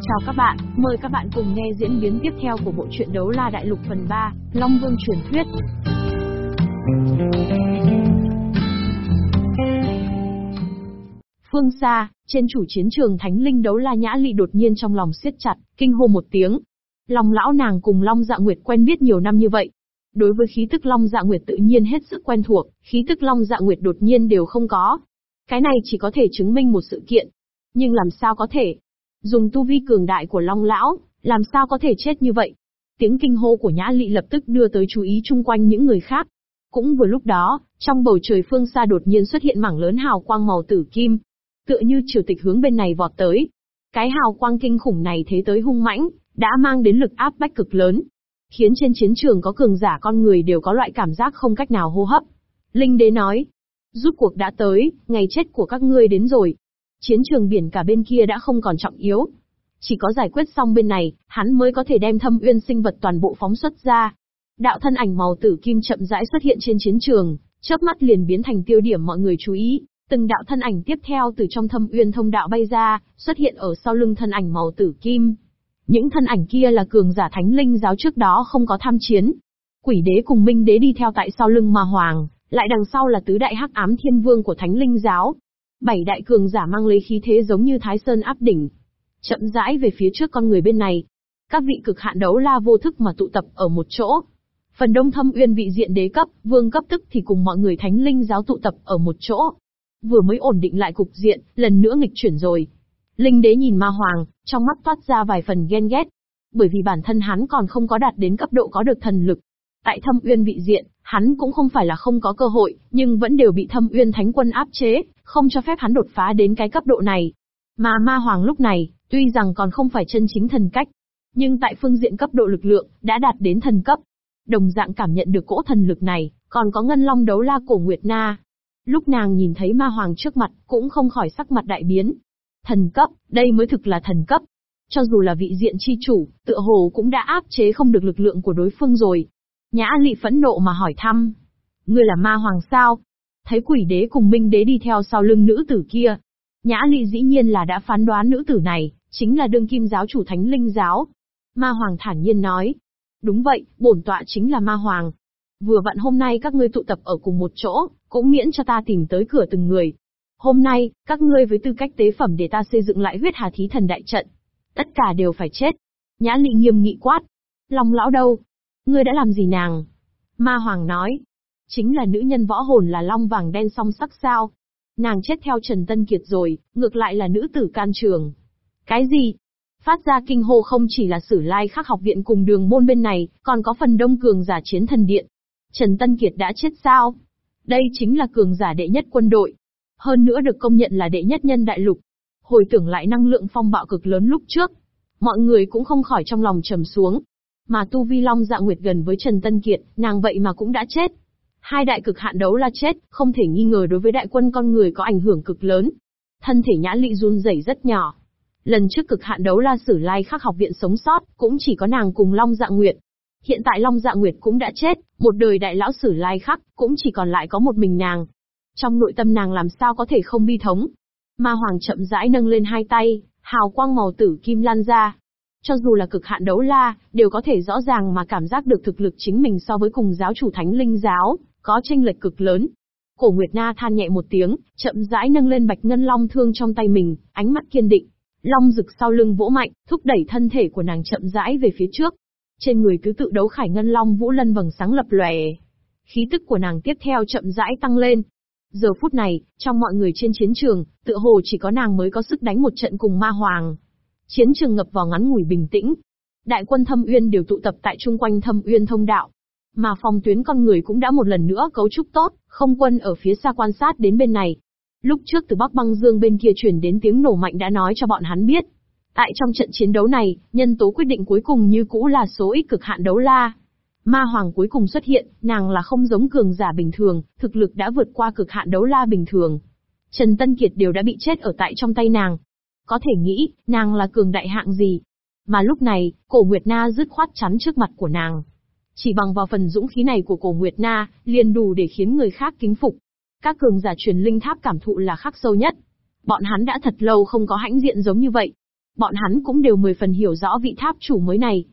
Chào các bạn, mời các bạn cùng nghe diễn biến tiếp theo của bộ truyện Đấu La Đại Lục phần 3, Long Vương truyền thuyết. Phương xa, trên chủ chiến trường Thánh Linh Đấu La Nhã Lị đột nhiên trong lòng siết chặt, kinh hô một tiếng. Long lão nàng cùng Long Dạ Nguyệt quen biết nhiều năm như vậy. Đối với khí tức Long Dạ Nguyệt tự nhiên hết sức quen thuộc, khí tức Long Dạ Nguyệt đột nhiên đều không có. Cái này chỉ có thể chứng minh một sự kiện. Nhưng làm sao có thể, Dùng tu vi cường đại của Long Lão, làm sao có thể chết như vậy? Tiếng kinh hô của Nhã Lị lập tức đưa tới chú ý chung quanh những người khác. Cũng vừa lúc đó, trong bầu trời phương xa đột nhiên xuất hiện mảng lớn hào quang màu tử kim. Tựa như triều tịch hướng bên này vọt tới. Cái hào quang kinh khủng này thế tới hung mãnh, đã mang đến lực áp bách cực lớn. Khiến trên chiến trường có cường giả con người đều có loại cảm giác không cách nào hô hấp. Linh đế nói, rút cuộc đã tới, ngày chết của các ngươi đến rồi. Chiến trường biển cả bên kia đã không còn trọng yếu. Chỉ có giải quyết xong bên này, hắn mới có thể đem thâm uyên sinh vật toàn bộ phóng xuất ra. Đạo thân ảnh màu tử kim chậm rãi xuất hiện trên chiến trường, chớp mắt liền biến thành tiêu điểm mọi người chú ý. Từng đạo thân ảnh tiếp theo từ trong thâm uyên thông đạo bay ra, xuất hiện ở sau lưng thân ảnh màu tử kim. Những thân ảnh kia là cường giả thánh linh giáo trước đó không có tham chiến. Quỷ đế cùng minh đế đi theo tại sau lưng ma hoàng, lại đằng sau là tứ đại hắc ám thiên vương của thánh linh giáo, Bảy đại cường giả mang lấy khí thế giống như Thái Sơn áp đỉnh. Chậm rãi về phía trước con người bên này. Các vị cực hạn đấu la vô thức mà tụ tập ở một chỗ. Phần đông thâm uyên vị diện đế cấp, vương cấp tức thì cùng mọi người thánh linh giáo tụ tập ở một chỗ. Vừa mới ổn định lại cục diện, lần nữa nghịch chuyển rồi. Linh đế nhìn ma hoàng, trong mắt toát ra vài phần ghen ghét. Bởi vì bản thân hắn còn không có đạt đến cấp độ có được thần lực. Tại thâm uyên vị diện, hắn cũng không phải là không có cơ hội, nhưng vẫn đều bị thâm uyên thánh quân áp chế, không cho phép hắn đột phá đến cái cấp độ này. Mà ma hoàng lúc này, tuy rằng còn không phải chân chính thần cách, nhưng tại phương diện cấp độ lực lượng, đã đạt đến thần cấp. Đồng dạng cảm nhận được cỗ thần lực này, còn có ngân long đấu la cổ Nguyệt Na. Lúc nàng nhìn thấy ma hoàng trước mặt, cũng không khỏi sắc mặt đại biến. Thần cấp, đây mới thực là thần cấp. Cho dù là vị diện chi chủ, tựa hồ cũng đã áp chế không được lực lượng của đối phương rồi. Nhã lị phẫn nộ mà hỏi thăm. Ngươi là ma hoàng sao? Thấy quỷ đế cùng minh đế đi theo sau lưng nữ tử kia. Nhã lị dĩ nhiên là đã phán đoán nữ tử này, chính là đương kim giáo chủ thánh linh giáo. Ma hoàng thản nhiên nói. Đúng vậy, bổn tọa chính là ma hoàng. Vừa vặn hôm nay các ngươi tụ tập ở cùng một chỗ, cũng miễn cho ta tìm tới cửa từng người. Hôm nay, các ngươi với tư cách tế phẩm để ta xây dựng lại huyết hà thí thần đại trận. Tất cả đều phải chết. Nhã lị nghiêm nghị quát. Long lão đâu? Ngươi đã làm gì nàng? Ma Hoàng nói. Chính là nữ nhân võ hồn là long vàng đen song sắc sao? Nàng chết theo Trần Tân Kiệt rồi, ngược lại là nữ tử can trường. Cái gì? Phát ra kinh hô không chỉ là sử lai khắc học viện cùng đường môn bên này, còn có phần đông cường giả chiến thần điện. Trần Tân Kiệt đã chết sao? Đây chính là cường giả đệ nhất quân đội. Hơn nữa được công nhận là đệ nhất nhân đại lục. Hồi tưởng lại năng lượng phong bạo cực lớn lúc trước. Mọi người cũng không khỏi trong lòng trầm xuống. Mà Tu Vi Long Dạ Nguyệt gần với Trần Tân Kiệt, nàng vậy mà cũng đã chết. Hai đại cực hạn đấu la chết, không thể nghi ngờ đối với đại quân con người có ảnh hưởng cực lớn. Thân thể nhã lị run rẩy rất nhỏ. Lần trước cực hạn đấu la sử lai khắc học viện sống sót, cũng chỉ có nàng cùng Long Dạ Nguyệt. Hiện tại Long Dạ Nguyệt cũng đã chết, một đời đại lão sử lai khắc, cũng chỉ còn lại có một mình nàng. Trong nội tâm nàng làm sao có thể không bi thống. Ma Hoàng chậm rãi nâng lên hai tay, hào quang màu tử kim lan ra, cho dù là cực hạn đấu la, đều có thể rõ ràng mà cảm giác được thực lực chính mình so với cùng giáo chủ thánh linh giáo, có tranh lệch cực lớn. Cổ Nguyệt Na than nhẹ một tiếng, chậm rãi nâng lên bạch ngân long thương trong tay mình, ánh mắt kiên định. Long rực sau lưng vỗ mạnh, thúc đẩy thân thể của nàng chậm rãi về phía trước. Trên người cứ tự đấu khải ngân long vũ lân vầng sáng lập lòe. Khí tức của nàng tiếp theo chậm rãi tăng lên. Giờ phút này, trong mọi người trên chiến trường, tựa hồ chỉ có nàng mới có sức đánh một trận cùng ma hoàng. Chiến trường ngập vào ngắn ngủi bình tĩnh. Đại quân Thâm Uyên đều tụ tập tại trung quanh Thâm Uyên thông đạo. Mà phòng tuyến con người cũng đã một lần nữa cấu trúc tốt, không quân ở phía xa quan sát đến bên này. Lúc trước từ Bắc Băng Dương bên kia truyền đến tiếng nổ mạnh đã nói cho bọn hắn biết. Tại trong trận chiến đấu này, nhân tố quyết định cuối cùng như cũ là số ít cực hạn đấu la. Ma Hoàng cuối cùng xuất hiện, nàng là không giống cường giả bình thường, thực lực đã vượt qua cực hạn đấu la bình thường. Trần Tân Kiệt đều đã bị chết ở tại trong tay nàng, có thể nghĩ, nàng là cường đại hạng gì. Mà lúc này, cổ Nguyệt Na dứt khoát chắn trước mặt của nàng. Chỉ bằng vào phần dũng khí này của cổ Nguyệt Na, liền đủ để khiến người khác kính phục. Các cường giả truyền linh tháp cảm thụ là khắc sâu nhất. Bọn hắn đã thật lâu không có hãnh diện giống như vậy. Bọn hắn cũng đều mười phần hiểu rõ vị tháp chủ mới này.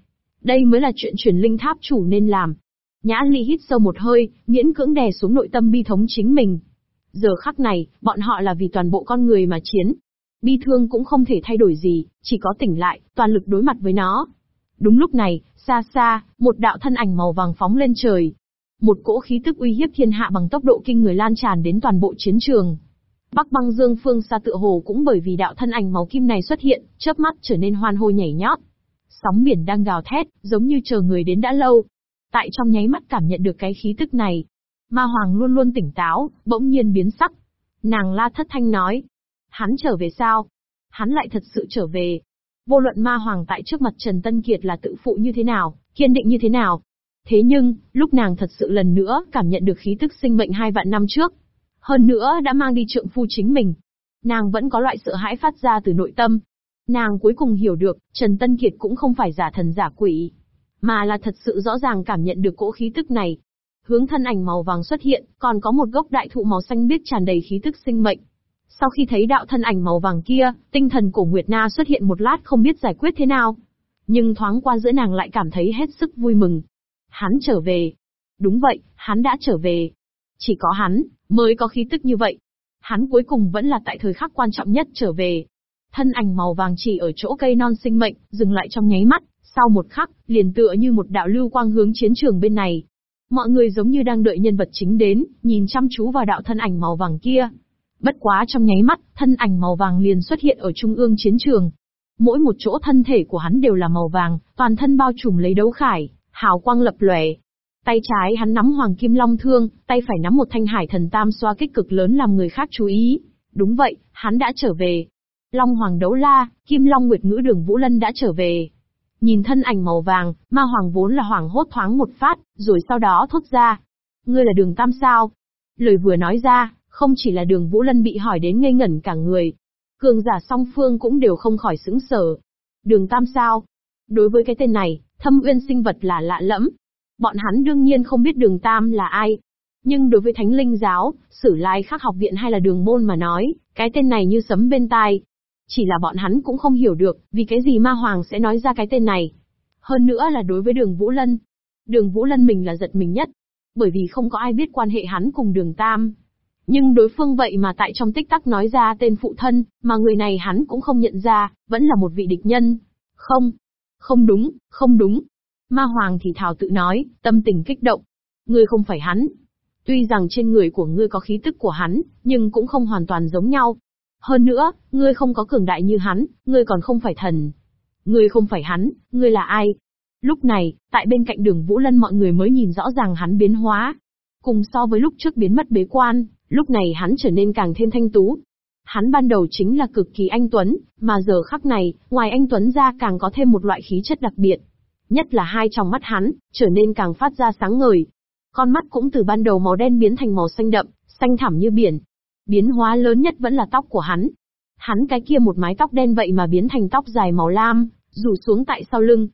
Đây mới là chuyện truyền linh tháp chủ nên làm. Nhã Ly hít sâu một hơi, miễn cưỡng đè xuống nội tâm bi thống chính mình. Giờ khắc này, bọn họ là vì toàn bộ con người mà chiến. Bi thương cũng không thể thay đổi gì, chỉ có tỉnh lại, toàn lực đối mặt với nó. Đúng lúc này, xa xa, một đạo thân ảnh màu vàng phóng lên trời. Một cỗ khí tức uy hiếp thiên hạ bằng tốc độ kinh người lan tràn đến toàn bộ chiến trường. Bắc băng dương phương xa tựa hồ cũng bởi vì đạo thân ảnh màu kim này xuất hiện, chớp mắt trở nên hoan hô nhảy nhót. Sóng biển đang gào thét, giống như chờ người đến đã lâu. Tại trong nháy mắt cảm nhận được cái khí tức này. Ma Hoàng luôn luôn tỉnh táo, bỗng nhiên biến sắc. Nàng la thất thanh nói. Hắn trở về sao? Hắn lại thật sự trở về. Vô luận Ma Hoàng tại trước mặt Trần Tân Kiệt là tự phụ như thế nào, kiên định như thế nào. Thế nhưng, lúc nàng thật sự lần nữa cảm nhận được khí tức sinh mệnh hai vạn năm trước, hơn nữa đã mang đi trượng phu chính mình. Nàng vẫn có loại sợ hãi phát ra từ nội tâm. Nàng cuối cùng hiểu được, Trần Tân Kiệt cũng không phải giả thần giả quỷ, mà là thật sự rõ ràng cảm nhận được cỗ khí tức này. Hướng thân ảnh màu vàng xuất hiện, còn có một gốc đại thụ màu xanh biếc tràn đầy khí tức sinh mệnh. Sau khi thấy đạo thân ảnh màu vàng kia, tinh thần của Nguyệt Na xuất hiện một lát không biết giải quyết thế nào. Nhưng thoáng qua giữa nàng lại cảm thấy hết sức vui mừng. Hắn trở về. Đúng vậy, hắn đã trở về. Chỉ có hắn, mới có khí tức như vậy. Hắn cuối cùng vẫn là tại thời khắc quan trọng nhất trở về. Thân ảnh màu vàng chỉ ở chỗ cây non sinh mệnh, dừng lại trong nháy mắt, sau một khắc, liền tựa như một đạo lưu quang hướng chiến trường bên này. Mọi người giống như đang đợi nhân vật chính đến, nhìn chăm chú vào đạo thân ảnh màu vàng kia. Bất quá trong nháy mắt, thân ảnh màu vàng liền xuất hiện ở trung ương chiến trường. Mỗi một chỗ thân thể của hắn đều là màu vàng, toàn thân bao trùm lấy đấu khải, hào quang lập lòe, Tay trái hắn nắm hoàng kim long thương, tay phải nắm một thanh hải thần tam xoa kích cực lớn làm người khác chú ý. Đúng vậy, hắn đã trở về. Long hoàng đấu la, kim long nguyệt ngữ đường Vũ Lân đã trở về. Nhìn thân ảnh màu vàng, ma hoàng vốn là hoàng hốt thoáng một phát, rồi sau đó thốt ra. Ngươi là đường tam sao? Lời vừa nói ra, không chỉ là đường Vũ Lân bị hỏi đến ngây ngẩn cả người. Cường giả song phương cũng đều không khỏi sững sờ. Đường tam sao? Đối với cái tên này, thâm uyên sinh vật là lạ lẫm, Bọn hắn đương nhiên không biết đường Tam là ai. Nhưng đối với Thánh Linh Giáo, Sử Lai Khắc Học Viện hay là đường môn mà nói, cái tên này như sấm bên tai. Chỉ là bọn hắn cũng không hiểu được, vì cái gì Ma Hoàng sẽ nói ra cái tên này. Hơn nữa là đối với đường Vũ Lân. Đường Vũ Lân mình là giật mình nhất. Bởi vì không có ai biết quan hệ hắn cùng đường Tam. Nhưng đối phương vậy mà tại trong tích tắc nói ra tên phụ thân, mà người này hắn cũng không nhận ra, vẫn là một vị địch nhân. Không, không đúng, không đúng, Ma Hoàng thì thào tự nói, tâm tình kích động. Ngươi không phải hắn. Tuy rằng trên người của ngươi có khí tức của hắn, nhưng cũng không hoàn toàn giống nhau. Hơn nữa, ngươi không có cường đại như hắn, ngươi còn không phải thần. Ngươi không phải hắn, ngươi là ai? Lúc này, tại bên cạnh đường Vũ Lân mọi người mới nhìn rõ ràng hắn biến hóa. Cùng so với lúc trước biến mất bế quan, lúc này hắn trở nên càng thêm thanh tú. Hắn ban đầu chính là cực kỳ anh Tuấn, mà giờ khắc này, ngoài anh Tuấn ra càng có thêm một loại khí chất đặc biệt. Nhất là hai trong mắt hắn, trở nên càng phát ra sáng ngời. Con mắt cũng từ ban đầu màu đen biến thành màu xanh đậm, xanh thẳm như biển. Biến hóa lớn nhất vẫn là tóc của hắn. Hắn cái kia một mái tóc đen vậy mà biến thành tóc dài màu lam, rủ xuống tại sau lưng.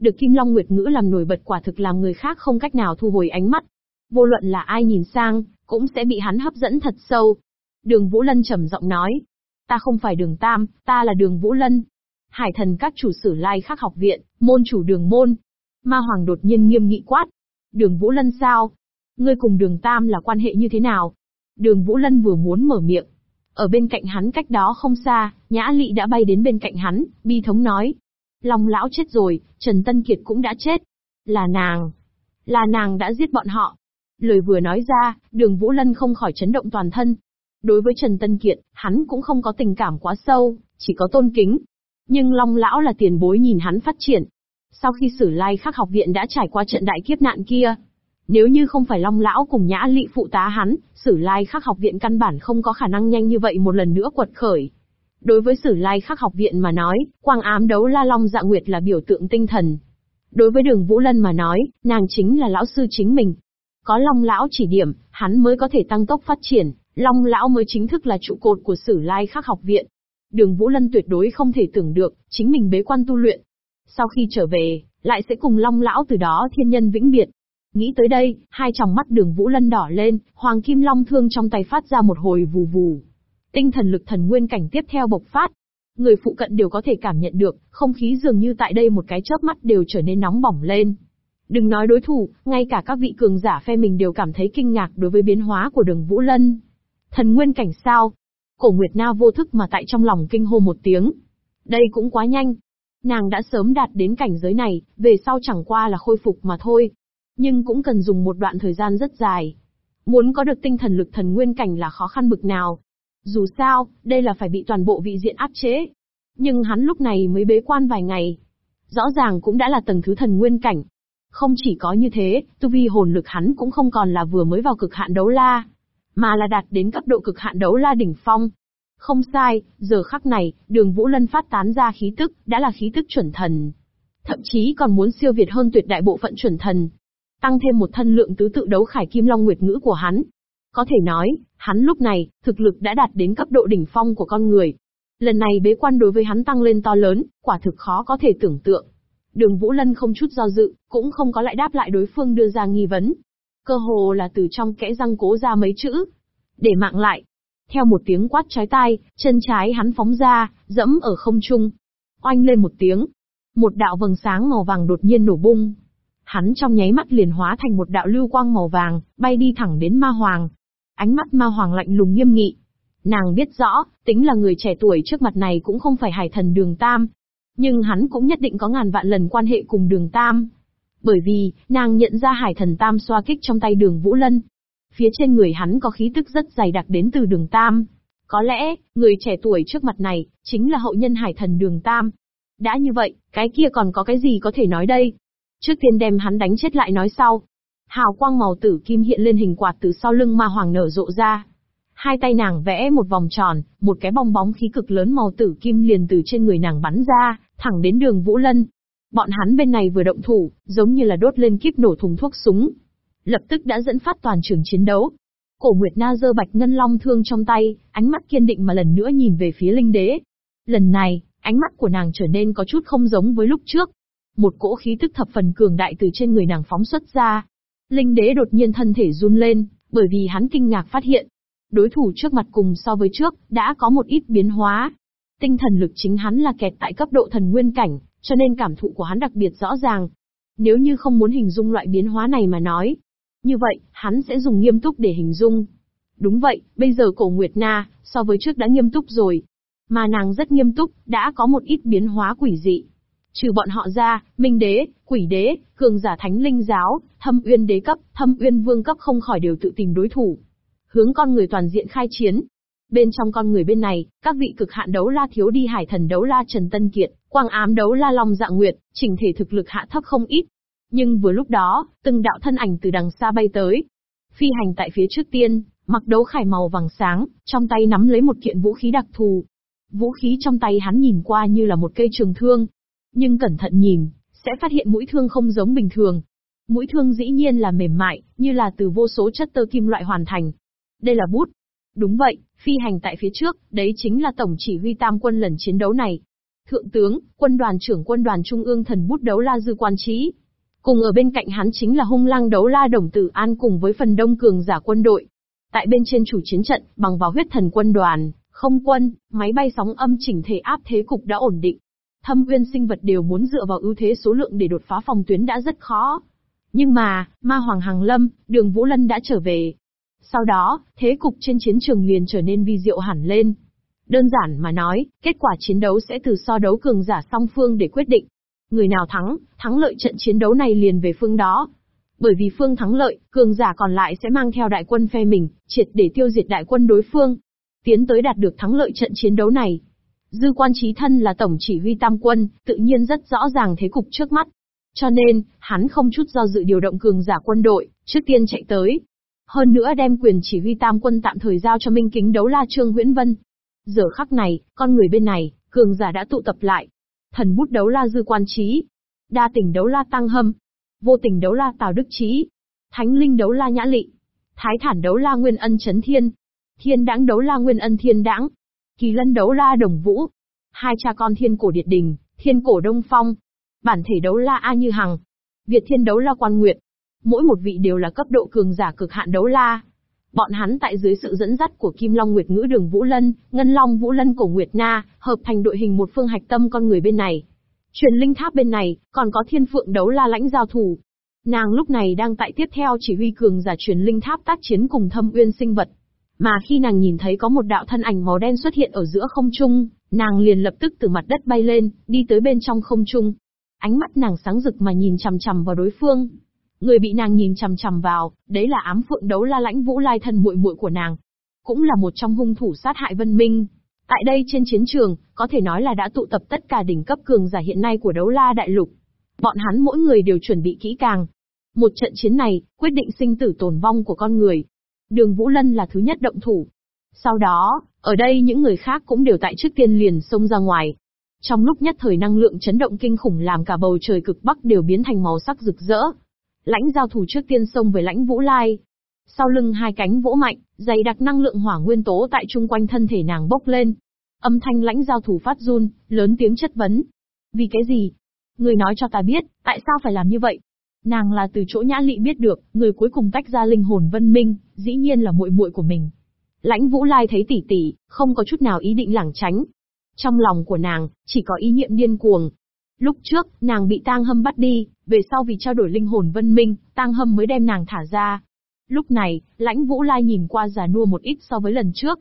Được Kim Long Nguyệt Ngữ làm nổi bật quả thực làm người khác không cách nào thu hồi ánh mắt. Vô luận là ai nhìn sang, cũng sẽ bị hắn hấp dẫn thật sâu. Đường Vũ Lân trầm giọng nói. Ta không phải đường Tam, ta là đường Vũ Lân. Hải thần các chủ sử lai khắc học viện, môn chủ đường môn. Ma Hoàng đột nhiên nghiêm nghị quát. Đường Vũ Lân sao? Ngươi cùng đường Tam là quan hệ như thế nào? Đường Vũ Lân vừa muốn mở miệng. Ở bên cạnh hắn cách đó không xa, Nhã Lị đã bay đến bên cạnh hắn, bi thống nói. Long lão chết rồi, Trần Tân Kiệt cũng đã chết. Là nàng. Là nàng đã giết bọn họ. Lời vừa nói ra, đường Vũ Lân không khỏi chấn động toàn thân. Đối với Trần Tân Kiệt, hắn cũng không có tình cảm quá sâu, chỉ có tôn kính, nhưng Long Lão là tiền bối nhìn hắn phát triển. Sau khi Sử Lai Khắc học viện đã trải qua trận đại kiếp nạn kia, nếu như không phải Long Lão cùng Nhã Lị phụ tá hắn, Sử Lai Khắc học viện căn bản không có khả năng nhanh như vậy một lần nữa quật khởi. Đối với Sử Lai Khắc học viện mà nói, Quang Ám đấu La Long Dạ Nguyệt là biểu tượng tinh thần. Đối với Đường Vũ Lân mà nói, nàng chính là lão sư chính mình. Có Long Lão chỉ điểm, hắn mới có thể tăng tốc phát triển, Long Lão mới chính thức là trụ cột của Sử Lai Khắc học viện. Đường Vũ Lân tuyệt đối không thể tưởng được, chính mình bế quan tu luyện. Sau khi trở về, lại sẽ cùng Long Lão từ đó thiên nhân vĩnh biệt. Nghĩ tới đây, hai tròng mắt đường Vũ Lân đỏ lên, Hoàng Kim Long thương trong tay phát ra một hồi vù vù. Tinh thần lực thần nguyên cảnh tiếp theo bộc phát. Người phụ cận đều có thể cảm nhận được, không khí dường như tại đây một cái chớp mắt đều trở nên nóng bỏng lên. Đừng nói đối thủ, ngay cả các vị cường giả phe mình đều cảm thấy kinh ngạc đối với biến hóa của đường Vũ Lân. Thần nguyên cảnh sao? Cổ Nguyệt Na vô thức mà tại trong lòng kinh hô một tiếng. Đây cũng quá nhanh. Nàng đã sớm đạt đến cảnh giới này, về sau chẳng qua là khôi phục mà thôi. Nhưng cũng cần dùng một đoạn thời gian rất dài. Muốn có được tinh thần lực thần nguyên cảnh là khó khăn bực nào. Dù sao, đây là phải bị toàn bộ vị diện áp chế. Nhưng hắn lúc này mới bế quan vài ngày. Rõ ràng cũng đã là tầng thứ thần nguyên cảnh. Không chỉ có như thế, tu vi hồn lực hắn cũng không còn là vừa mới vào cực hạn đấu la, mà là đạt đến cấp độ cực hạn đấu la đỉnh phong. Không sai, giờ khắc này, đường Vũ Lân phát tán ra khí tức, đã là khí tức chuẩn thần. Thậm chí còn muốn siêu việt hơn tuyệt đại bộ phận chuẩn thần. Tăng thêm một thân lượng tứ tự đấu khải kim long nguyệt ngữ của hắn. Có thể nói, hắn lúc này, thực lực đã đạt đến cấp độ đỉnh phong của con người. Lần này bế quan đối với hắn tăng lên to lớn, quả thực khó có thể tưởng tượng. Đường Vũ Lân không chút do dự, cũng không có lại đáp lại đối phương đưa ra nghi vấn. Cơ hồ là từ trong kẽ răng cố ra mấy chữ. Để mạng lại. Theo một tiếng quát trái tai, chân trái hắn phóng ra, dẫm ở không trung. Oanh lên một tiếng. Một đạo vầng sáng màu vàng đột nhiên nổ bung. Hắn trong nháy mắt liền hóa thành một đạo lưu quang màu vàng, bay đi thẳng đến ma hoàng. Ánh mắt ma hoàng lạnh lùng nghiêm nghị. Nàng biết rõ, tính là người trẻ tuổi trước mặt này cũng không phải hải thần đường tam, nhưng hắn cũng nhất định có ngàn vạn lần quan hệ cùng đường Tam. Bởi vì, nàng nhận ra hải thần Tam xoa kích trong tay đường Vũ Lân. Phía trên người hắn có khí tức rất dày đặc đến từ đường Tam. Có lẽ, người trẻ tuổi trước mặt này, chính là hậu nhân hải thần đường Tam. Đã như vậy, cái kia còn có cái gì có thể nói đây? Trước tiên đem hắn đánh chết lại nói sau. Hào quang màu tử kim hiện lên hình quạt từ sau lưng ma hoàng nở rộ ra. Hai tay nàng vẽ một vòng tròn, một cái bong bóng khí cực lớn màu tử kim liền từ trên người nàng bắn ra, thẳng đến đường Vũ Lân. Bọn hắn bên này vừa động thủ, giống như là đốt lên kiếp nổ thùng thuốc súng. Lập tức đã dẫn phát toàn trường chiến đấu. Cổ Nguyệt Na giơ bạch ngân long thương trong tay, ánh mắt kiên định mà lần nữa nhìn về phía linh đế. Lần này, ánh mắt của nàng trở nên có chút không giống với lúc trước. Một cỗ khí tức thập phần cường đại từ trên người nàng phóng xuất ra. Linh đế đột nhiên thân thể run lên, bởi vì hắn kinh ngạc phát hiện, đối thủ trước mặt cùng so với trước, đã có một ít biến hóa. Tinh thần lực chính hắn là kẹt tại cấp độ thần nguyên cảnh, cho nên cảm thụ của hắn đặc biệt rõ ràng. Nếu như không muốn hình dung loại biến hóa này mà nói, như vậy, hắn sẽ dùng nghiêm túc để hình dung. Đúng vậy, bây giờ cổ Nguyệt Na, so với trước đã nghiêm túc rồi. Mà nàng rất nghiêm túc, đã có một ít biến hóa quỷ dị. Trừ bọn họ ra, Minh Đế, Quỷ Đế, Cường giả Thánh Linh Giáo, Thâm Uyên Đế cấp, Thâm Uyên Vương cấp không khỏi đều tự tìm đối thủ hướng con người toàn diện khai chiến. Bên trong con người bên này, các vị cực hạn đấu la thiếu đi hải thần đấu la Trần Tân Kiệt, quang ám đấu la Long Dạ Nguyệt, chỉnh thể thực lực hạ thấp không ít. Nhưng vừa lúc đó, từng đạo thân ảnh từ đằng xa bay tới. Phi hành tại phía trước tiên, mặc đấu khải màu vàng sáng, trong tay nắm lấy một kiện vũ khí đặc thù. Vũ khí trong tay hắn nhìn qua như là một cây trường thương. Nhưng cẩn thận nhìn, sẽ phát hiện mũi thương không giống bình thường. Mũi thương dĩ nhiên là mềm mại, như là từ vô số chất tơ kim loại hoàn thành, đây là bút. Đúng vậy, phi hành tại phía trước, đấy chính là tổng chỉ huy tam quân lần chiến đấu này. Thượng tướng, quân đoàn trưởng quân đoàn trung ương thần bút đấu la dư quan trí. Cùng ở bên cạnh hắn chính là hung lang đấu la đồng tử an cùng với phần đông cường giả quân đội. Tại bên trên chủ chiến trận, bằng vào huyết thần quân đoàn, không quân, máy bay sóng âm chỉnh thể áp thế cục đã ổn định. Thâm uyên sinh vật đều muốn dựa vào ưu thế số lượng để đột phá phòng tuyến đã rất khó. Nhưng mà, ma hoàng hàng lâm, đường Vũ Lân đã trở về, sau đó, thế cục trên chiến trường liền trở nên vi diệu hẳn lên. Đơn giản mà nói, kết quả chiến đấu sẽ từ so đấu cường giả song phương để quyết định. Người nào thắng, thắng lợi trận chiến đấu này liền về phương đó. Bởi vì phương thắng lợi, cường giả còn lại sẽ mang theo đại quân phe mình, triệt để tiêu diệt đại quân đối phương. Tiến tới đạt được thắng lợi trận chiến đấu này. Dư quan trí thân là tổng chỉ huy tam quân, tự nhiên rất rõ ràng thế cục trước mắt. Cho nên, hắn không chút do dự điều động cường giả quân đội, trước tiên chạy tới, hơn nữa đem quyền chỉ huy tam quân tạm thời giao cho minh kính đấu la Trương Nguyễn Vân. Giờ khắc này, con người bên này, cường giả đã tụ tập lại. Thần bút đấu la Dư Quan Trí, đa tình đấu la Tăng Hâm, vô tình đấu la Tào Đức Trí, thánh linh đấu la Nhã Lị, thái thản đấu la Nguyên Ân chấn Thiên, thiên đãng đấu la Nguyên Ân Thiên Đãng, kỳ lân đấu la Đồng Vũ, hai cha con thiên cổ điện Đình, thiên cổ Đông Phong, bản thể đấu la A Như Hằng, Việt thiên đấu la Quan Nguyệt, mỗi một vị đều là cấp độ cường giả cực hạn đấu la. Bọn hắn tại dưới sự dẫn dắt của Kim Long Nguyệt Ngữ Đường Vũ Lân, Ngân Long Vũ Lân Cổ Nguyệt Na, hợp thành đội hình một phương hạch tâm con người bên này. Truyền linh tháp bên này, còn có thiên phượng đấu la lãnh giao thủ. Nàng lúc này đang tại tiếp theo chỉ huy cường giả truyền linh tháp tác chiến cùng thâm uyên sinh vật. Mà khi nàng nhìn thấy có một đạo thân ảnh màu đen xuất hiện ở giữa không trung, nàng liền lập tức từ mặt đất bay lên, đi tới bên trong không trung. Ánh mắt nàng sáng rực mà nhìn chằm chằm vào đối phương. Người bị nàng nhìn chằm chằm vào, đấy là ám phượng đấu la lãnh vũ lai thân muội muội của nàng. Cũng là một trong hung thủ sát hại Vân Minh. Tại đây trên chiến trường, có thể nói là đã tụ tập tất cả đỉnh cấp cường giả hiện nay của đấu la đại lục. Bọn hắn mỗi người đều chuẩn bị kỹ càng. Một trận chiến này, quyết định sinh tử tồn vong của con người. Đường Vũ Lân là thứ nhất động thủ. Sau đó, ở đây những người khác cũng đều tại trước tiên liền xông ra ngoài. Trong lúc nhất thời năng lượng chấn động kinh khủng làm cả bầu trời cực bắc đều biến thành màu sắc rực rỡ. Lãnh giao thủ trước tiên xông về lãnh vũ lai. Sau lưng hai cánh vỗ mạnh, dày đặc năng lượng hỏa nguyên tố tại chung quanh thân thể nàng bốc lên. Âm thanh lãnh giao thủ phát run, lớn tiếng chất vấn. Vì cái gì? Người nói cho ta biết, tại sao phải làm như vậy? Nàng là từ chỗ nhã lị biết được, người cuối cùng tách ra linh hồn vân minh, dĩ nhiên là muội muội của mình. Lãnh Vũ Lai thấy tỷ tỷ, không có chút nào ý định lảng tránh. Trong lòng của nàng, chỉ có ý niệm điên cuồng. Lúc trước, nàng bị tang hâm bắt đi, về sau vì trao đổi linh hồn vân minh, tang hâm mới đem nàng thả ra. Lúc này, lãnh Vũ Lai nhìn qua già nua một ít so với lần trước.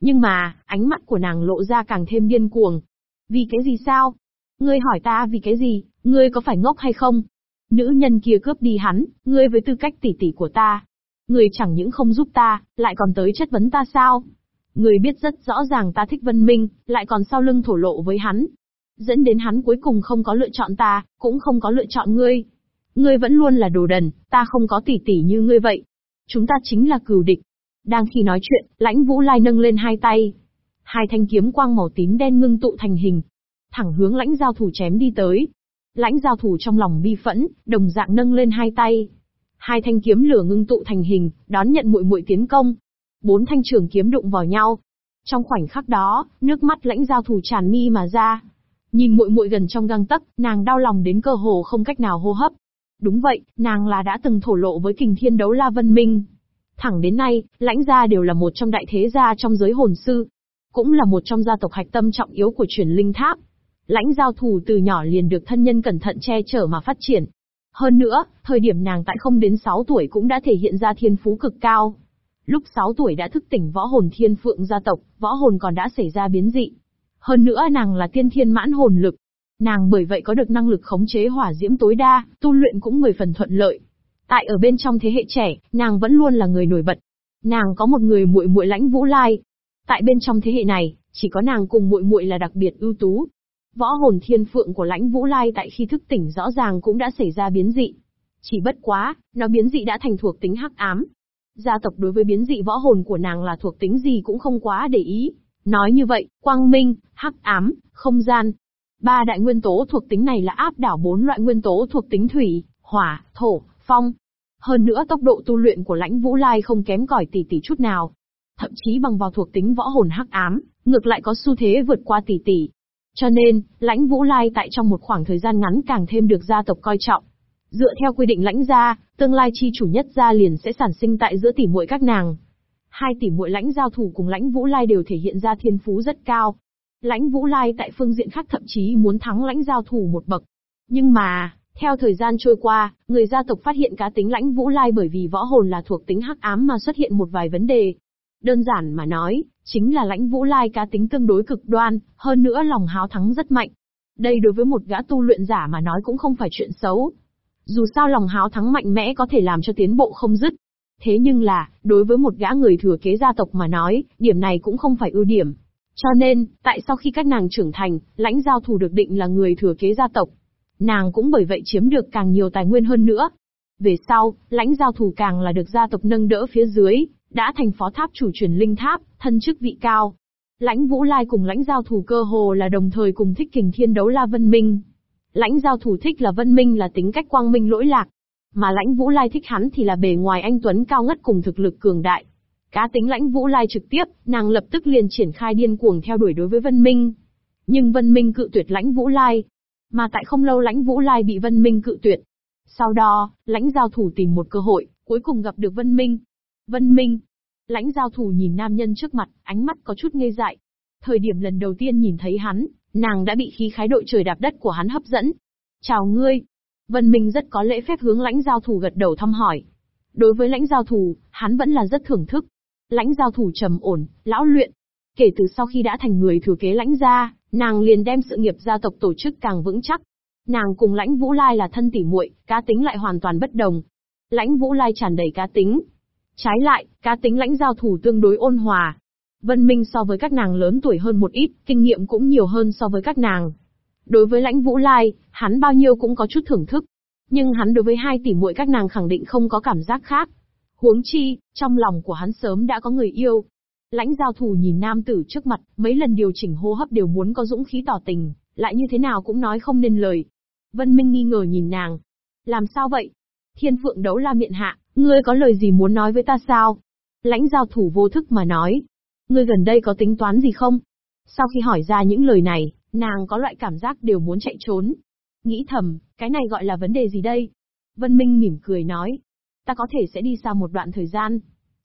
Nhưng mà, ánh mắt của nàng lộ ra càng thêm điên cuồng. Vì cái gì sao? Ngươi hỏi ta vì cái gì, ngươi có phải ngốc hay không? Nữ nhân kia cướp đi hắn, ngươi với tư cách tỷ tỷ của ta, ngươi chẳng những không giúp ta, lại còn tới chất vấn ta sao? ngươi biết rất rõ ràng ta thích Vân Minh, lại còn sau lưng thổ lộ với hắn. Dẫn đến hắn cuối cùng không có lựa chọn ta, cũng không có lựa chọn ngươi. Ngươi vẫn luôn là đồ đần, ta không có tỉ tỉ như ngươi vậy. Chúng ta chính là cừu địch. Đang khi nói chuyện, lãnh vũ lai nâng lên hai tay. Hai thanh kiếm quang màu tím đen ngưng tụ thành hình. Thẳng hướng lãnh giao thủ chém đi tới. Lãnh giao thủ trong lòng bi phẫn, đồng dạng nâng lên hai tay. Hai thanh kiếm lửa ngưng tụ thành hình, đón nhận muội muội tiến công. Bốn thanh trường kiếm đụng vào nhau. Trong khoảnh khắc đó, nước mắt lãnh giao thủ tràn mi mà ra. Nhìn muội muội gần trong găng tấc, nàng đau lòng đến cơ hồ không cách nào hô hấp. Đúng vậy, nàng là đã từng thổ lộ với kình thiên đấu la vân minh. Thẳng đến nay, lãnh gia đều là một trong đại thế gia trong giới hồn sư. Cũng là một trong gia tộc hạch tâm trọng yếu của truyền linh tháp. Lãnh giao thủ từ nhỏ liền được thân nhân cẩn thận che chở mà phát triển, hơn nữa, thời điểm nàng tại không đến 6 tuổi cũng đã thể hiện ra thiên phú cực cao. Lúc 6 tuổi đã thức tỉnh võ hồn thiên phượng gia tộc, võ hồn còn đã xảy ra biến dị. Hơn nữa nàng là tiên thiên mãn hồn lực. Nàng bởi vậy có được năng lực khống chế hỏa diễm tối đa, tu luyện cũng mười phần thuận lợi. Tại ở bên trong thế hệ trẻ, nàng vẫn luôn là người nổi bật. Nàng có một người muội muội lãnh vũ lai. Tại bên trong thế hệ này, chỉ có nàng cùng muội muội là đặc biệt ưu tú, Võ hồn thiên phượng của lãnh vũ lai tại khi thức tỉnh rõ ràng cũng đã xảy ra biến dị. Chỉ bất quá, nó biến dị đã thành thuộc tính hắc ám. Gia tộc đối với biến dị võ hồn của nàng là thuộc tính gì cũng không quá để ý. Nói như vậy, quang minh, hắc ám, không gian. Ba đại nguyên tố thuộc tính này là áp đảo bốn loại nguyên tố thuộc tính thủy, hỏa, thổ, phong. Hơn nữa tốc độ tu luyện của lãnh vũ lai không kém cỏi tỷ tỷ chút nào. Thậm chí bằng vào thuộc tính võ hồn hắc ám, ngược lại có xu thế vượt qua tỷ tỷ. Cho nên, lãnh Vũ Lai tại trong một khoảng thời gian ngắn càng thêm được gia tộc coi trọng. Dựa theo quy định lãnh gia, tương lai chi chủ nhất gia liền sẽ sản sinh tại giữa tỷ muội các nàng. Hai tỷ muội lãnh giao thủ cùng lãnh Vũ Lai đều thể hiện ra thiên phú rất cao. Lãnh Vũ Lai tại phương diện khác thậm chí muốn thắng lãnh giao thủ một bậc. Nhưng mà, theo thời gian trôi qua, người gia tộc phát hiện cá tính lãnh Vũ Lai bởi vì võ hồn là thuộc tính hắc ám mà xuất hiện một vài vấn đề. Đơn giản mà nói, chính là lãnh vũ lai cá tính tương đối cực đoan, hơn nữa lòng háo thắng rất mạnh. Đây đối với một gã tu luyện giả mà nói cũng không phải chuyện xấu. Dù sao lòng háo thắng mạnh mẽ có thể làm cho tiến bộ không dứt. Thế nhưng là, đối với một gã người thừa kế gia tộc mà nói, điểm này cũng không phải ưu điểm. Cho nên, tại sau khi các nàng trưởng thành, lãnh giao thủ được định là người thừa kế gia tộc. Nàng cũng bởi vậy chiếm được càng nhiều tài nguyên hơn nữa. Về sau, lãnh giao thủ càng là được gia tộc nâng đỡ phía dưới, đã thành phó tháp chủ truyền linh tháp, thân chức vị cao. Lãnh Vũ Lai cùng lãnh giao thủ cơ hồ là đồng thời cùng thích kình thiên đấu la Vân Minh. Lãnh giao thủ thích là Vân Minh là tính cách quang minh lỗi lạc, mà lãnh Vũ Lai thích hắn thì là bề ngoài anh Tuấn cao ngất cùng thực lực cường đại. Cá tính lãnh Vũ Lai trực tiếp, nàng lập tức liền triển khai điên cuồng theo đuổi đối với Vân Minh. Nhưng Vân Minh cự tuyệt lãnh Vũ Lai. Mà tại không lâu lãnh Vũ Lai bị Vân Minh cự tuyệt. Sau đó, lãnh giao thủ tìm một cơ hội, cuối cùng gặp được Vân Minh, Vân Minh. Lãnh giao thủ nhìn nam nhân trước mặt, ánh mắt có chút ngây dại. Thời điểm lần đầu tiên nhìn thấy hắn, nàng đã bị khí khái đội trời đạp đất của hắn hấp dẫn. Chào ngươi. Vân Minh rất có lễ phép hướng lãnh giao thủ gật đầu thăm hỏi. Đối với lãnh giao thủ, hắn vẫn là rất thưởng thức. Lãnh giao thủ trầm ổn, lão luyện. Kể từ sau khi đã thành người thừa kế lãnh gia, nàng liền đem sự nghiệp gia tộc tổ chức càng vững chắc. Nàng cùng lãnh Vũ Lai là thân tỉ muội, cá tính lại hoàn toàn bất đồng. Lãnh Vũ Lai tràn đầy cá tính. Trái lại, cá tính lãnh giao thủ tương đối ôn hòa. Vân Minh so với các nàng lớn tuổi hơn một ít, kinh nghiệm cũng nhiều hơn so với các nàng. Đối với lãnh Vũ Lai, hắn bao nhiêu cũng có chút thưởng thức. Nhưng hắn đối với hai tỷ muội các nàng khẳng định không có cảm giác khác. Huống chi, trong lòng của hắn sớm đã có người yêu. Lãnh giao thủ nhìn nam tử trước mặt, mấy lần điều chỉnh hô hấp đều muốn có dũng khí tỏ tình, lại như thế nào cũng nói không nên lời. Vân Minh nghi ngờ nhìn nàng. Làm sao vậy? Thiên phượng đấu la miệng hạ, ngươi có lời gì muốn nói với ta sao? Lãnh giao thủ vô thức mà nói. Ngươi gần đây có tính toán gì không? Sau khi hỏi ra những lời này, nàng có loại cảm giác đều muốn chạy trốn. Nghĩ thầm, cái này gọi là vấn đề gì đây? Vân Minh mỉm cười nói. Ta có thể sẽ đi xa một đoạn thời gian.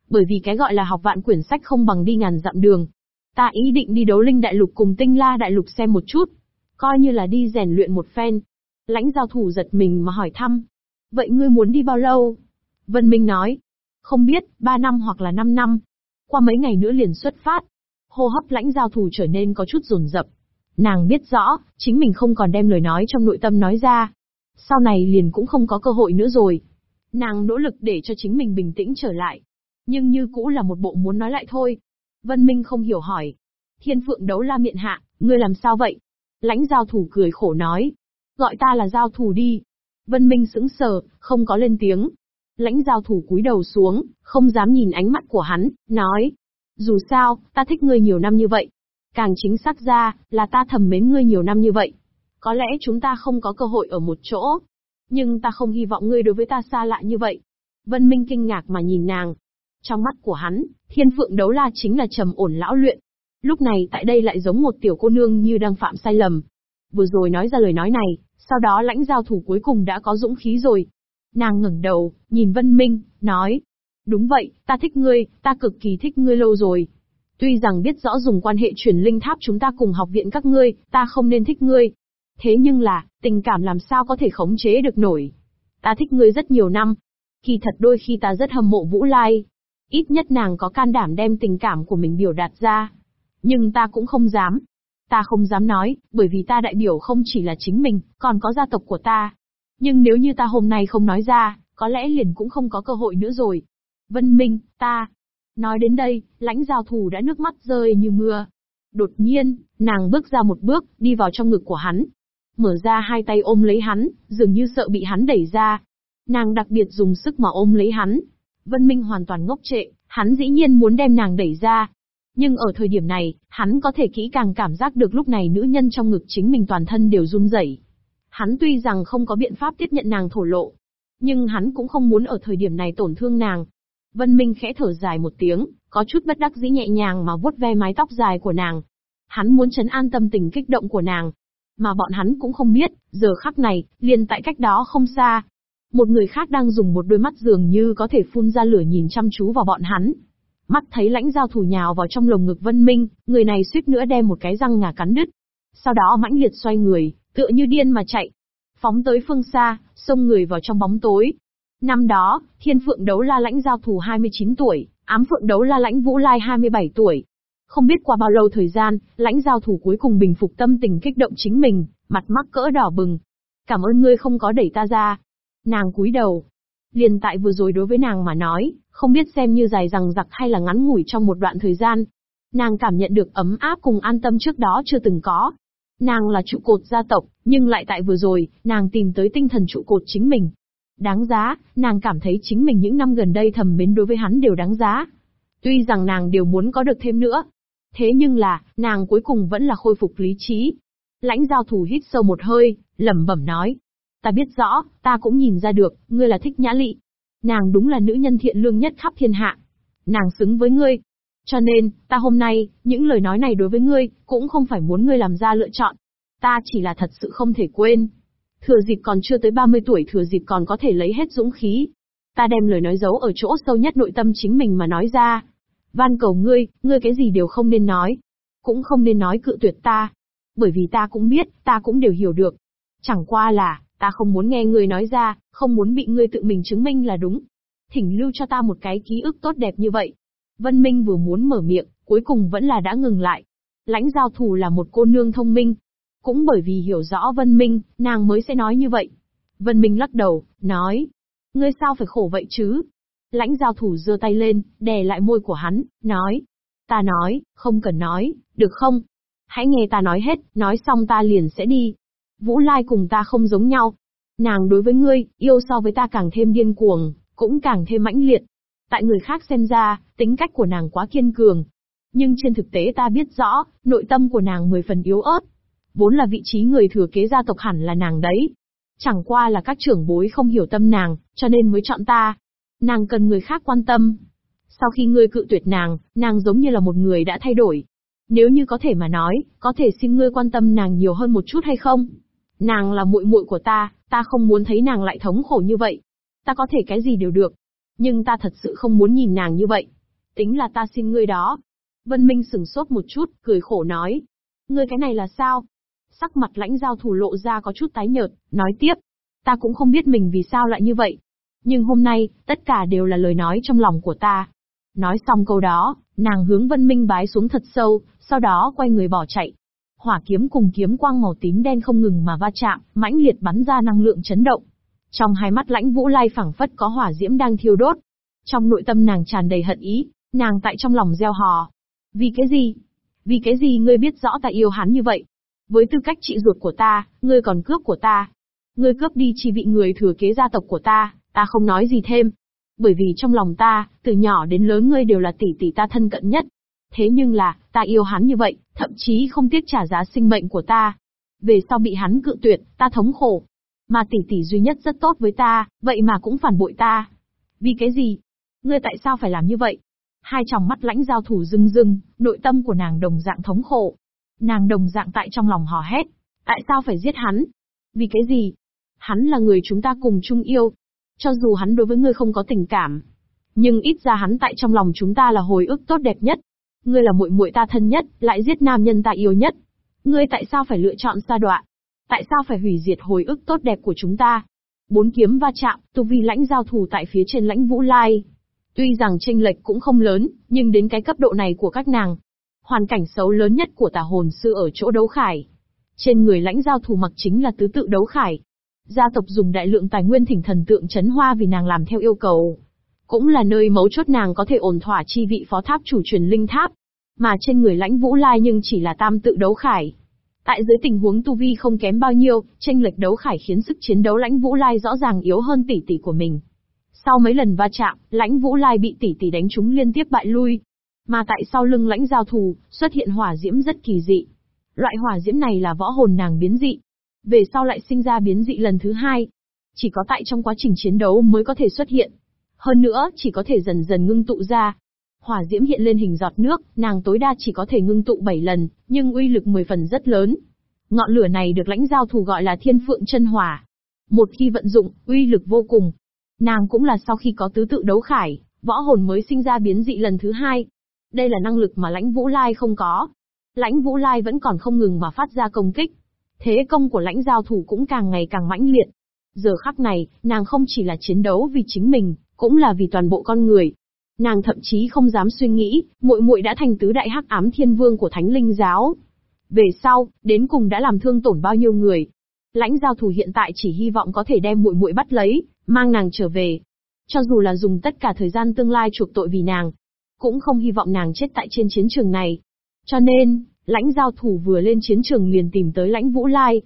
Bởi vì cái gọi là học vạn quyển sách không bằng đi ngàn dặm đường. Ta ý định đi đấu linh đại lục cùng tinh la đại lục xem một chút. Coi như là đi rèn luyện một phen. Lãnh giao thủ giật mình mà hỏi thăm. Vậy ngươi muốn đi bao lâu? Vân Minh nói. Không biết, ba năm hoặc là năm năm. Qua mấy ngày nữa liền xuất phát. Hô hấp lãnh giao thủ trở nên có chút rồn rập. Nàng biết rõ, chính mình không còn đem lời nói trong nội tâm nói ra. Sau này liền cũng không có cơ hội nữa rồi. Nàng nỗ lực để cho chính mình bình tĩnh trở lại. Nhưng như cũ là một bộ muốn nói lại thôi. Vân Minh không hiểu hỏi. Thiên phượng đấu la miệng hạ, ngươi làm sao vậy? Lãnh giao thủ cười khổ nói. Gọi ta là giao thủ đi. Vân Minh sững sờ, không có lên tiếng. Lãnh giao thủ cúi đầu xuống, không dám nhìn ánh mắt của hắn, nói. Dù sao, ta thích ngươi nhiều năm như vậy. Càng chính xác ra, là ta thầm mến ngươi nhiều năm như vậy. Có lẽ chúng ta không có cơ hội ở một chỗ. Nhưng ta không hy vọng ngươi đối với ta xa lạ như vậy. Vân Minh kinh ngạc mà nhìn nàng. Trong mắt của hắn, thiên phượng đấu la chính là trầm ổn lão luyện. Lúc này tại đây lại giống một tiểu cô nương như đang phạm sai lầm. Vừa rồi nói ra lời nói này, sau đó lãnh giao thủ cuối cùng đã có dũng khí rồi. Nàng ngẩng đầu, nhìn Vân Minh, nói. Đúng vậy, ta thích ngươi, ta cực kỳ thích ngươi lâu rồi. Tuy rằng biết rõ dùng quan hệ truyền linh tháp chúng ta cùng học viện các ngươi, ta không nên thích ngươi. Thế nhưng là, tình cảm làm sao có thể khống chế được nổi. Ta thích ngươi rất nhiều năm. Kỳ thật đôi khi ta rất hâm mộ Vũ Lai. Ít nhất nàng có can đảm đem tình cảm của mình biểu đạt ra. Nhưng ta cũng không dám. Ta không dám nói, bởi vì ta đại biểu không chỉ là chính mình, còn có gia tộc của ta. Nhưng nếu như ta hôm nay không nói ra, có lẽ liền cũng không có cơ hội nữa rồi. Vân Minh, ta. Nói đến đây, lãnh giao thủ đã nước mắt rơi như mưa. Đột nhiên, nàng bước ra một bước, đi vào trong ngực của hắn. Mở ra hai tay ôm lấy hắn, dường như sợ bị hắn đẩy ra. Nàng đặc biệt dùng sức mà ôm lấy hắn. Vân Minh hoàn toàn ngốc trệ, hắn dĩ nhiên muốn đem nàng đẩy ra. Nhưng ở thời điểm này, hắn có thể kỹ càng cảm giác được lúc này nữ nhân trong ngực chính mình toàn thân đều run rẩy. Hắn tuy rằng không có biện pháp tiếp nhận nàng thổ lộ, nhưng hắn cũng không muốn ở thời điểm này tổn thương nàng. Vân Minh khẽ thở dài một tiếng, có chút bất đắc dĩ nhẹ nhàng mà vuốt ve mái tóc dài của nàng. Hắn muốn chấn an tâm tình kích động của nàng. Mà bọn hắn cũng không biết, giờ khắc này, liền tại cách đó không xa. Một người khác đang dùng một đôi mắt dường như có thể phun ra lửa nhìn chăm chú vào bọn hắn. Mắt thấy lãnh giao thủ nhào vào trong lồng ngực Vân Minh, người này suýt nữa đem một cái răng ngà cắn đứt. Sau đó mãnh liệt xoay người, tựa như điên mà chạy. Phóng tới phương xa, xông người vào trong bóng tối. Năm đó, thiên phượng đấu la lãnh giao thủ 29 tuổi, ám phượng đấu la lãnh vũ lai 27 tuổi. Không biết qua bao lâu thời gian, lãnh giao thủ cuối cùng bình phục tâm tình kích động chính mình, mặt mắc cỡ đỏ bừng. Cảm ơn ngươi không có đẩy ta ra. Nàng cúi đầu. Liền tại vừa rồi đối với nàng mà nói, không biết xem như dài rằng giặc hay là ngắn ngủi trong một đoạn thời gian. Nàng cảm nhận được ấm áp cùng an tâm trước đó chưa từng có. Nàng là trụ cột gia tộc, nhưng lại tại vừa rồi, nàng tìm tới tinh thần trụ cột chính mình. Đáng giá, nàng cảm thấy chính mình những năm gần đây thầm mến đối với hắn đều đáng giá. Tuy rằng nàng đều muốn có được thêm nữa. Thế nhưng là, nàng cuối cùng vẫn là khôi phục lý trí. Lãnh giao thủ hít sâu một hơi, lẩm bẩm nói. Ta biết rõ, ta cũng nhìn ra được, ngươi là thích nhã lị. Nàng đúng là nữ nhân thiện lương nhất khắp thiên hạ. Nàng xứng với ngươi. Cho nên, ta hôm nay, những lời nói này đối với ngươi, cũng không phải muốn ngươi làm ra lựa chọn. Ta chỉ là thật sự không thể quên. Thừa dịp còn chưa tới 30 tuổi thừa dịp còn có thể lấy hết dũng khí. Ta đem lời nói giấu ở chỗ sâu nhất nội tâm chính mình mà nói ra. Van cầu ngươi, ngươi cái gì đều không nên nói. Cũng không nên nói cự tuyệt ta. Bởi vì ta cũng biết, ta cũng đều hiểu được. Chẳng qua là, ta không muốn nghe ngươi nói ra, không muốn bị ngươi tự mình chứng minh là đúng. Thỉnh lưu cho ta một cái ký ức tốt đẹp như vậy. Vân Minh vừa muốn mở miệng, cuối cùng vẫn là đã ngừng lại. Lãnh giao thủ là một cô nương thông minh. Cũng bởi vì hiểu rõ Vân Minh, nàng mới sẽ nói như vậy. Vân Minh lắc đầu, nói. Ngươi sao phải khổ vậy chứ? Lãnh giao thủ giơ tay lên, đè lại môi của hắn, nói. Ta nói, không cần nói, được không? Hãy nghe ta nói hết, nói xong ta liền sẽ đi. Vũ Lai cùng ta không giống nhau. Nàng đối với ngươi, yêu so với ta càng thêm điên cuồng, cũng càng thêm mãnh liệt. Tại người khác xem ra, tính cách của nàng quá kiên cường. Nhưng trên thực tế ta biết rõ, nội tâm của nàng mười phần yếu ớt. Vốn là vị trí người thừa kế gia tộc hẳn là nàng đấy. Chẳng qua là các trưởng bối không hiểu tâm nàng, cho nên mới chọn ta. Nàng cần người khác quan tâm. Sau khi ngươi cự tuyệt nàng, nàng giống như là một người đã thay đổi. Nếu như có thể mà nói, có thể xin ngươi quan tâm nàng nhiều hơn một chút hay không? Nàng là muội muội của ta, ta không muốn thấy nàng lại thống khổ như vậy. Ta có thể cái gì đều được. Nhưng ta thật sự không muốn nhìn nàng như vậy. Tính là ta xin ngươi đó. Vân Minh sừng sốt một chút, cười khổ nói. Ngươi cái này là sao? Sắc mặt lãnh giao thủ lộ ra có chút tái nhợt, nói tiếp. Ta cũng không biết mình vì sao lại như vậy. Nhưng hôm nay, tất cả đều là lời nói trong lòng của ta. Nói xong câu đó, nàng hướng Vân Minh bái xuống thật sâu, sau đó quay người bỏ chạy. Hỏa kiếm cùng kiếm quang màu tím đen không ngừng mà va chạm, mãnh liệt bắn ra năng lượng chấn động. Trong hai mắt lãnh vũ lai phẳng phất có hỏa diễm đang thiêu đốt. Trong nội tâm nàng tràn đầy hận ý, nàng tại trong lòng gieo hò. Vì cái gì? Vì cái gì ngươi biết rõ ta yêu hắn như vậy? Với tư cách chị ruột của ta, ngươi còn cướp của ta. Ngươi cướp đi chỉ vị người thừa kế gia tộc của ta, ta không nói gì thêm. Bởi vì trong lòng ta, từ nhỏ đến lớn ngươi đều là tỷ tỷ ta thân cận nhất. Thế nhưng là, ta yêu hắn như vậy, thậm chí không tiếc trả giá sinh mệnh của ta. Về sau bị hắn cự tuyệt, ta thống khổ. Mà tỷ tỷ duy nhất rất tốt với ta, vậy mà cũng phản bội ta. Vì cái gì? Ngươi tại sao phải làm như vậy? Hai tròng mắt lãnh giao thủ rưng rưng, nội tâm của nàng đồng dạng thống khổ. Nàng đồng dạng tại trong lòng hò hét. Tại sao phải giết hắn? Vì cái gì? Hắn là người chúng ta cùng chung yêu. Cho dù hắn đối với ngươi không có tình cảm. Nhưng ít ra hắn tại trong lòng chúng ta là hồi ức tốt đẹp nhất. Ngươi là muội muội ta thân nhất, lại giết nam nhân ta yêu nhất. Ngươi tại sao phải lựa chọn xa đoạn? Tại sao phải hủy diệt hồi ức tốt đẹp của chúng ta? Bốn kiếm va chạm, tu vi lãnh giao thủ tại phía trên lãnh vũ lai. Tuy rằng tranh lệch cũng không lớn, nhưng đến cái cấp độ này của các nàng, Hoàn cảnh xấu lớn nhất của tà hồn sư ở chỗ đấu khải. Trên người lãnh giao thủ mặc chính là tứ tự đấu khải. Gia tộc dùng đại lượng tài nguyên thỉnh thần tượng chấn hoa vì nàng làm theo yêu cầu. Cũng là nơi mấu chốt nàng có thể ổn thỏa chi vị phó tháp chủ truyền linh tháp. Mà trên người lãnh vũ lai nhưng chỉ là tam tự đấu khải. Tại dưới tình huống tu vi không kém bao nhiêu, tranh lệch đấu khải khiến sức chiến đấu lãnh vũ lai rõ ràng yếu hơn tỷ tỷ của mình. Sau mấy lần va chạm, lãnh vũ lai bị tỷ tỷ đánh trúng liên tiếp bại lui. Mà tại sau lưng lãnh giao thù, xuất hiện hỏa diễm rất kỳ dị. Loại hỏa diễm này là võ hồn nàng biến dị. Về sau lại sinh ra biến dị lần thứ hai. Chỉ có tại trong quá trình chiến đấu mới có thể xuất hiện. Hơn nữa, chỉ có thể dần dần ngưng tụ ra. Hỏa diễm hiện lên hình giọt nước, nàng tối đa chỉ có thể ngưng tụ 7 lần, nhưng uy lực 10 phần rất lớn. Ngọn lửa này được lãnh giao thù gọi là thiên phượng chân hỏa. Một khi vận dụng, uy lực vô cùng. Nàng cũng là sau khi có tứ tự đấu khải, võ hồn mới sinh ra biến dị lần thứ hai. Đây là năng lực mà lãnh Vũ Lai không có. Lãnh Vũ Lai vẫn còn không ngừng mà phát ra công kích. Thế công của lãnh giao thủ cũng càng ngày càng mãnh liệt. Giờ khắc này, nàng không chỉ là chiến đấu vì chính mình, cũng là vì toàn bộ con người. Nàng thậm chí không dám suy nghĩ, muội muội đã thành tứ đại hắc ám thiên vương của thánh linh giáo. Về sau, đến cùng đã làm thương tổn bao nhiêu người. Lãnh giao thủ hiện tại chỉ hy vọng có thể đem muội muội bắt lấy, mang nàng trở về. Cho dù là dùng tất cả thời gian tương lai chuộc tội vì nàng, cũng không hy vọng nàng chết tại trên chiến trường này. Cho nên, lãnh giao thủ vừa lên chiến trường liền tìm tới lãnh vũ lai.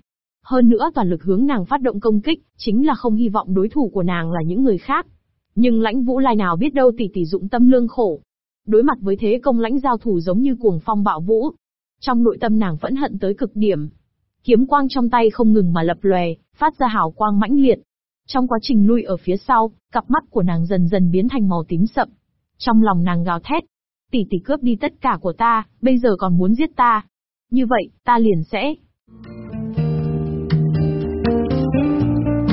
Hơn nữa toàn lực hướng nàng phát động công kích, chính là không hy vọng đối thủ của nàng là những người khác. Nhưng lãnh vũ lai nào biết đâu tỷ tỷ dụng tâm lương khổ. Đối mặt với thế công lãnh giao thủ giống như cuồng phong bạo vũ. Trong nội tâm nàng vẫn hận tới cực điểm. Kiếm quang trong tay không ngừng mà lập lòe, phát ra hào quang mãnh liệt. Trong quá trình lui ở phía sau, cặp mắt của nàng dần dần biến thành màu tím sậm, trong lòng nàng gào thét. Tỷ tỷ cướp đi tất cả của ta, bây giờ còn muốn giết ta. Như vậy, ta liền sẽ...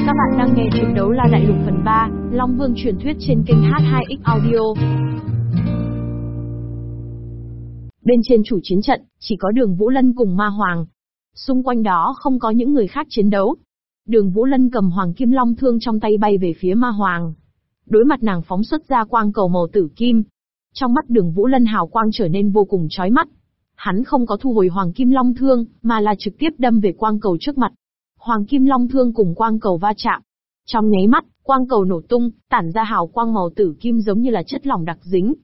Các bạn đang nghe chuyện đấu la đại lục phần 3, Long Vương truyền thuyết trên kênh H2X Audio. Bên trên chủ chiến trận, chỉ có đường Vũ Lân cùng Ma Hoàng. Xung quanh đó không có những người khác chiến đấu. Đường Vũ Lân cầm Hoàng Kim Long thương trong tay bay về phía Ma Hoàng. Đối mặt nàng phóng xuất ra quang cầu màu tử kim. Trong mắt đường Vũ Lân hào quang trở nên vô cùng chói mắt. Hắn không có thu hồi Hoàng Kim Long thương, mà là trực tiếp đâm về quang cầu trước mặt. Hoàng Kim Long thương cùng quang cầu va chạm. Trong nháy mắt, quang cầu nổ tung, tản ra hào quang màu tử kim giống như là chất lỏng đặc dính.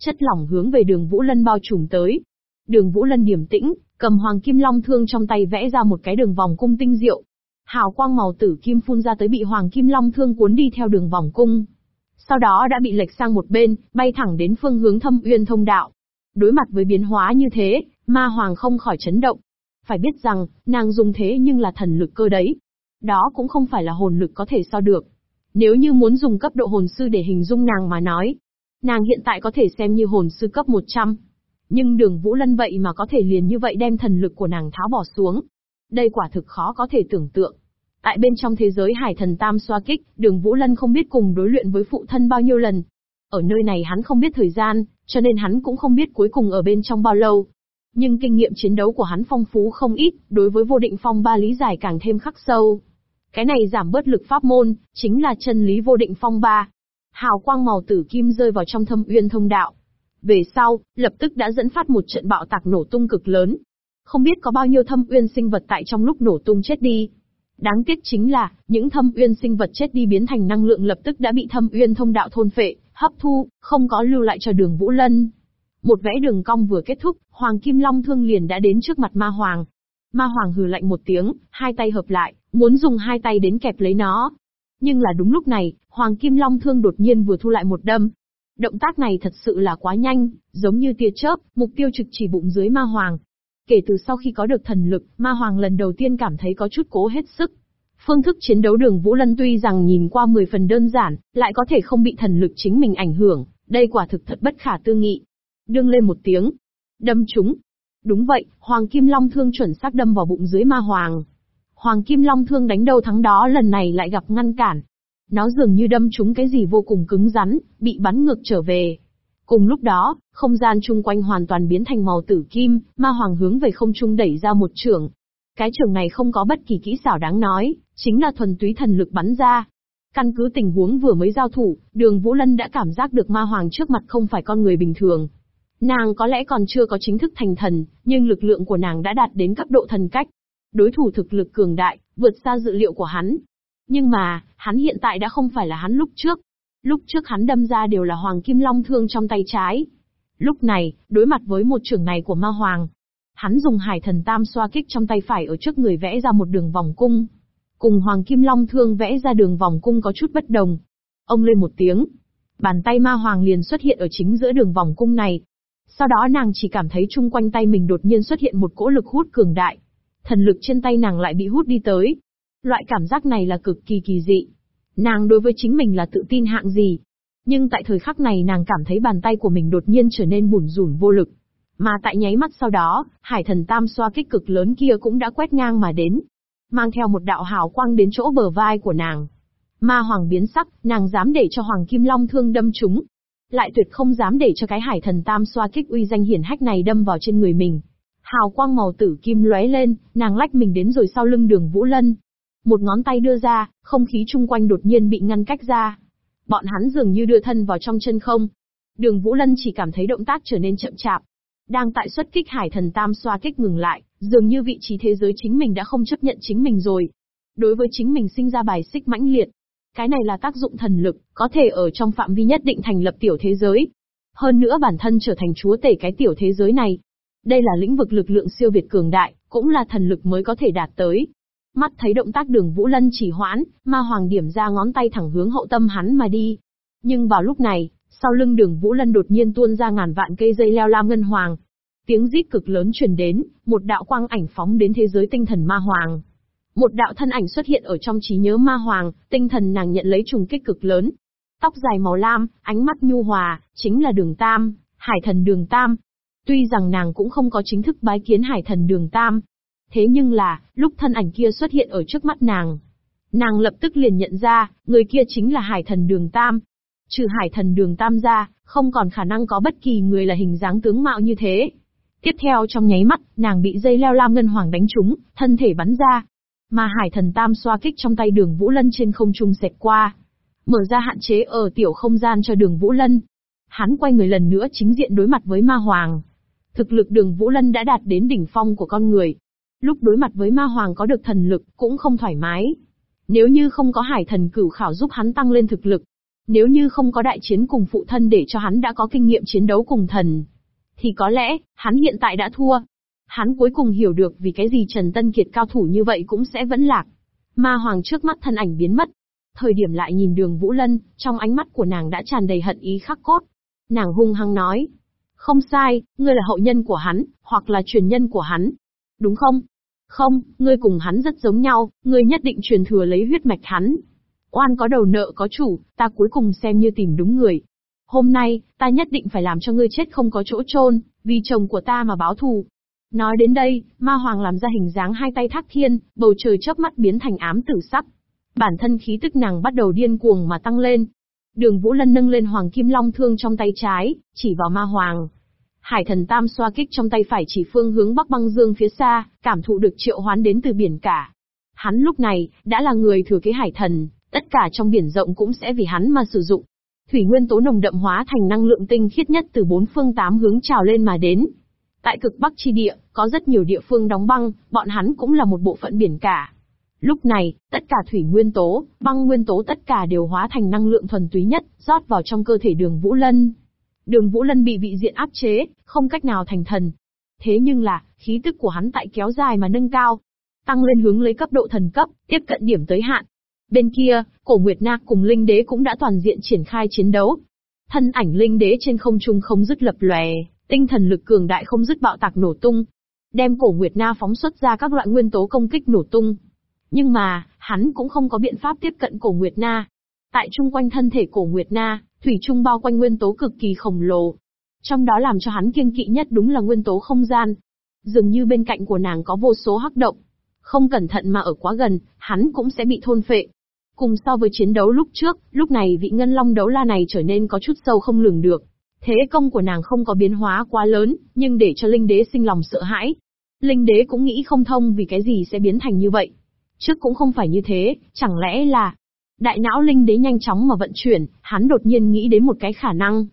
Chất lỏng hướng về đường Vũ Lân bao trùm tới. Đường Vũ Lân điềm tĩnh, cầm Hoàng Kim Long thương trong tay vẽ ra một cái đường vòng cung tinh diệu. Hào quang màu tử kim phun ra tới bị Hoàng Kim Long thương cuốn đi theo đường vòng cung. Sau đó đã bị lệch sang một bên, bay thẳng đến phương hướng thâm uyên thông đạo. Đối mặt với biến hóa như thế, ma hoàng không khỏi chấn động. Phải biết rằng, nàng dùng thế nhưng là thần lực cơ đấy. Đó cũng không phải là hồn lực có thể so được. Nếu như muốn dùng cấp độ hồn sư để hình dung nàng mà nói, nàng hiện tại có thể xem như hồn sư cấp 100. Nhưng đường Vũ Lân vậy mà có thể liền như vậy đem thần lực của nàng tháo bỏ xuống. Đây quả thực khó có thể tưởng tượng. Tại bên trong thế giới hải thần tam xoa kích, đường Vũ Lân không biết cùng đối luyện với phụ thân bao nhiêu lần. Ở nơi này hắn không biết thời gian, cho nên hắn cũng không biết cuối cùng ở bên trong bao lâu. Nhưng kinh nghiệm chiến đấu của hắn phong phú không ít, đối với vô định phong ba lý giải càng thêm khắc sâu. Cái này giảm bớt lực pháp môn, chính là chân lý vô định phong ba. Hào quang màu tử kim rơi vào trong thâm uyên thông đạo. Về sau, lập tức đã dẫn phát một trận bạo tạc nổ tung cực lớn. Không biết có bao nhiêu thâm uyên sinh vật tại trong lúc nổ tung chết đi. Đáng tiếc chính là, những thâm uyên sinh vật chết đi biến thành năng lượng lập tức đã bị thâm uyên thông đạo thôn phệ, hấp thu, không có lưu lại cho đường Vũ Lân. Một vẽ đường cong vừa kết thúc, Hoàng Kim Long thương liền đã đến trước mặt Ma Hoàng. Ma Hoàng hừ lạnh một tiếng, hai tay hợp lại, muốn dùng hai tay đến kẹp lấy nó. Nhưng là đúng lúc này, Hoàng Kim Long thương đột nhiên vừa thu lại một đâm. Động tác này thật sự là quá nhanh, giống như tia chớp, mục tiêu trực chỉ bụng dưới Ma Hoàng. Kể từ sau khi có được thần lực, Ma Hoàng lần đầu tiên cảm thấy có chút cố hết sức. Phương thức chiến đấu đường Vũ Lân tuy rằng nhìn qua 10 phần đơn giản, lại có thể không bị thần lực chính mình ảnh hưởng, đây quả thực thật bất khả tư nghị. Đương lên một tiếng. Đâm trúng. Đúng vậy, Hoàng Kim Long thương chuẩn xác đâm vào bụng dưới ma hoàng. Hoàng Kim Long thương đánh đầu thắng đó lần này lại gặp ngăn cản. Nó dường như đâm trúng cái gì vô cùng cứng rắn, bị bắn ngược trở về. Cùng lúc đó, không gian chung quanh hoàn toàn biến thành màu tử kim, ma hoàng hướng về không trung đẩy ra một trường. Cái trường này không có bất kỳ kỹ xảo đáng nói, chính là thuần túy thần lực bắn ra. Căn cứ tình huống vừa mới giao thủ, đường Vũ Lân đã cảm giác được ma hoàng trước mặt không phải con người bình thường. Nàng có lẽ còn chưa có chính thức thành thần, nhưng lực lượng của nàng đã đạt đến cấp độ thần cách. Đối thủ thực lực cường đại, vượt xa dự liệu của hắn. Nhưng mà, hắn hiện tại đã không phải là hắn lúc trước. Lúc trước hắn đâm ra đều là hoàng kim long thương trong tay trái. Lúc này, đối mặt với một trưởng này của ma hoàng, hắn dùng hải thần tam xoa kích trong tay phải ở trước người vẽ ra một đường vòng cung. Cùng hoàng kim long thương vẽ ra đường vòng cung có chút bất đồng. Ông lên một tiếng. Bàn tay ma hoàng liền xuất hiện ở chính giữa đường vòng cung này, sau đó nàng chỉ cảm thấy chung quanh tay mình đột nhiên xuất hiện một cỗ lực hút cường đại. Thần lực trên tay nàng lại bị hút đi tới. Loại cảm giác này là cực kỳ kỳ dị. Nàng đối với chính mình là tự tin hạng gì. Nhưng tại thời khắc này nàng cảm thấy bàn tay của mình đột nhiên trở nên bùn rủn vô lực. Mà tại nháy mắt sau đó, hải thần tam xoa kích cực lớn kia cũng đã quét ngang mà đến. Mang theo một đạo hào quang đến chỗ bờ vai của nàng. Ma hoàng biến sắc, nàng dám để cho hoàng kim long thương đâm chúng, lại tuyệt không dám để cho cái hải thần tam xoa kích uy danh hiển hách này đâm vào trên người mình. Hào quang màu tử kim lóe lên, nàng lách mình đến rồi sau lưng đường Vũ Lân. Một ngón tay đưa ra, không khí chung quanh đột nhiên bị ngăn cách ra. Bọn hắn dường như đưa thân vào trong chân không. Đường Vũ Lân chỉ cảm thấy động tác trở nên chậm chạp. Đang tại xuất kích hải thần tam xoa kích ngừng lại, dường như vị trí thế giới chính mình đã không chấp nhận chính mình rồi. Đối với chính mình sinh ra bài xích mãnh liệt, cái này là tác dụng thần lực, có thể ở trong phạm vi nhất định thành lập tiểu thế giới. Hơn nữa bản thân trở thành chúa tể cái tiểu thế giới này. Đây là lĩnh vực lực lượng siêu việt cường đại, cũng là thần lực mới có thể đạt tới. Mắt thấy động tác đường Vũ Lân chỉ hoãn, ma hoàng điểm ra ngón tay thẳng hướng hậu tâm hắn mà đi. Nhưng vào lúc này, sau lưng đường Vũ Lân đột nhiên tuôn ra ngàn vạn cây dây leo lam ngân hoàng. Tiếng rít cực lớn truyền đến, một đạo quang ảnh phóng đến thế giới tinh thần ma hoàng. Một đạo thân ảnh xuất hiện ở trong trí nhớ ma hoàng, tinh thần nàng nhận lấy trùng kích cực lớn. Tóc dài màu lam, ánh mắt nhu hòa, chính là đường Tam, hải thần đường Tam. Tuy rằng nàng cũng không có chính thức bái kiến hải thần đường Tam. Thế nhưng là, lúc thân ảnh kia xuất hiện ở trước mắt nàng. Nàng lập tức liền nhận ra, người kia chính là hải thần đường Tam. Trừ hải thần đường Tam ra, không còn khả năng có bất kỳ người là hình dáng tướng mạo như thế. Tiếp theo trong nháy mắt, nàng bị dây leo lam ngân hoàng đánh trúng, thân thể bắn ra. Mà hải thần tam xoa kích trong tay đường Vũ Lân trên không trung xẹt qua. Mở ra hạn chế ở tiểu không gian cho đường Vũ Lân. Hắn quay người lần nữa chính diện đối mặt với ma hoàng. Thực lực đường Vũ Lân đã đạt đến đỉnh phong của con người. Lúc đối mặt với ma hoàng có được thần lực, cũng không thoải mái. Nếu như không có hải thần cửu khảo giúp hắn tăng lên thực lực, nếu như không có đại chiến cùng phụ thân để cho hắn đã có kinh nghiệm chiến đấu cùng thần, thì có lẽ, hắn hiện tại đã thua. Hắn cuối cùng hiểu được vì cái gì Trần Tân Kiệt cao thủ như vậy cũng sẽ vẫn lạc. Ma Hoàng trước mắt thân ảnh biến mất. Thời điểm lại nhìn đường Vũ Lân, trong ánh mắt của nàng đã tràn đầy hận ý khắc cốt. Nàng hung hăng nói. Không sai, ngươi là hậu nhân của hắn, hoặc là truyền nhân của hắn. Đúng không? Không, ngươi cùng hắn rất giống nhau, ngươi nhất định truyền thừa lấy huyết mạch hắn. Oan có đầu nợ có chủ, ta cuối cùng xem như tìm đúng người. Hôm nay, ta nhất định phải làm cho ngươi chết không có chỗ chôn, vì chồng của ta mà báo thù. Nói đến đây, ma hoàng làm ra hình dáng hai tay thác thiên, bầu trời chớp mắt biến thành ám tử sắc. Bản thân khí tức nàng bắt đầu điên cuồng mà tăng lên. Đường Vũ Lân nâng lên hoàng kim long thương trong tay trái, chỉ vào ma hoàng. Hải thần tam xoa kích trong tay phải chỉ phương hướng bắc băng dương phía xa, cảm thụ được triệu hoán đến từ biển cả. Hắn lúc này, đã là người thừa kế hải thần, tất cả trong biển rộng cũng sẽ vì hắn mà sử dụng. Thủy nguyên tố nồng đậm hóa thành năng lượng tinh khiết nhất từ bốn phương tám hướng trào lên mà đến. Tại cực bắc chi địa, có rất nhiều địa phương đóng băng, bọn hắn cũng là một bộ phận biển cả. Lúc này, tất cả thủy nguyên tố, băng nguyên tố tất cả đều hóa thành năng lượng thuần túy nhất, rót vào trong cơ thể đường Vũ Lân. Đường Vũ Lân bị vị diện áp chế, không cách nào thành thần. Thế nhưng là, khí tức của hắn tại kéo dài mà nâng cao. Tăng lên hướng lấy cấp độ thần cấp, tiếp cận điểm tới hạn. Bên kia, cổ Nguyệt Na cùng Linh Đế cũng đã toàn diện triển khai chiến đấu. Thân ảnh Linh Đế trên không trung không dứt lập lòe, tinh thần lực cường đại không dứt bạo tạc nổ tung. Đem cổ Nguyệt Na phóng xuất ra các loại nguyên tố công kích nổ tung. Nhưng mà, hắn cũng không có biện pháp tiếp cận cổ Nguyệt Na. Tại trung quanh thân thể cổ Nguyệt Na, thủy trung bao quanh nguyên tố cực kỳ khổng lồ. Trong đó làm cho hắn kiêng kỵ nhất đúng là nguyên tố không gian. Dường như bên cạnh của nàng có vô số hắc động. Không cẩn thận mà ở quá gần, hắn cũng sẽ bị thôn phệ. Cùng so với chiến đấu lúc trước, lúc này vị ngân long đấu la này trở nên có chút sâu không lường được. Thế công của nàng không có biến hóa quá lớn, nhưng để cho linh đế sinh lòng sợ hãi. Linh đế cũng nghĩ không thông vì cái gì sẽ biến thành như vậy. Trước cũng không phải như thế, chẳng lẽ là... Đại não linh đế nhanh chóng mà vận chuyển, hắn đột nhiên nghĩ đến một cái khả năng.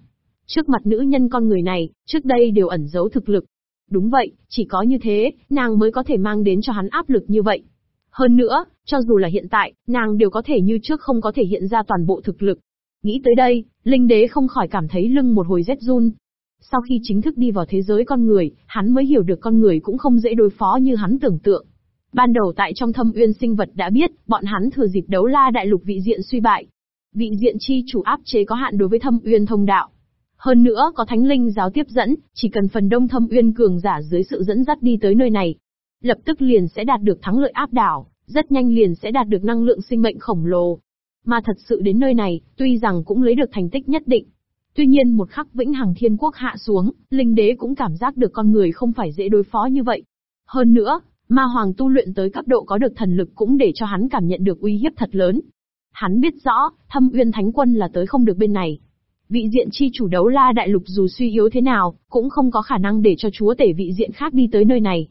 Trước mặt nữ nhân con người này, trước đây đều ẩn giấu thực lực. Đúng vậy, chỉ có như thế, nàng mới có thể mang đến cho hắn áp lực như vậy. Hơn nữa, cho dù là hiện tại, nàng đều có thể như trước không có thể hiện ra toàn bộ thực lực. Nghĩ tới đây, Linh Đế không khỏi cảm thấy lưng một hồi rét run. Sau khi chính thức đi vào thế giới con người, hắn mới hiểu được con người cũng không dễ đối phó như hắn tưởng tượng. Ban đầu tại trong thâm uyên sinh vật đã biết, bọn hắn thừa dịp đấu la đại lục vị diện suy bại. Vị diện chi chủ áp chế có hạn đối với thâm uyên thông đạo. Hơn nữa có thánh linh giáo tiếp dẫn, chỉ cần phần đông thâm uyên cường giả dưới sự dẫn dắt đi tới nơi này. Lập tức liền sẽ đạt được thắng lợi áp đảo rất nhanh liền sẽ đạt được năng lượng sinh mệnh khổng lồ. Mà thật sự đến nơi này, tuy rằng cũng lấy được thành tích nhất định. Tuy nhiên một khắc vĩnh hằng thiên quốc hạ xuống, linh đế cũng cảm giác được con người không phải dễ đối phó như vậy. Hơn nữa, ma hoàng tu luyện tới cấp độ có được thần lực cũng để cho hắn cảm nhận được uy hiếp thật lớn. Hắn biết rõ, thâm uyên thánh quân là tới không được bên này. Vị diện chi chủ đấu la đại lục dù suy yếu thế nào, cũng không có khả năng để cho chúa tể vị diện khác đi tới nơi này.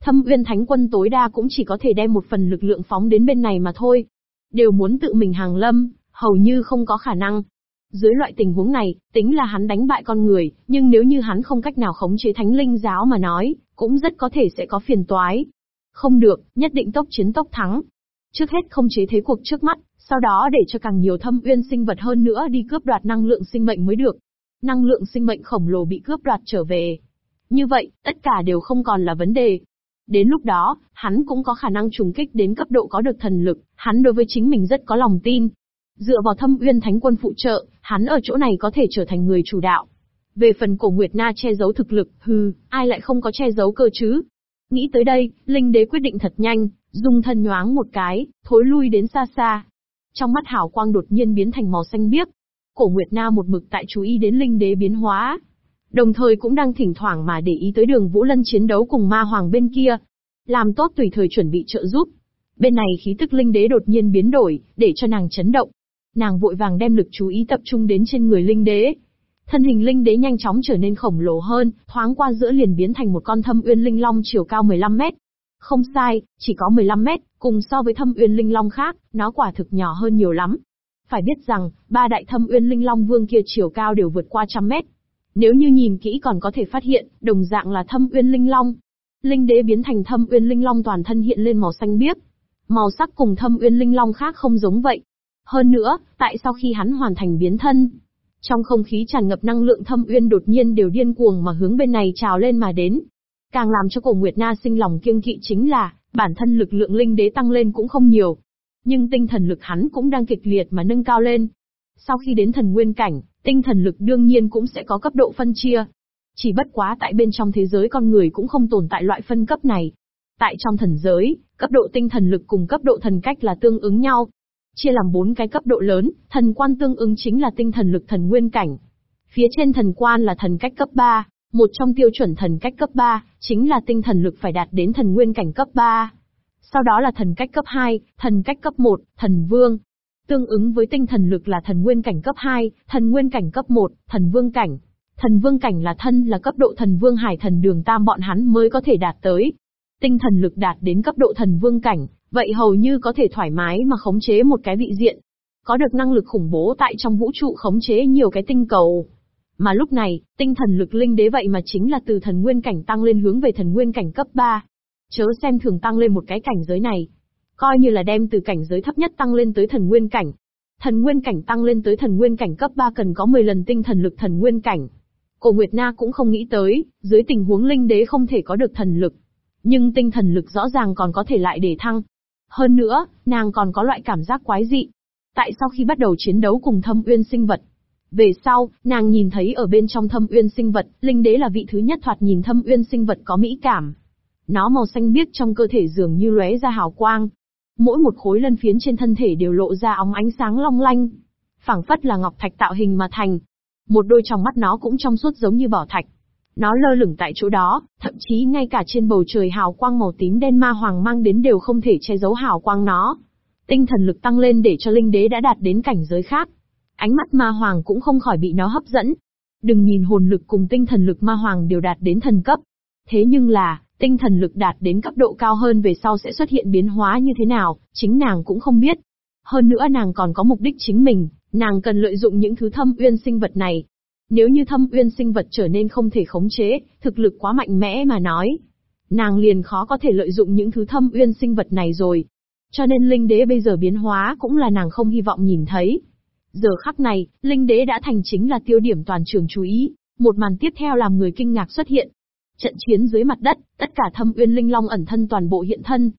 Thâm Uyên Thánh Quân tối đa cũng chỉ có thể đem một phần lực lượng phóng đến bên này mà thôi. Đều muốn tự mình hàng lâm, hầu như không có khả năng. Dưới loại tình huống này, tính là hắn đánh bại con người, nhưng nếu như hắn không cách nào khống chế thánh linh giáo mà nói, cũng rất có thể sẽ có phiền toái. Không được, nhất định tốc chiến tốc thắng. Trước hết không chế thế cuộc trước mắt, sau đó để cho càng nhiều thâm uyên sinh vật hơn nữa đi cướp đoạt năng lượng sinh mệnh mới được. Năng lượng sinh mệnh khổng lồ bị cướp đoạt trở về. Như vậy, tất cả đều không còn là vấn đề, Đến lúc đó, hắn cũng có khả năng trùng kích đến cấp độ có được thần lực, hắn đối với chính mình rất có lòng tin. Dựa vào thâm uyên thánh quân phụ trợ, hắn ở chỗ này có thể trở thành người chủ đạo. Về phần cổ Nguyệt Na che giấu thực lực, hừ, ai lại không có che giấu cơ chứ? Nghĩ tới đây, Linh Đế quyết định thật nhanh, dùng thân nhoáng một cái, thối lui đến xa xa. Trong mắt hảo quang đột nhiên biến thành màu xanh biếc. Cổ Nguyệt Na một mực tại chú ý đến Linh Đế biến hóa, Đồng thời cũng đang thỉnh thoảng mà để ý tới đường Vũ Lân chiến đấu cùng ma hoàng bên kia. Làm tốt tùy thời chuẩn bị trợ giúp. Bên này khí tức linh đế đột nhiên biến đổi, để cho nàng chấn động. Nàng vội vàng đem lực chú ý tập trung đến trên người linh đế. Thân hình linh đế nhanh chóng trở nên khổng lồ hơn, thoáng qua giữa liền biến thành một con thâm uyên linh long chiều cao 15 mét. Không sai, chỉ có 15 mét, cùng so với thâm uyên linh long khác, nó quả thực nhỏ hơn nhiều lắm. Phải biết rằng, ba đại thâm uyên linh long vương kia chiều cao đều vượt qua trăm mét. Nếu như nhìn kỹ còn có thể phát hiện, đồng dạng là thâm uyên linh long. Linh đế biến thành thâm uyên linh long toàn thân hiện lên màu xanh biếc. Màu sắc cùng thâm uyên linh long khác không giống vậy. Hơn nữa, tại sau khi hắn hoàn thành biến thân, trong không khí tràn ngập năng lượng thâm uyên đột nhiên đều điên cuồng mà hướng bên này trào lên mà đến. Càng làm cho cổ Nguyệt Na sinh lòng kiêng kỵ chính là, bản thân lực lượng linh đế tăng lên cũng không nhiều. Nhưng tinh thần lực hắn cũng đang kịch liệt mà nâng cao lên. Sau khi đến thần nguyên cảnh, tinh thần lực đương nhiên cũng sẽ có cấp độ phân chia. Chỉ bất quá tại bên trong thế giới con người cũng không tồn tại loại phân cấp này. Tại trong thần giới, cấp độ tinh thần lực cùng cấp độ thần cách là tương ứng nhau. Chia làm bốn cái cấp độ lớn, thần quan tương ứng chính là tinh thần lực thần nguyên cảnh. Phía trên thần quan là thần cách cấp 3, một trong tiêu chuẩn thần cách cấp 3, chính là tinh thần lực phải đạt đến thần nguyên cảnh cấp 3. Sau đó là thần cách cấp 2, thần cách cấp 1, thần vương. Tương ứng với tinh thần lực là thần nguyên cảnh cấp 2, thần nguyên cảnh cấp 1, thần vương cảnh. Thần vương cảnh là thân là cấp độ thần vương hải thần đường tam bọn hắn mới có thể đạt tới. Tinh thần lực đạt đến cấp độ thần vương cảnh, vậy hầu như có thể thoải mái mà khống chế một cái vị diện. Có được năng lực khủng bố tại trong vũ trụ khống chế nhiều cái tinh cầu. Mà lúc này, tinh thần lực linh đế vậy mà chính là từ thần nguyên cảnh tăng lên hướng về thần nguyên cảnh cấp 3. Chớ xem thường tăng lên một cái cảnh giới này. Coi như là đem từ cảnh giới thấp nhất tăng lên tới thần nguyên cảnh. Thần nguyên cảnh tăng lên tới thần nguyên cảnh cấp 3 cần có 10 lần tinh thần lực thần nguyên cảnh. Cổ Nguyệt Na cũng không nghĩ tới, dưới tình huống linh đế không thể có được thần lực. Nhưng tinh thần lực rõ ràng còn có thể lại để thăng. Hơn nữa, nàng còn có loại cảm giác quái dị. Tại sau khi bắt đầu chiến đấu cùng thâm uyên sinh vật, về sau, nàng nhìn thấy ở bên trong thâm uyên sinh vật, linh đế là vị thứ nhất thoạt nhìn thâm uyên sinh vật có mỹ cảm. Nó màu xanh biếc trong cơ thể dường như lóe ra hào quang. Mỗi một khối lân phiến trên thân thể đều lộ ra óng ánh sáng long lanh. phảng phất là ngọc thạch tạo hình mà thành. Một đôi trong mắt nó cũng trong suốt giống như bảo thạch. Nó lơ lửng tại chỗ đó, thậm chí ngay cả trên bầu trời hào quang màu tím đen ma hoàng mang đến đều không thể che giấu hào quang nó. Tinh thần lực tăng lên để cho linh đế đã đạt đến cảnh giới khác. Ánh mắt ma hoàng cũng không khỏi bị nó hấp dẫn. Đừng nhìn hồn lực cùng tinh thần lực ma hoàng đều đạt đến thần cấp. Thế nhưng là, tinh thần lực đạt đến cấp độ cao hơn về sau sẽ xuất hiện biến hóa như thế nào, chính nàng cũng không biết. Hơn nữa nàng còn có mục đích chính mình, nàng cần lợi dụng những thứ thâm uyên sinh vật này. Nếu như thâm uyên sinh vật trở nên không thể khống chế, thực lực quá mạnh mẽ mà nói, nàng liền khó có thể lợi dụng những thứ thâm uyên sinh vật này rồi. Cho nên linh đế bây giờ biến hóa cũng là nàng không hy vọng nhìn thấy. Giờ khắc này, linh đế đã thành chính là tiêu điểm toàn trường chú ý, một màn tiếp theo làm người kinh ngạc xuất hiện. Trận chiến dưới mặt đất, tất cả thâm uyên linh long ẩn thân toàn bộ hiện thân.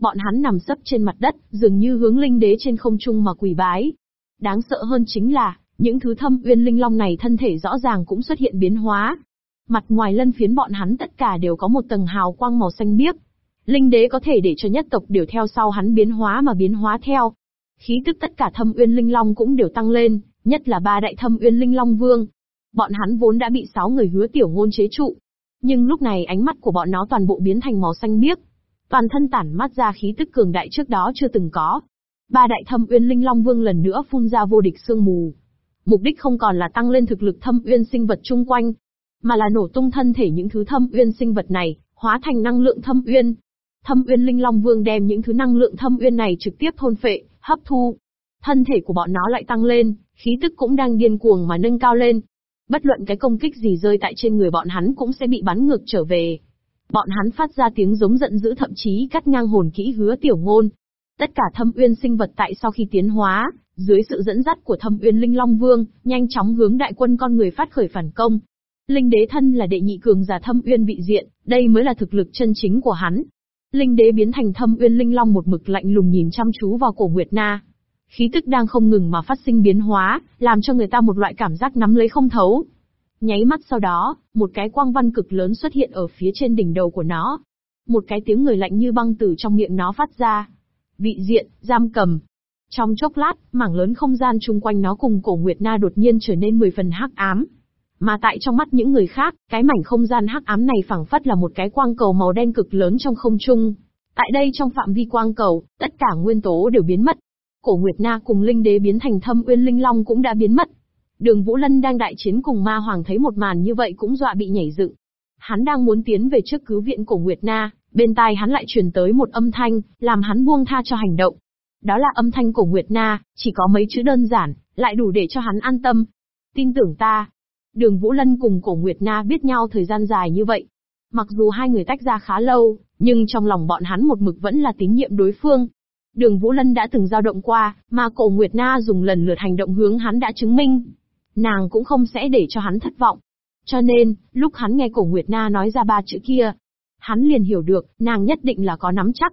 Bọn hắn nằm sấp trên mặt đất, dường như hướng linh đế trên không trung mà quỳ bái. Đáng sợ hơn chính là, những thứ thâm uyên linh long này thân thể rõ ràng cũng xuất hiện biến hóa. Mặt ngoài lân phiến bọn hắn tất cả đều có một tầng hào quang màu xanh biếc. Linh đế có thể để cho nhất tộc đều theo sau hắn biến hóa mà biến hóa theo, Khí tức tất cả thâm uyên linh long cũng đều tăng lên, nhất là ba đại thâm uyên linh long vương. Bọn hắn vốn đã bị sáu người hứa tiểu ngôn chế trụ. Nhưng lúc này ánh mắt của bọn nó toàn bộ biến thành màu xanh biếc. Toàn thân tản mắt ra khí tức cường đại trước đó chưa từng có. Ba đại thâm uyên linh long vương lần nữa phun ra vô địch sương mù. Mục đích không còn là tăng lên thực lực thâm uyên sinh vật chung quanh, mà là nổ tung thân thể những thứ thâm uyên sinh vật này, hóa thành năng lượng thâm uyên. Thâm uyên linh long vương đem những thứ năng lượng thâm uyên này trực tiếp thôn phệ, hấp thu. Thân thể của bọn nó lại tăng lên, khí tức cũng đang điên cuồng mà nâng cao lên. Bất luận cái công kích gì rơi tại trên người bọn hắn cũng sẽ bị bắn ngược trở về. Bọn hắn phát ra tiếng giống giận dữ thậm chí cắt ngang hồn kỹ hứa tiểu ngôn. Tất cả thâm uyên sinh vật tại sau khi tiến hóa, dưới sự dẫn dắt của thâm uyên linh long vương, nhanh chóng hướng đại quân con người phát khởi phản công. Linh đế thân là đệ nhị cường giả thâm uyên vị diện, đây mới là thực lực chân chính của hắn. Linh đế biến thành thâm uyên linh long một mực lạnh lùng nhìn chăm chú vào cổ Nguyệt Na. Khí tức đang không ngừng mà phát sinh biến hóa, làm cho người ta một loại cảm giác nắm lấy không thấu. Nháy mắt sau đó, một cái quang văn cực lớn xuất hiện ở phía trên đỉnh đầu của nó. Một cái tiếng người lạnh như băng từ trong miệng nó phát ra. Vị diện, giam cầm. Trong chốc lát, mảng lớn không gian chung quanh nó cùng cổ Nguyệt Na đột nhiên trở nên mười phần hắc ám. Mà tại trong mắt những người khác, cái mảnh không gian hắc ám này phẳng phất là một cái quang cầu màu đen cực lớn trong không trung. Tại đây trong phạm vi quang cầu, tất cả nguyên tố đều biến mất. Cổ Nguyệt Na cùng Linh Đế biến thành thâm uyên linh long cũng đã biến mất. Đường Vũ Lân đang đại chiến cùng ma hoàng thấy một màn như vậy cũng dọa bị nhảy dựng. Hắn đang muốn tiến về trước cứu viện cổ Nguyệt Na, bên tai hắn lại truyền tới một âm thanh, làm hắn buông tha cho hành động. Đó là âm thanh của Nguyệt Na, chỉ có mấy chữ đơn giản, lại đủ để cho hắn an tâm. Tin tưởng ta. Đường Vũ Lân cùng cổ Nguyệt Na biết nhau thời gian dài như vậy. Mặc dù hai người tách ra khá lâu, nhưng trong lòng bọn hắn một mực vẫn là tín nhiệm đối phương. Đường Vũ Lân đã từng dao động qua, mà cổ Nguyệt Na dùng lần lượt hành động hướng hắn đã chứng minh. Nàng cũng không sẽ để cho hắn thất vọng. Cho nên, lúc hắn nghe cổ Nguyệt Na nói ra ba chữ kia, hắn liền hiểu được, nàng nhất định là có nắm chắc.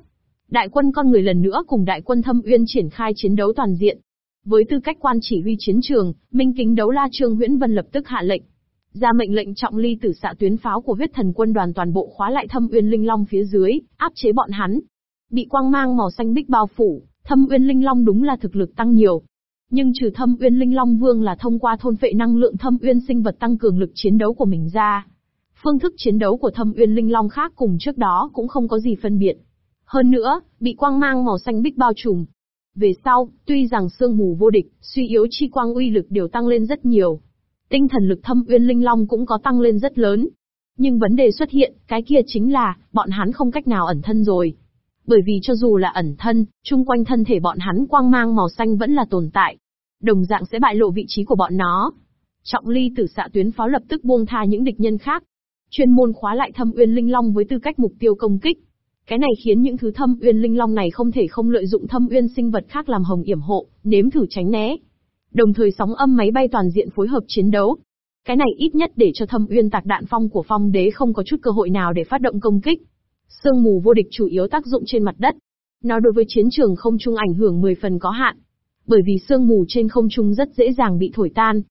Đại quân con người lần nữa cùng đại quân thâm uyên triển khai chiến đấu toàn diện. Với tư cách quan chỉ huy chiến trường, Minh Kính đấu la Trương Huyễn Vân lập tức hạ lệnh. Ra mệnh lệnh trọng ly tử xạ tuyến pháo của huyết thần quân đoàn toàn bộ khóa lại thâm uyên linh long phía dưới, áp chế bọn hắn. Bị quang mang màu xanh bích bao phủ, thâm uyên linh long đúng là thực lực tăng nhiều. Nhưng trừ thâm uyên linh long vương là thông qua thôn phệ năng lượng thâm uyên sinh vật tăng cường lực chiến đấu của mình ra. Phương thức chiến đấu của thâm uyên linh long khác cùng trước đó cũng không có gì phân biệt. Hơn nữa, bị quang mang màu xanh bích bao trùm. Về sau, tuy rằng sương mù vô địch, suy yếu chi quang uy lực đều tăng lên rất nhiều. Tinh thần lực thâm uyên linh long cũng có tăng lên rất lớn. Nhưng vấn đề xuất hiện, cái kia chính là, bọn hắn không cách nào ẩn thân rồi. Bởi vì cho dù là ẩn thân, chung quanh thân thể bọn hắn quang mang màu xanh vẫn là tồn tại. Đồng dạng sẽ bại lộ vị trí của bọn nó. Trọng ly tử xạ tuyến pháo lập tức buông tha những địch nhân khác. Chuyên môn khóa lại thâm uyên linh long với tư cách mục tiêu công kích. Cái này khiến những thứ thâm uyên linh long này không thể không lợi dụng thâm uyên sinh vật khác làm hồng yểm hộ, nếm thử tránh né. Đồng thời sóng âm máy bay toàn diện phối hợp chiến đấu. Cái này ít nhất để cho thâm uyên tạc đạn phong của phong đế không có chút cơ hội nào để phát động công kích. Sương mù vô địch chủ yếu tác dụng trên mặt đất. Nó đối với chiến trường không trung ảnh hưởng 10 phần có hạn. Bởi vì sương mù trên không trung rất dễ dàng bị thổi tan.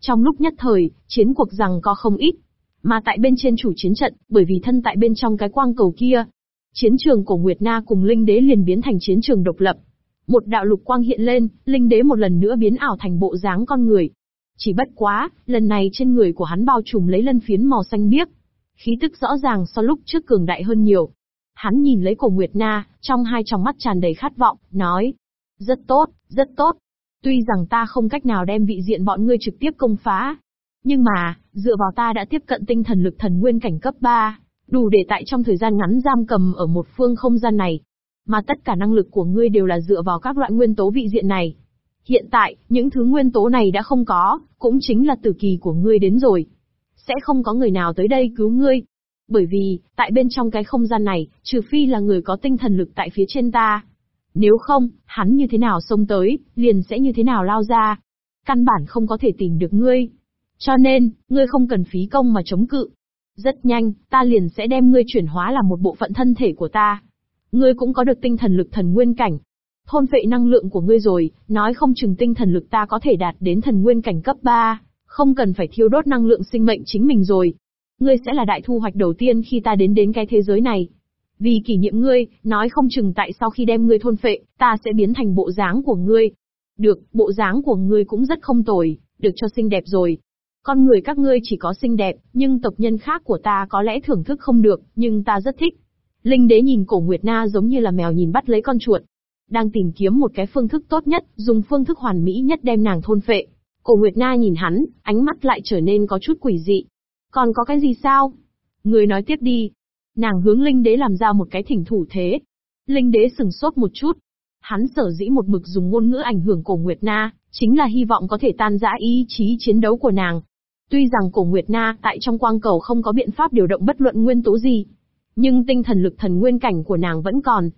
Trong lúc nhất thời, chiến cuộc rằng có không ít. Mà tại bên trên chủ chiến trận, bởi vì thân tại bên trong cái quang cầu kia, chiến trường của Nguyệt Na cùng Linh Đế liền biến thành chiến trường độc lập. Một đạo lục quang hiện lên, Linh Đế một lần nữa biến ảo thành bộ dáng con người. Chỉ bất quá, lần này trên người của hắn bao trùm lấy lân phiến màu xanh biếc. Khí tức rõ ràng so lúc trước cường đại hơn nhiều. Hắn nhìn lấy cổ Nguyệt Na, trong hai tròng mắt tràn đầy khát vọng, nói. Rất tốt, rất tốt. Tuy rằng ta không cách nào đem vị diện bọn ngươi trực tiếp công phá. Nhưng mà, dựa vào ta đã tiếp cận tinh thần lực thần nguyên cảnh cấp 3, đủ để tại trong thời gian ngắn giam cầm ở một phương không gian này. Mà tất cả năng lực của ngươi đều là dựa vào các loại nguyên tố vị diện này. Hiện tại, những thứ nguyên tố này đã không có, cũng chính là tử kỳ của ngươi đến rồi. Sẽ không có người nào tới đây cứu ngươi. Bởi vì, tại bên trong cái không gian này, trừ phi là người có tinh thần lực tại phía trên ta. Nếu không, hắn như thế nào xông tới, liền sẽ như thế nào lao ra. Căn bản không có thể tìm được ngươi. Cho nên, ngươi không cần phí công mà chống cự. Rất nhanh, ta liền sẽ đem ngươi chuyển hóa làm một bộ phận thân thể của ta. Ngươi cũng có được tinh thần lực thần nguyên cảnh. Thôn phệ năng lượng của ngươi rồi, nói không chừng tinh thần lực ta có thể đạt đến thần nguyên cảnh cấp 3, không cần phải thiêu đốt năng lượng sinh mệnh chính mình rồi. Ngươi sẽ là đại thu hoạch đầu tiên khi ta đến đến cái thế giới này. Vì kỷ niệm ngươi, nói không chừng tại sau khi đem ngươi thôn phệ, ta sẽ biến thành bộ dáng của ngươi. Được, bộ dáng của ngươi cũng rất không tồi, được cho xinh đẹp rồi. Con người các ngươi chỉ có xinh đẹp, nhưng tộc nhân khác của ta có lẽ thưởng thức không được, nhưng ta rất thích. Linh đế nhìn cổ Nguyệt Na giống như là mèo nhìn bắt lấy con chuột. Đang tìm kiếm một cái phương thức tốt nhất, dùng phương thức hoàn mỹ nhất đem nàng thôn phệ. Cổ Nguyệt Na nhìn hắn, ánh mắt lại trở nên có chút quỷ dị. Còn có cái gì sao? Người nói tiếp đi. Nàng hướng Linh đế làm ra một cái thỉnh thủ thế. Linh đế sừng sốt một chút. Hắn sở dĩ một mực dùng ngôn ngữ ảnh hưởng cổ Nguyệt Na, chính là hy vọng có thể tan rã ý chí chiến đấu của nàng. Tuy rằng cổ Nguyệt Na tại trong quang cầu không có biện pháp điều động bất luận nguyên tố gì, nhưng tinh thần lực thần nguyên cảnh của nàng vẫn còn.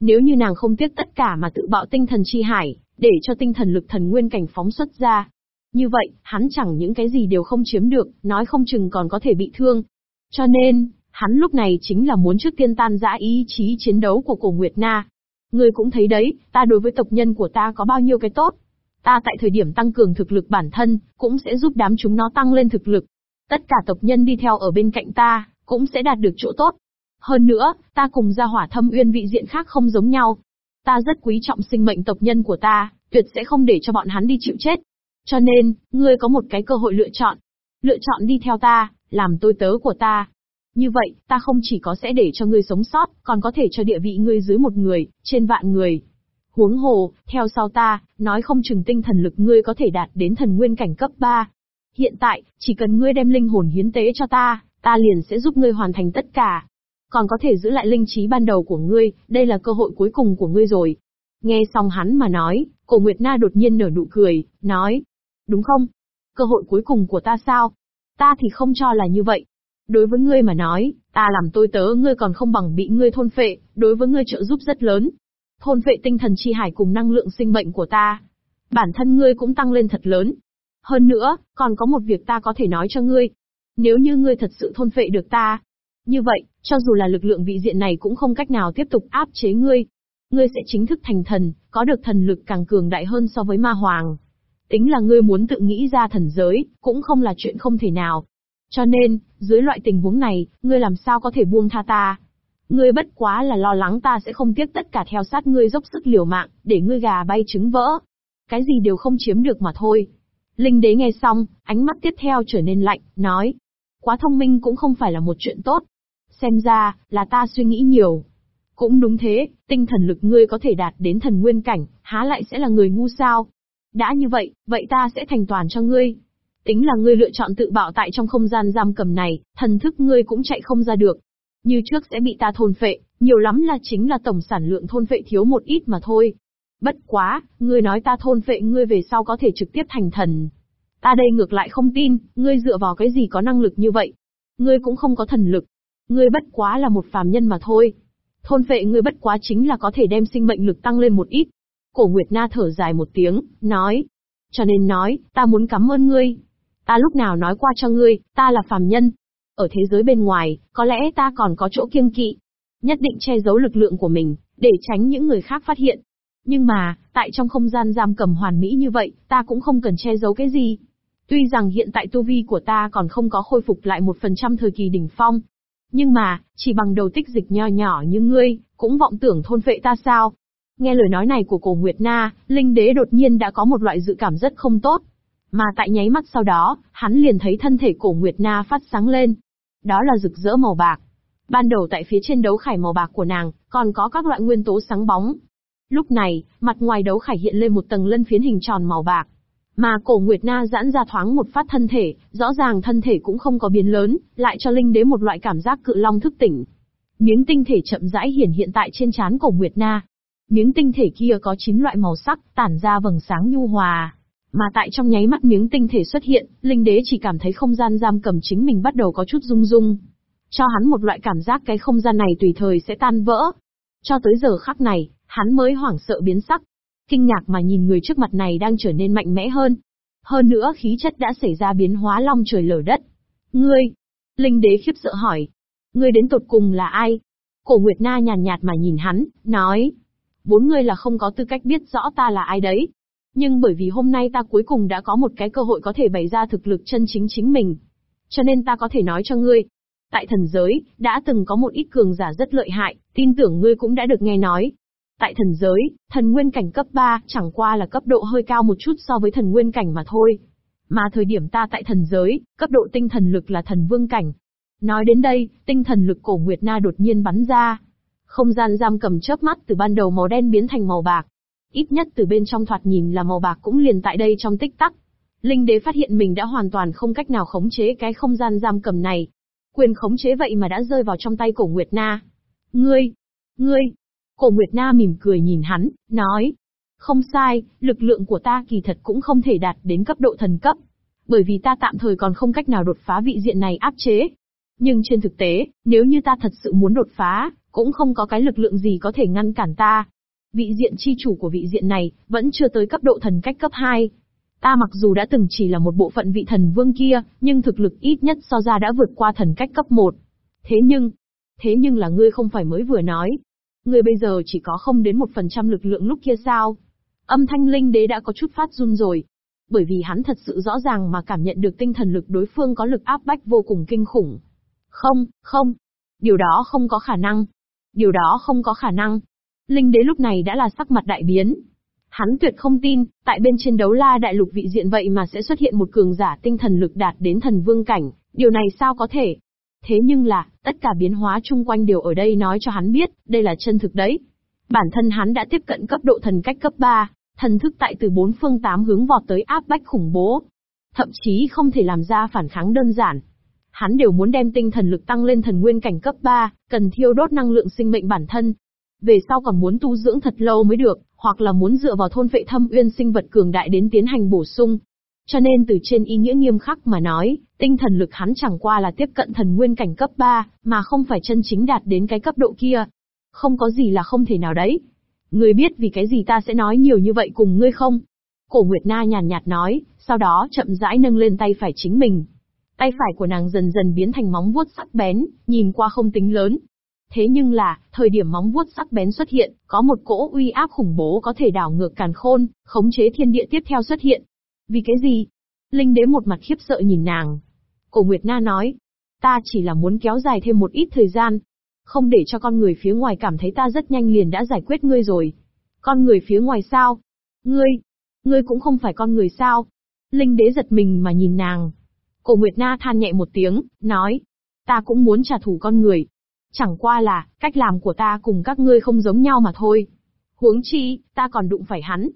Nếu như nàng không tiếc tất cả mà tự bạo tinh thần chi hải, để cho tinh thần lực thần nguyên cảnh phóng xuất ra. Như vậy, hắn chẳng những cái gì đều không chiếm được, nói không chừng còn có thể bị thương. Cho nên, hắn lúc này chính là muốn trước tiên tan dã ý chí chiến đấu của cổ Nguyệt Na. Ngươi cũng thấy đấy, ta đối với tộc nhân của ta có bao nhiêu cái tốt. Ta tại thời điểm tăng cường thực lực bản thân, cũng sẽ giúp đám chúng nó tăng lên thực lực. Tất cả tộc nhân đi theo ở bên cạnh ta, cũng sẽ đạt được chỗ tốt. Hơn nữa, ta cùng gia hỏa thâm uyên vị diện khác không giống nhau. Ta rất quý trọng sinh mệnh tộc nhân của ta, tuyệt sẽ không để cho bọn hắn đi chịu chết. Cho nên, ngươi có một cái cơ hội lựa chọn. Lựa chọn đi theo ta, làm tôi tớ của ta. Như vậy, ta không chỉ có sẽ để cho ngươi sống sót, còn có thể cho địa vị ngươi dưới một người, trên vạn người. Huống hồ, theo sau ta, nói không chừng tinh thần lực ngươi có thể đạt đến thần nguyên cảnh cấp 3. Hiện tại, chỉ cần ngươi đem linh hồn hiến tế cho ta, ta liền sẽ giúp ngươi hoàn thành tất cả. Còn có thể giữ lại linh trí ban đầu của ngươi, đây là cơ hội cuối cùng của ngươi rồi. Nghe xong hắn mà nói, cổ Nguyệt Na đột nhiên nở nụ cười, nói. Đúng không? Cơ hội cuối cùng của ta sao? Ta thì không cho là như vậy. Đối với ngươi mà nói, ta làm tôi tớ ngươi còn không bằng bị ngươi thôn phệ, đối với ngươi trợ giúp rất lớn. Thôn vệ tinh thần chi hải cùng năng lượng sinh mệnh của ta. Bản thân ngươi cũng tăng lên thật lớn. Hơn nữa, còn có một việc ta có thể nói cho ngươi. Nếu như ngươi thật sự thôn vệ được ta, như vậy, cho dù là lực lượng vị diện này cũng không cách nào tiếp tục áp chế ngươi. Ngươi sẽ chính thức thành thần, có được thần lực càng cường đại hơn so với ma hoàng. Tính là ngươi muốn tự nghĩ ra thần giới, cũng không là chuyện không thể nào. Cho nên, dưới loại tình huống này, ngươi làm sao có thể buông tha ta? Ngươi bất quá là lo lắng ta sẽ không tiếc tất cả theo sát ngươi dốc sức liều mạng, để ngươi gà bay trứng vỡ. Cái gì đều không chiếm được mà thôi. Linh đế nghe xong, ánh mắt tiếp theo trở nên lạnh, nói. Quá thông minh cũng không phải là một chuyện tốt. Xem ra, là ta suy nghĩ nhiều. Cũng đúng thế, tinh thần lực ngươi có thể đạt đến thần nguyên cảnh, há lại sẽ là người ngu sao? Đã như vậy, vậy ta sẽ thành toàn cho ngươi. Tính là ngươi lựa chọn tự bạo tại trong không gian giam cầm này, thần thức ngươi cũng chạy không ra được. Như trước sẽ bị ta thôn phệ, nhiều lắm là chính là tổng sản lượng thôn phệ thiếu một ít mà thôi. Bất quá, ngươi nói ta thôn phệ ngươi về sau có thể trực tiếp thành thần. Ta đây ngược lại không tin, ngươi dựa vào cái gì có năng lực như vậy. Ngươi cũng không có thần lực. Ngươi bất quá là một phàm nhân mà thôi. Thôn phệ ngươi bất quá chính là có thể đem sinh mệnh lực tăng lên một ít. Cổ Nguyệt Na thở dài một tiếng, nói. Cho nên nói, ta muốn cảm ơn ngươi. Ta lúc nào nói qua cho ngươi, ta là phàm nhân. Ở thế giới bên ngoài, có lẽ ta còn có chỗ kiêng kỵ. Nhất định che giấu lực lượng của mình, để tránh những người khác phát hiện. Nhưng mà, tại trong không gian giam cầm hoàn mỹ như vậy, ta cũng không cần che giấu cái gì. Tuy rằng hiện tại tu vi của ta còn không có khôi phục lại một phần trăm thời kỳ đỉnh phong. Nhưng mà, chỉ bằng đầu tích dịch nho nhỏ như ngươi, cũng vọng tưởng thôn phệ ta sao? Nghe lời nói này của cổ Nguyệt Na, Linh Đế đột nhiên đã có một loại dự cảm rất không tốt. Mà tại nháy mắt sau đó, hắn liền thấy thân thể cổ Nguyệt Na phát sáng lên. Đó là rực rỡ màu bạc. Ban đầu tại phía trên đấu khải màu bạc của nàng, còn có các loại nguyên tố sáng bóng. Lúc này, mặt ngoài đấu khải hiện lên một tầng lân phiến hình tròn màu bạc. Mà cổ Nguyệt Na giãn ra thoáng một phát thân thể, rõ ràng thân thể cũng không có biến lớn, lại cho Linh Đế một loại cảm giác cự long thức tỉnh. Miếng tinh thể chậm rãi hiển hiện tại trên trán cổ Nguyệt Na. Miếng tinh thể kia có 9 loại màu sắc, tản ra vầng sáng nhu hòa. Mà tại trong nháy mắt miếng tinh thể xuất hiện, Linh Đế chỉ cảm thấy không gian giam cầm chính mình bắt đầu có chút rung rung. Cho hắn một loại cảm giác cái không gian này tùy thời sẽ tan vỡ. Cho tới giờ khắc này, hắn mới hoảng sợ biến sắc. Kinh ngạc mà nhìn người trước mặt này đang trở nên mạnh mẽ hơn. Hơn nữa khí chất đã xảy ra biến hóa long trời lở đất. Ngươi! Linh Đế khiếp sợ hỏi. Ngươi đến tột cùng là ai? Cổ Nguyệt Na nhàn nhạt mà nhìn hắn, nói bốn người là không có tư cách biết rõ ta là ai đấy. Nhưng bởi vì hôm nay ta cuối cùng đã có một cái cơ hội có thể bày ra thực lực chân chính chính mình. Cho nên ta có thể nói cho ngươi. Tại thần giới, đã từng có một ít cường giả rất lợi hại, tin tưởng ngươi cũng đã được nghe nói. Tại thần giới, thần nguyên cảnh cấp 3 chẳng qua là cấp độ hơi cao một chút so với thần nguyên cảnh mà thôi. Mà thời điểm ta tại thần giới, cấp độ tinh thần lực là thần vương cảnh. Nói đến đây, tinh thần lực cổ Nguyệt Na đột nhiên bắn ra, không gian giam cầm chớp mắt từ ban đầu màu đen biến thành màu bạc. Ít nhất từ bên trong thoạt nhìn là màu bạc cũng liền tại đây trong tích tắc. Linh đế phát hiện mình đã hoàn toàn không cách nào khống chế cái không gian giam cầm này. Quyền khống chế vậy mà đã rơi vào trong tay cổ Nguyệt Na. Ngươi! Ngươi! Cổ Nguyệt Na mỉm cười nhìn hắn, nói. Không sai, lực lượng của ta kỳ thật cũng không thể đạt đến cấp độ thần cấp. Bởi vì ta tạm thời còn không cách nào đột phá vị diện này áp chế. Nhưng trên thực tế, nếu như ta thật sự muốn đột phá, cũng không có cái lực lượng gì có thể ngăn cản ta. Vị diện chi chủ của vị diện này, vẫn chưa tới cấp độ thần cách cấp 2. Ta mặc dù đã từng chỉ là một bộ phận vị thần vương kia, nhưng thực lực ít nhất so ra đã vượt qua thần cách cấp 1. Thế nhưng, thế nhưng là ngươi không phải mới vừa nói. Ngươi bây giờ chỉ có không đến một phần trăm lực lượng lúc kia sao? Âm thanh linh đế đã có chút phát run rồi. Bởi vì hắn thật sự rõ ràng mà cảm nhận được tinh thần lực đối phương có lực áp bách vô cùng kinh khủng. Không, không. Điều đó không có khả năng. Điều đó không có khả năng. Linh đế lúc này đã là sắc mặt đại biến. Hắn tuyệt không tin, tại bên trên đấu la đại lục vị diện vậy mà sẽ xuất hiện một cường giả tinh thần lực đạt đến thần vương cảnh, điều này sao có thể? Thế nhưng là, tất cả biến hóa chung quanh đều ở đây nói cho hắn biết, đây là chân thực đấy. Bản thân hắn đã tiếp cận cấp độ thần cách cấp 3, thần thức tại từ bốn phương tám hướng vọt tới áp bách khủng bố. Thậm chí không thể làm ra phản kháng đơn giản. Hắn đều muốn đem tinh thần lực tăng lên thần nguyên cảnh cấp 3, cần thiêu đốt năng lượng sinh mệnh bản thân. Về sau còn muốn tu dưỡng thật lâu mới được, hoặc là muốn dựa vào thôn vệ thâm uyên sinh vật cường đại đến tiến hành bổ sung. Cho nên từ trên ý nghĩa nghiêm khắc mà nói, tinh thần lực hắn chẳng qua là tiếp cận thần nguyên cảnh cấp 3, mà không phải chân chính đạt đến cái cấp độ kia. Không có gì là không thể nào đấy. Ngươi biết vì cái gì ta sẽ nói nhiều như vậy cùng ngươi không? Cổ Nguyệt Na nhàn nhạt nói, sau đó chậm rãi nâng lên tay phải chính mình. Tay phải của nàng dần dần biến thành móng vuốt sắc bén, nhìn qua không tính lớn. Thế nhưng là, thời điểm móng vuốt sắc bén xuất hiện, có một cỗ uy áp khủng bố có thể đảo ngược càn khôn, khống chế thiên địa tiếp theo xuất hiện. Vì cái gì? Linh đế một mặt khiếp sợ nhìn nàng. Cổ Nguyệt Na nói, ta chỉ là muốn kéo dài thêm một ít thời gian, không để cho con người phía ngoài cảm thấy ta rất nhanh liền đã giải quyết ngươi rồi. Con người phía ngoài sao? Ngươi, ngươi cũng không phải con người sao? Linh đế giật mình mà nhìn nàng. Cổ Nguyệt Na than nhẹ một tiếng, nói, ta cũng muốn trả thù con người. Chẳng qua là, cách làm của ta cùng các ngươi không giống nhau mà thôi. Huống chi, ta còn đụng phải hắn.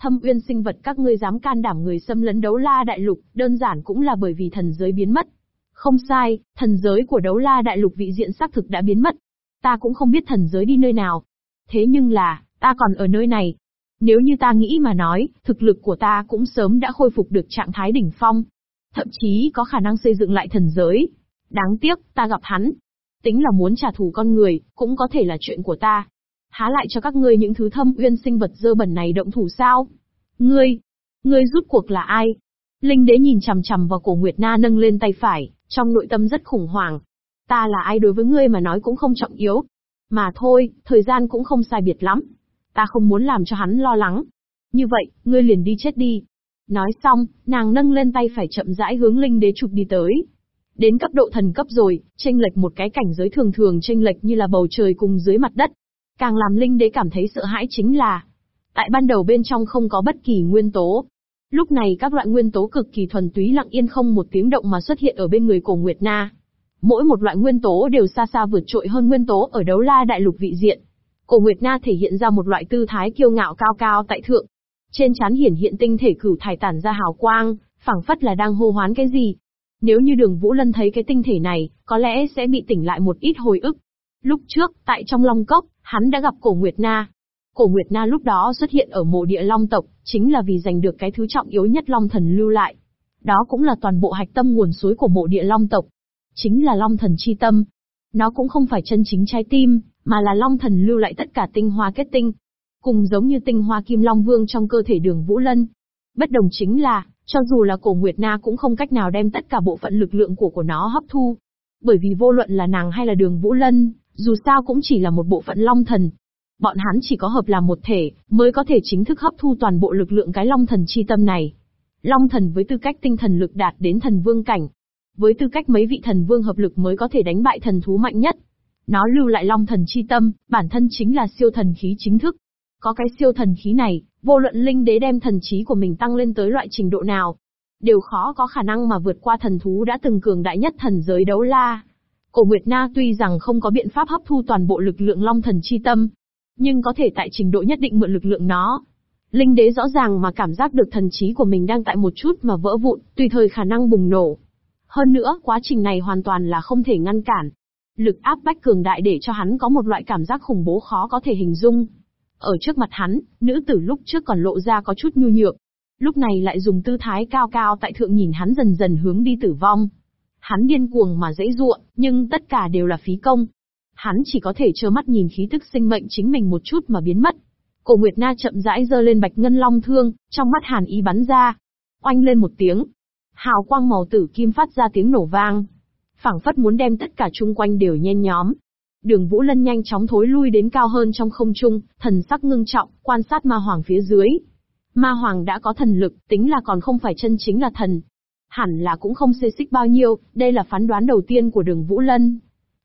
Thâm uyên sinh vật các ngươi dám can đảm người xâm lấn đấu la đại lục, đơn giản cũng là bởi vì thần giới biến mất. Không sai, thần giới của đấu la đại lục vị diện xác thực đã biến mất. Ta cũng không biết thần giới đi nơi nào. Thế nhưng là, ta còn ở nơi này. Nếu như ta nghĩ mà nói, thực lực của ta cũng sớm đã khôi phục được trạng thái đỉnh phong. Thậm chí có khả năng xây dựng lại thần giới. Đáng tiếc, ta gặp hắn. Tính là muốn trả thù con người, cũng có thể là chuyện của ta. Há lại cho các ngươi những thứ thâm uyên sinh vật dơ bẩn này động thủ sao? Ngươi, ngươi rút cuộc là ai? Linh đế nhìn chằm chằm vào cổ Nguyệt Na nâng lên tay phải, trong nội tâm rất khủng hoảng. Ta là ai đối với ngươi mà nói cũng không trọng yếu. Mà thôi, thời gian cũng không sai biệt lắm. Ta không muốn làm cho hắn lo lắng. Như vậy, ngươi liền đi chết đi. Nói xong, nàng nâng lên tay phải chậm rãi hướng linh đế chụp đi tới. Đến cấp độ thần cấp rồi, tranh lệch một cái cảnh giới thường thường tranh lệch như là bầu trời cùng dưới mặt đất. Càng làm linh đế cảm thấy sợ hãi chính là, tại ban đầu bên trong không có bất kỳ nguyên tố, Lúc này các loại nguyên tố cực kỳ thuần túy lặng yên không một tiếng động mà xuất hiện ở bên người cổ Nguyệt Na. Mỗi một loại nguyên tố đều xa xa vượt trội hơn nguyên tố ở đấu la đại lục vị diện. Cổ Nguyệt Na thể hiện ra một loại tư thái kiêu ngạo cao cao tại thượng. Trên trán hiển hiện tinh thể cửu thải tản ra hào quang, phảng phất là đang hô hoán cái gì. Nếu như đường Vũ Lân thấy cái tinh thể này, có lẽ sẽ bị tỉnh lại một ít hồi ức. Lúc trước, tại trong Long Cốc, hắn đã gặp cổ Nguyệt Na, Cổ Nguyệt Na lúc đó xuất hiện ở mộ địa Long tộc, chính là vì giành được cái thứ trọng yếu nhất Long thần lưu lại. Đó cũng là toàn bộ hạch tâm nguồn suối của mộ địa Long tộc. Chính là Long thần chi tâm. Nó cũng không phải chân chính trái tim, mà là Long thần lưu lại tất cả tinh hoa kết tinh. Cùng giống như tinh hoa Kim Long Vương trong cơ thể đường Vũ Lân. Bất đồng chính là, cho dù là cổ Nguyệt Na cũng không cách nào đem tất cả bộ phận lực lượng của của nó hấp thu. Bởi vì vô luận là nàng hay là đường Vũ Lân, dù sao cũng chỉ là một bộ phận Long thần, Bọn hắn chỉ có hợp làm một thể, mới có thể chính thức hấp thu toàn bộ lực lượng cái Long thần chi tâm này. Long thần với tư cách tinh thần lực đạt đến thần vương cảnh. Với tư cách mấy vị thần vương hợp lực mới có thể đánh bại thần thú mạnh nhất. Nó lưu lại Long thần chi tâm, bản thân chính là siêu thần khí chính thức. Có cái siêu thần khí này, vô luận linh đế đem thần trí của mình tăng lên tới loại trình độ nào, đều khó có khả năng mà vượt qua thần thú đã từng cường đại nhất thần giới đấu la. Cổ Nguyệt Na tuy rằng không có biện pháp hấp thu toàn bộ lực lượng long thần chi tâm, nhưng có thể tại trình độ nhất định mượn lực lượng nó. Linh đế rõ ràng mà cảm giác được thần trí của mình đang tại một chút mà vỡ vụn, tùy thời khả năng bùng nổ. Hơn nữa, quá trình này hoàn toàn là không thể ngăn cản. Lực áp bách cường đại để cho hắn có một loại cảm giác khủng bố khó có thể hình dung. Ở trước mặt hắn, nữ tử lúc trước còn lộ ra có chút nhu nhược. Lúc này lại dùng tư thái cao cao tại thượng nhìn hắn dần dần hướng đi tử vong. Hắn điên cuồng mà dãy dụa, nhưng tất cả đều là phí công, hắn chỉ có thể trơ mắt nhìn khí tức sinh mệnh chính mình một chút mà biến mất. Cổ Nguyệt Na chậm rãi giơ lên bạch ngân long thương, trong mắt hàn ý bắn ra. Oanh lên một tiếng. Hào quang màu tử kim phát ra tiếng nổ vang. phảng phất muốn đem tất cả chung quanh đều nhen nhóm. Đường Vũ Lân nhanh chóng thối lui đến cao hơn trong không trung, thần sắc ngưng trọng, quan sát ma hoàng phía dưới. Ma hoàng đã có thần lực, tính là còn không phải chân chính là thần. Hẳn là cũng không xê xích bao nhiêu, đây là phán đoán đầu tiên của đường Vũ Lân.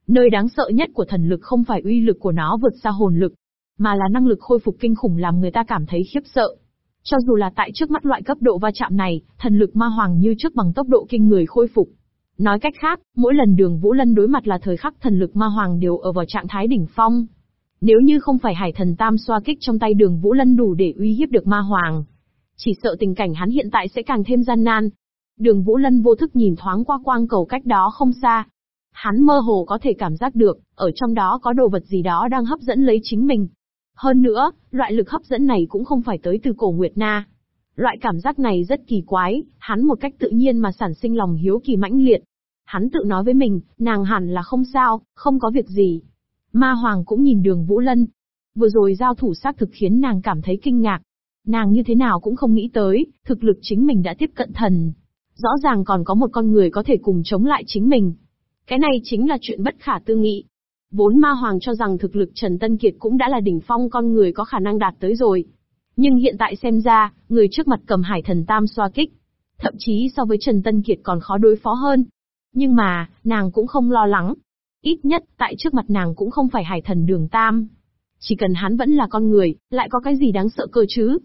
Nơi đáng sợ nhất của thần lực không phải uy lực của nó vượt xa hồn lực, mà là năng lực khôi phục kinh khủng làm người ta cảm thấy khiếp sợ. Cho dù là tại trước mắt loại cấp độ va chạm này, thần lực ma hoàng như trước bằng tốc độ kinh người khôi phục. Nói cách khác, mỗi lần đường Vũ Lân đối mặt là thời khắc thần lực ma hoàng đều ở vào trạng thái đỉnh phong. Nếu như không phải hải thần tam xoa kích trong tay đường Vũ Lân đủ để uy hiếp được ma hoàng. Chỉ sợ tình cảnh hắn hiện tại sẽ càng thêm gian nan. Đường Vũ Lân vô thức nhìn thoáng qua quang cầu cách đó không xa. Hắn mơ hồ có thể cảm giác được, ở trong đó có đồ vật gì đó đang hấp dẫn lấy chính mình. Hơn nữa, loại lực hấp dẫn này cũng không phải tới từ cổ Nguyệt Na. Loại cảm giác này rất kỳ quái, hắn một cách tự nhiên mà sản sinh lòng hiếu kỳ mãnh liệt. Hắn tự nói với mình, nàng hẳn là không sao, không có việc gì. Ma Hoàng cũng nhìn đường Vũ Lân. Vừa rồi giao thủ xác thực khiến nàng cảm thấy kinh ngạc. Nàng như thế nào cũng không nghĩ tới, thực lực chính mình đã tiếp cận thần. Rõ ràng còn có một con người có thể cùng chống lại chính mình. Cái này chính là chuyện bất khả tư nghị. Vốn Ma Hoàng cho rằng thực lực Trần Tân Kiệt cũng đã là đỉnh phong con người có khả năng đạt tới rồi. Nhưng hiện tại xem ra, người trước mặt cầm hải thần tam xoa kích. Thậm chí so với Trần Tân Kiệt còn khó đối phó hơn. Nhưng mà, nàng cũng không lo lắng. Ít nhất, tại trước mặt nàng cũng không phải hải thần đường tam. Chỉ cần hắn vẫn là con người, lại có cái gì đáng sợ cơ chứ?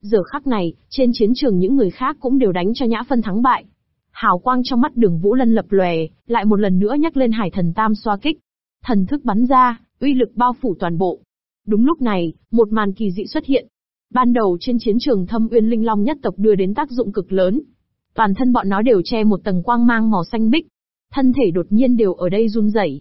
Giờ khắc này, trên chiến trường những người khác cũng đều đánh cho nhã phân thắng bại. Hào quang trong mắt đường Vũ Lân lập lòe, lại một lần nữa nhắc lên hải thần tam xoa kích. Thần thức bắn ra, uy lực bao phủ toàn bộ. Đúng lúc này, một màn kỳ dị xuất hiện. Ban đầu trên chiến trường thâm uyên linh long nhất tộc đưa đến tác dụng cực lớn. Toàn thân bọn nó đều che một tầng quang mang màu xanh bích. Thân thể đột nhiên đều ở đây run rẩy.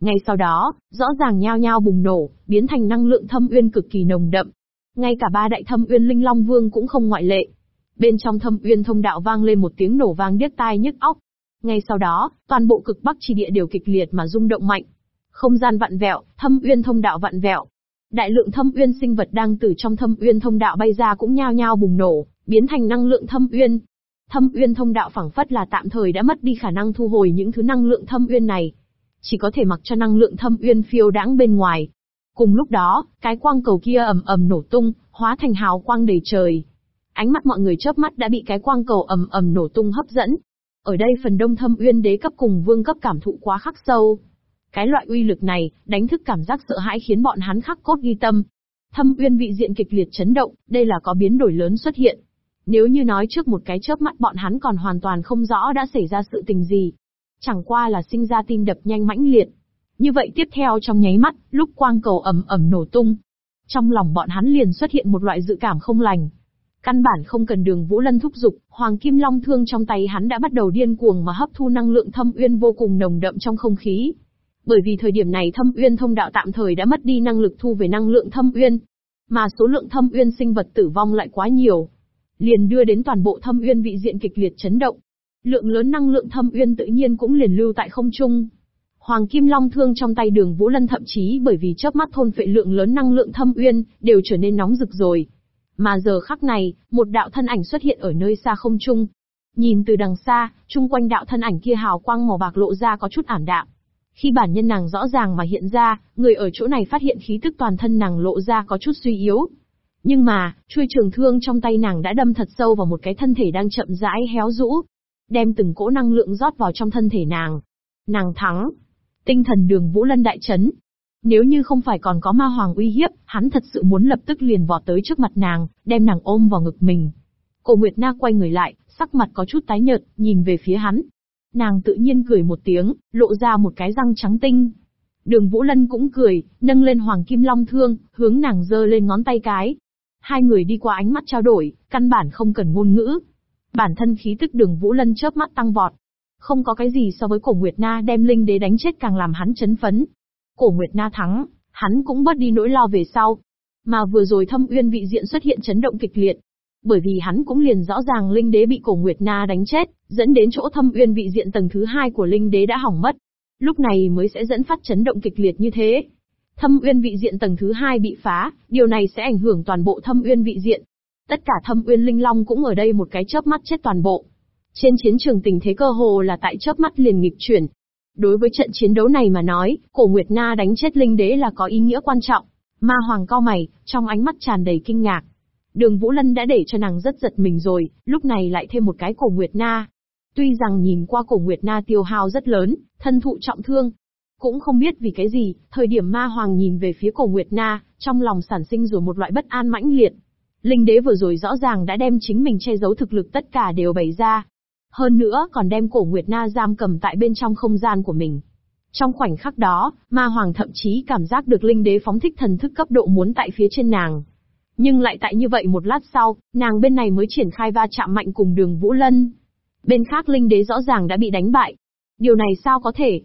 Ngay sau đó, rõ ràng nhao nhao bùng nổ, biến thành năng lượng thâm uyên cực kỳ nồng đậm. Ngay cả ba đại thâm uyên linh long vương cũng không ngoại lệ. Bên trong thâm uyên thông đạo vang lên một tiếng nổ vang điếc tai nhức óc. Ngay sau đó, toàn bộ cực bắc chi địa đều kịch liệt mà rung động mạnh. Không gian vặn vẹo, thâm uyên thông đạo vặn vẹo. Đại lượng thâm uyên sinh vật đang từ trong thâm uyên thông đạo bay ra cũng nhao nhao bùng nổ, biến thành năng lượng thâm uyên. Thâm uyên thông đạo phẳng phất là tạm thời đã mất đi khả năng thu hồi những thứ năng lượng thâm uyên này, chỉ có thể mặc cho năng lượng thâm uyên phiêu đãng bên ngoài. Cùng lúc đó, cái quang cầu kia ầm ầm nổ tung, hóa thành hào quang đầy trời. Ánh mắt mọi người chớp mắt đã bị cái quang cầu ầm ầm nổ tung hấp dẫn. Ở đây phần đông thâm uyên đế cấp cùng vương cấp cảm thụ quá khắc sâu. Cái loại uy lực này, đánh thức cảm giác sợ hãi khiến bọn hắn khắc cốt ghi tâm. Thâm uyên vị diện kịch liệt chấn động, đây là có biến đổi lớn xuất hiện. Nếu như nói trước một cái chớp mắt bọn hắn còn hoàn toàn không rõ đã xảy ra sự tình gì. Chẳng qua là sinh ra tim đập nhanh mãnh liệt. Như vậy tiếp theo trong nháy mắt, lúc quang cầu ầm ầm nổ tung. Trong lòng bọn hắn liền xuất hiện một loại dự cảm không lành. Căn bản không cần đường Vũ Lân thúc giục, Hoàng Kim Long thương trong tay hắn đã bắt đầu điên cuồng mà hấp thu năng lượng thâm uyên vô cùng nồng đậm trong không khí. Bởi vì thời điểm này thâm uyên thông đạo tạm thời đã mất đi năng lực thu về năng lượng thâm uyên, mà số lượng thâm uyên sinh vật tử vong lại quá nhiều, liền đưa đến toàn bộ thâm uyên vị diện kịch liệt chấn động. Lượng lớn năng lượng thâm uyên tự nhiên cũng liền lưu tại không trung. Hoàng Kim Long thương trong tay Đường Vũ Lân thậm chí bởi vì chớp mắt thôn phệ lượng lớn năng lượng thâm uyên, đều trở nên nóng rực rồi. Mà giờ khắc này, một đạo thân ảnh xuất hiện ở nơi xa không trung. Nhìn từ đằng xa, chung quanh đạo thân ảnh kia hào quang màu bạc lộ ra có chút ảm đạm. Khi bản nhân nàng rõ ràng mà hiện ra, người ở chỗ này phát hiện khí tức toàn thân nàng lộ ra có chút suy yếu. Nhưng mà, chuôi trường thương trong tay nàng đã đâm thật sâu vào một cái thân thể đang chậm rãi héo rũ. Đem từng cỗ năng lượng rót vào trong thân thể nàng. Nàng thắng. Tinh thần đường Vũ Lân đại chấn. Nếu như không phải còn có ma hoàng uy hiếp, hắn thật sự muốn lập tức liền vọt tới trước mặt nàng, đem nàng ôm vào ngực mình. Cổ Nguyệt Na quay người lại, sắc mặt có chút tái nhợt, nhìn về phía hắn, Nàng tự nhiên cười một tiếng, lộ ra một cái răng trắng tinh. Đường Vũ Lân cũng cười, nâng lên Hoàng Kim Long Thương, hướng nàng giơ lên ngón tay cái. Hai người đi qua ánh mắt trao đổi, căn bản không cần ngôn ngữ. Bản thân khí tức đường Vũ Lân chớp mắt tăng vọt. Không có cái gì so với cổ Nguyệt Na đem linh đế đánh chết càng làm hắn chấn phấn. Cổ Nguyệt Na thắng, hắn cũng bớt đi nỗi lo về sau. Mà vừa rồi thâm uyên vị diện xuất hiện chấn động kịch liệt, bởi vì hắn cũng liền rõ ràng linh đế bị cổ Nguyệt Na đánh chết, dẫn đến chỗ thâm uyên vị diện tầng thứ hai của linh đế đã hỏng mất. Lúc này mới sẽ dẫn phát chấn động kịch liệt như thế. Thâm uyên vị diện tầng thứ hai bị phá, điều này sẽ ảnh hưởng toàn bộ thâm uyên vị diện. Tất cả thâm uyên linh long cũng ở đây một cái chớp mắt chết toàn bộ. Trên chiến trường tình thế cơ hồ là tại chớp mắt liền nghịch chuyển. Đối với trận chiến đấu này mà nói, cổ Nguyệt Na đánh chết linh đế là có ý nghĩa quan trọng. Ma Hoàng cao mày, trong ánh mắt tràn đầy kinh ngạc. Đường Vũ Lân đã để cho nàng rất giật mình rồi, lúc này lại thêm một cái cổ Nguyệt Na. Tuy rằng nhìn qua cổ Nguyệt Na tiêu hao rất lớn, thân thụ trọng thương. Cũng không biết vì cái gì, thời điểm ma hoàng nhìn về phía cổ Nguyệt Na, trong lòng sản sinh rồi một loại bất an mãnh liệt. Linh đế vừa rồi rõ ràng đã đem chính mình che giấu thực lực tất cả đều bày ra. Hơn nữa còn đem cổ Nguyệt Na giam cầm tại bên trong không gian của mình. Trong khoảnh khắc đó, ma hoàng thậm chí cảm giác được linh đế phóng thích thần thức cấp độ muốn tại phía trên nàng. Nhưng lại tại như vậy một lát sau, nàng bên này mới triển khai va chạm mạnh cùng đường Vũ Lân. Bên khác linh đế rõ ràng đã bị đánh bại. Điều này sao có thể?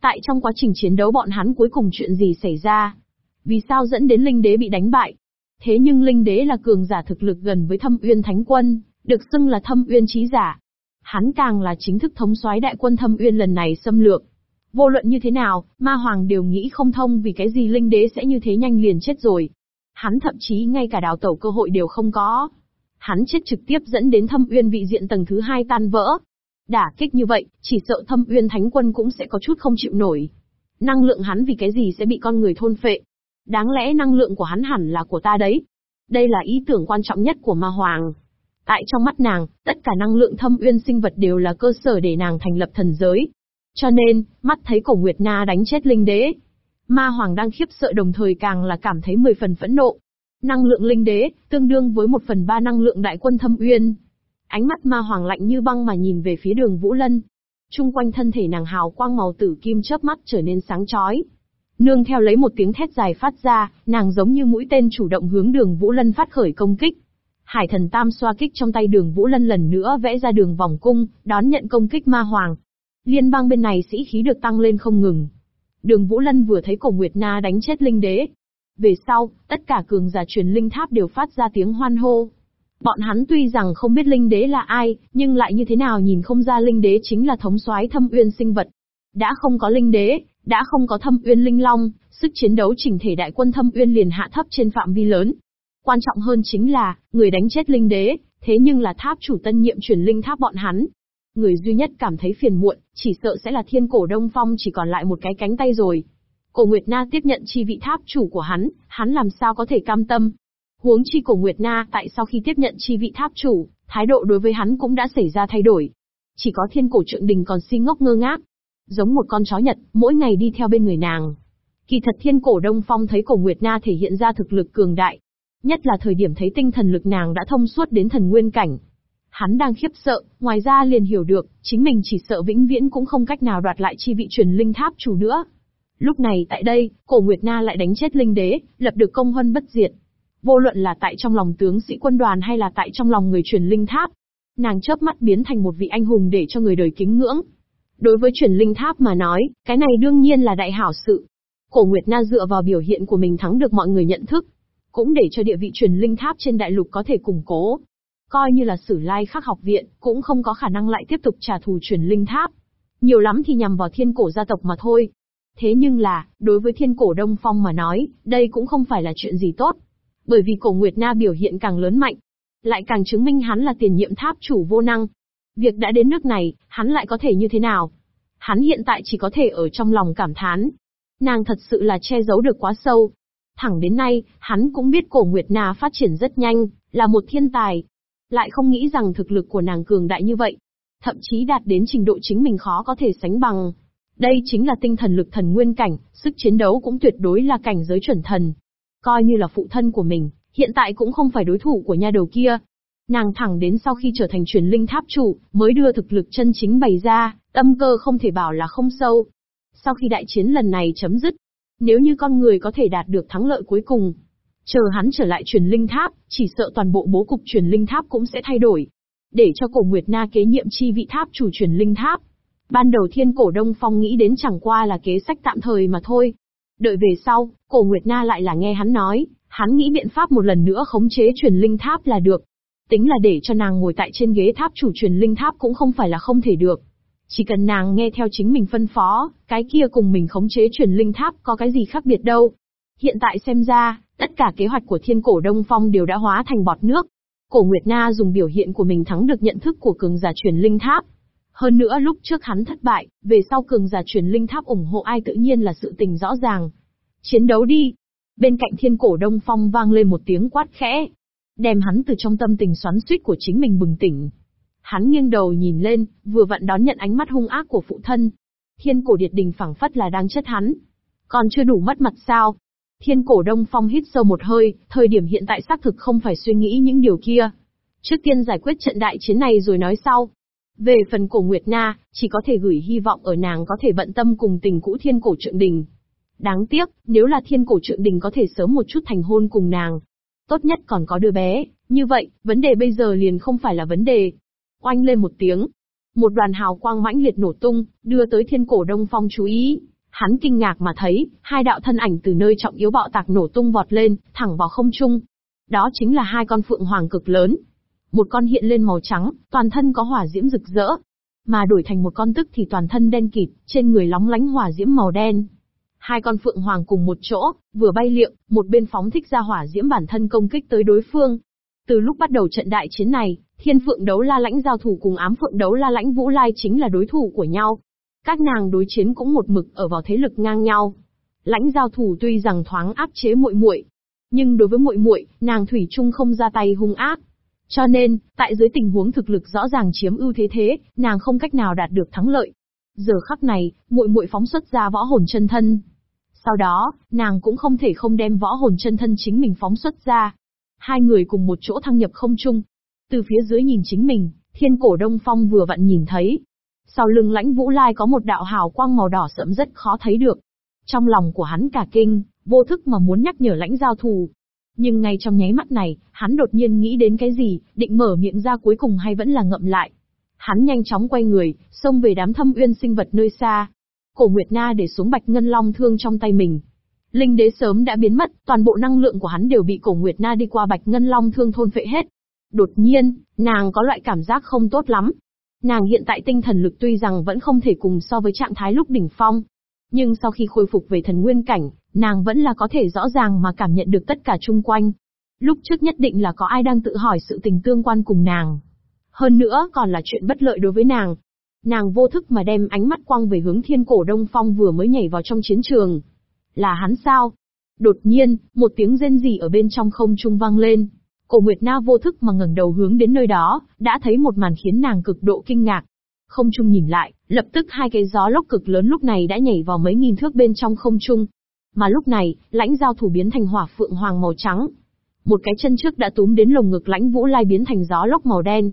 Tại trong quá trình chiến đấu bọn hắn cuối cùng chuyện gì xảy ra? Vì sao dẫn đến linh đế bị đánh bại? Thế nhưng linh đế là cường giả thực lực gần với thâm uyên thánh quân, được xưng là thâm uyên trí giả. Hắn càng là chính thức thống soái đại quân thâm uyên lần này xâm lược. Vô luận như thế nào, ma hoàng đều nghĩ không thông vì cái gì linh đế sẽ như thế nhanh liền chết rồi. Hắn thậm chí ngay cả đào tẩu cơ hội đều không có. Hắn chết trực tiếp dẫn đến thâm uyên vị diện tầng thứ hai tan vỡ. Đả kích như vậy, chỉ sợ thâm uyên thánh quân cũng sẽ có chút không chịu nổi. Năng lượng hắn vì cái gì sẽ bị con người thôn phệ. Đáng lẽ năng lượng của hắn hẳn là của ta đấy. Đây là ý tưởng quan trọng nhất của ma hoàng. Tại trong mắt nàng, tất cả năng lượng thâm uyên sinh vật đều là cơ sở để nàng thành lập thần giới. Cho nên, mắt thấy cổ Nguyệt Na đánh chết linh đế. Ma Hoàng đang khiếp sợ đồng thời càng là cảm thấy mười phần phẫn nộ. Năng lượng linh đế, tương đương với một phần ba năng lượng đại quân thâm uyên. Ánh mắt Ma Hoàng lạnh như băng mà nhìn về phía đường Vũ Lân. Trung quanh thân thể nàng hào quang màu tử kim chớp mắt trở nên sáng chói. Nương theo lấy một tiếng thét dài phát ra, nàng giống như mũi tên chủ động hướng đường Vũ Lân phát khởi công kích. Hải thần tam xoa kích trong tay đường Vũ Lân lần nữa vẽ ra đường vòng cung, đón nhận công kích ma hoàng. Liên bang bên này sĩ khí được tăng lên không ngừng. Đường Vũ Lân vừa thấy cổ Nguyệt Na đánh chết linh đế. Về sau, tất cả cường giả truyền linh tháp đều phát ra tiếng hoan hô. Bọn hắn tuy rằng không biết linh đế là ai, nhưng lại như thế nào nhìn không ra linh đế chính là thống soái thâm uyên sinh vật. Đã không có linh đế, đã không có thâm uyên linh long, sức chiến đấu chỉnh thể đại quân thâm uyên liền hạ thấp trên phạm vi lớn. Quan trọng hơn chính là, người đánh chết linh đế, thế nhưng là tháp chủ tân nhiệm truyền linh tháp bọn hắn. Người duy nhất cảm thấy phiền muộn, chỉ sợ sẽ là thiên cổ đông phong chỉ còn lại một cái cánh tay rồi. Cổ Nguyệt Na tiếp nhận chi vị tháp chủ của hắn, hắn làm sao có thể cam tâm. Huống chi cổ Nguyệt Na tại sau khi tiếp nhận chi vị tháp chủ, thái độ đối với hắn cũng đã xảy ra thay đổi. Chỉ có thiên cổ trượng đình còn si ngốc ngơ ngác. Giống một con chó nhật, mỗi ngày đi theo bên người nàng. Kỳ thật thiên cổ đông phong thấy cổ Nguyệt Na thể hiện ra thực lực cường đại, Nhất là thời điểm thấy tinh thần lực nàng đã thông suốt đến thần nguyên cảnh. Hắn đang khiếp sợ, ngoài ra liền hiểu được, chính mình chỉ sợ vĩnh viễn cũng không cách nào đoạt lại chi vị truyền linh tháp chủ nữa. Lúc này tại đây, cổ Nguyệt Na lại đánh chết linh đế, lập được công huân bất diệt. Vô luận là tại trong lòng tướng sĩ quân đoàn hay là tại trong lòng người truyền linh tháp. Nàng chớp mắt biến thành một vị anh hùng để cho người đời kính ngưỡng. Đối với truyền linh tháp mà nói, cái này đương nhiên là đại hảo sự. Cổ Nguyệt Na dựa vào biểu hiện của mình thắng được mọi người nhận thức, cũng để cho địa vị truyền linh tháp trên đại lục có thể củng cố. Coi như là sử lai khắc học viện, cũng không có khả năng lại tiếp tục trả thù truyền linh tháp. Nhiều lắm thì nhằm vào thiên cổ gia tộc mà thôi. Thế nhưng là, đối với thiên cổ Đông Phong mà nói, đây cũng không phải là chuyện gì tốt. Bởi vì cổ Nguyệt Na biểu hiện càng lớn mạnh, lại càng chứng minh hắn là tiền nhiệm tháp chủ vô năng. Việc đã đến nước này, hắn lại có thể như thế nào? Hắn hiện tại chỉ có thể ở trong lòng cảm thán. Nàng thật sự là che giấu được quá sâu. Thẳng đến nay, hắn cũng biết cổ Nguyệt Na phát triển rất nhanh, là một thiên tài. Lại không nghĩ rằng thực lực của nàng cường đại như vậy. Thậm chí đạt đến trình độ chính mình khó có thể sánh bằng. Đây chính là tinh thần lực thần nguyên cảnh, sức chiến đấu cũng tuyệt đối là cảnh giới chuẩn thần. Coi như là phụ thân của mình, hiện tại cũng không phải đối thủ của nha đầu kia. Nàng thẳng đến sau khi trở thành truyền linh tháp chủ, mới đưa thực lực chân chính bày ra, tâm cơ không thể bảo là không sâu. Sau khi đại chiến lần này chấm dứt, nếu như con người có thể đạt được thắng lợi cuối cùng, chờ hắn trở lại truyền linh tháp, chỉ sợ toàn bộ bố cục truyền linh tháp cũng sẽ thay đổi. Để cho cổ Nguyệt Na kế nhiệm chi vị tháp chủ truyền linh tháp. Ban đầu thiên cổ Đông Phong nghĩ đến chẳng qua là kế sách tạm thời mà thôi. Đợi về sau, cổ Nguyệt Na lại là nghe hắn nói, hắn nghĩ biện pháp một lần nữa khống chế truyền linh tháp là được. Tính là để cho nàng ngồi tại trên ghế tháp chủ truyền linh tháp cũng không phải là không thể được. Chỉ cần nàng nghe theo chính mình phân phó, cái kia cùng mình khống chế truyền linh tháp có cái gì khác biệt đâu. Hiện tại xem ra, tất cả kế hoạch của thiên cổ Đông Phong đều đã hóa thành bọt nước. Cổ Nguyệt Na dùng biểu hiện của mình thắng được nhận thức của cường giả truyền linh tháp. Hơn nữa lúc trước hắn thất bại, về sau cường giả truyền linh tháp ủng hộ ai tự nhiên là sự tình rõ ràng. Chiến đấu đi! Bên cạnh thiên cổ Đông Phong vang lên một tiếng quát khẽ. Đem hắn từ trong tâm tình xoắn suýt của chính mình bừng tỉnh. Hắn nghiêng đầu nhìn lên, vừa vặn đón nhận ánh mắt hung ác của phụ thân. Thiên cổ điệt đình phẳng phất là đang chất hắn. Còn chưa đủ mất mặt sao? Thiên cổ đông phong hít sâu một hơi, thời điểm hiện tại xác thực không phải suy nghĩ những điều kia. Trước tiên giải quyết trận đại chiến này rồi nói sau. Về phần cổ Nguyệt Na, chỉ có thể gửi hy vọng ở nàng có thể bận tâm cùng tình cũ thiên cổ trượng đình. Đáng tiếc, nếu là thiên cổ trượng đình có thể sớm một chút thành hôn cùng nàng. Tốt nhất còn có đứa bé, như vậy, vấn đề bây giờ liền không phải là vấn đề. Oanh lên một tiếng. Một đoàn hào quang mãnh liệt nổ tung, đưa tới thiên cổ đông phong chú ý. Hắn kinh ngạc mà thấy, hai đạo thân ảnh từ nơi trọng yếu bạo tạc nổ tung vọt lên, thẳng vào không trung. Đó chính là hai con phượng hoàng cực lớn. Một con hiện lên màu trắng, toàn thân có hỏa diễm rực rỡ. Mà đổi thành một con tức thì toàn thân đen kịt, trên người lóng lánh hỏa diễm màu đen. Hai con phượng hoàng cùng một chỗ, vừa bay liệng, một bên phóng thích ra hỏa diễm bản thân công kích tới đối phương. Từ lúc bắt đầu trận đại chiến này, thiên phượng đấu la lãnh giao thủ cùng ám phượng đấu la lãnh vũ lai chính là đối thủ của nhau. Các nàng đối chiến cũng một mực ở vào thế lực ngang nhau. Lãnh giao thủ tuy rằng thoáng áp chế muội muội, nhưng đối với muội muội, nàng thủy chung không ra tay hung ác. Cho nên, tại dưới tình huống thực lực rõ ràng chiếm ưu thế thế, nàng không cách nào đạt được thắng lợi. Giờ khắc này, muội muội phóng xuất ra võ hồn chân thân. Sau đó, nàng cũng không thể không đem võ hồn chân thân chính mình phóng xuất ra. Hai người cùng một chỗ thăng nhập không trung. Từ phía dưới nhìn chính mình, thiên cổ đông phong vừa vặn nhìn thấy, sau lưng lãnh vũ lai có một đạo hào quang màu đỏ sẫm rất khó thấy được. Trong lòng của hắn cả kinh, vô thức mà muốn nhắc nhở lãnh giao thù. Nhưng ngay trong nháy mắt này, hắn đột nhiên nghĩ đến cái gì, định mở miệng ra cuối cùng hay vẫn là ngậm lại. Hắn nhanh chóng quay người, xông về đám thâm uyên sinh vật nơi xa. Cổ Nguyệt Na để xuống bạch ngân long thương trong tay mình. Linh đế sớm đã biến mất, toàn bộ năng lượng của hắn đều bị cổ Nguyệt Na đi qua bạch ngân long thương thôn phệ hết. Đột nhiên, nàng có loại cảm giác không tốt lắm, Nàng hiện tại tinh thần lực tuy rằng vẫn không thể cùng so với trạng thái lúc đỉnh phong, nhưng sau khi khôi phục về thần nguyên cảnh, nàng vẫn là có thể rõ ràng mà cảm nhận được tất cả chung quanh. Lúc trước nhất định là có ai đang tự hỏi sự tình tương quan cùng nàng. Hơn nữa còn là chuyện bất lợi đối với nàng. Nàng vô thức mà đem ánh mắt quang về hướng thiên cổ đông phong vừa mới nhảy vào trong chiến trường. Là hắn sao? Đột nhiên, một tiếng rên rỉ ở bên trong không trung vang lên. Cổ Nguyệt Na vô thức mà ngẩng đầu hướng đến nơi đó, đã thấy một màn khiến nàng cực độ kinh ngạc. Không trung nhìn lại, lập tức hai cái gió lốc cực lớn lúc này đã nhảy vào mấy nghìn thước bên trong không trung. Mà lúc này, lãnh giao thủ biến thành hỏa phượng hoàng màu trắng. Một cái chân trước đã túm đến lồng ngực lãnh vũ lai biến thành gió lốc màu đen.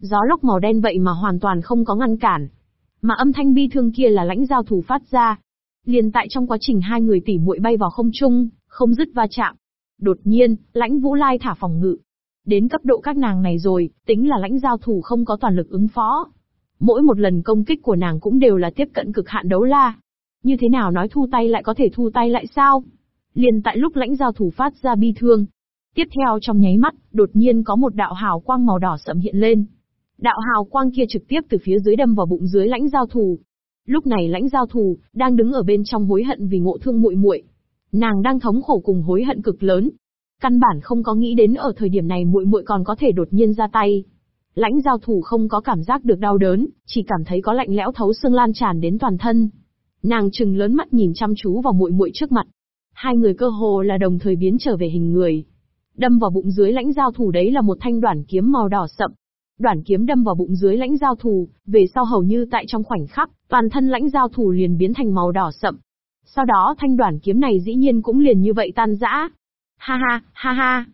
Gió lốc màu đen vậy mà hoàn toàn không có ngăn cản. Mà âm thanh bi thương kia là lãnh giao thủ phát ra. Liền tại trong quá trình hai người tỉ muội bay vào không trung, không dứt va chạm, Đột nhiên, lãnh vũ lai thả phòng ngự. Đến cấp độ các nàng này rồi, tính là lãnh giao thủ không có toàn lực ứng phó. Mỗi một lần công kích của nàng cũng đều là tiếp cận cực hạn đấu la. Như thế nào nói thu tay lại có thể thu tay lại sao? Liền tại lúc lãnh giao thủ phát ra bi thương. Tiếp theo trong nháy mắt, đột nhiên có một đạo hào quang màu đỏ sậm hiện lên. Đạo hào quang kia trực tiếp từ phía dưới đâm vào bụng dưới lãnh giao thủ. Lúc này lãnh giao thủ, đang đứng ở bên trong hối hận vì ngộ thương muội muội Nàng đang thống khổ cùng hối hận cực lớn. Căn bản không có nghĩ đến ở thời điểm này muội muội còn có thể đột nhiên ra tay. Lãnh giao thủ không có cảm giác được đau đớn, chỉ cảm thấy có lạnh lẽo thấu xương lan tràn đến toàn thân. Nàng trừng lớn mắt nhìn chăm chú vào muội muội trước mặt. Hai người cơ hồ là đồng thời biến trở về hình người. Đâm vào bụng dưới lãnh giao thủ đấy là một thanh đoạn kiếm màu đỏ sậm. Đoạn kiếm đâm vào bụng dưới lãnh giao thủ, về sau hầu như tại trong khoảnh khắc, toàn thân lãnh giao thủ liền biến thành màu đỏ sậm, sau đó thanh đoàn kiếm này dĩ nhiên cũng liền như vậy tan rã. Ha ha, ha ha.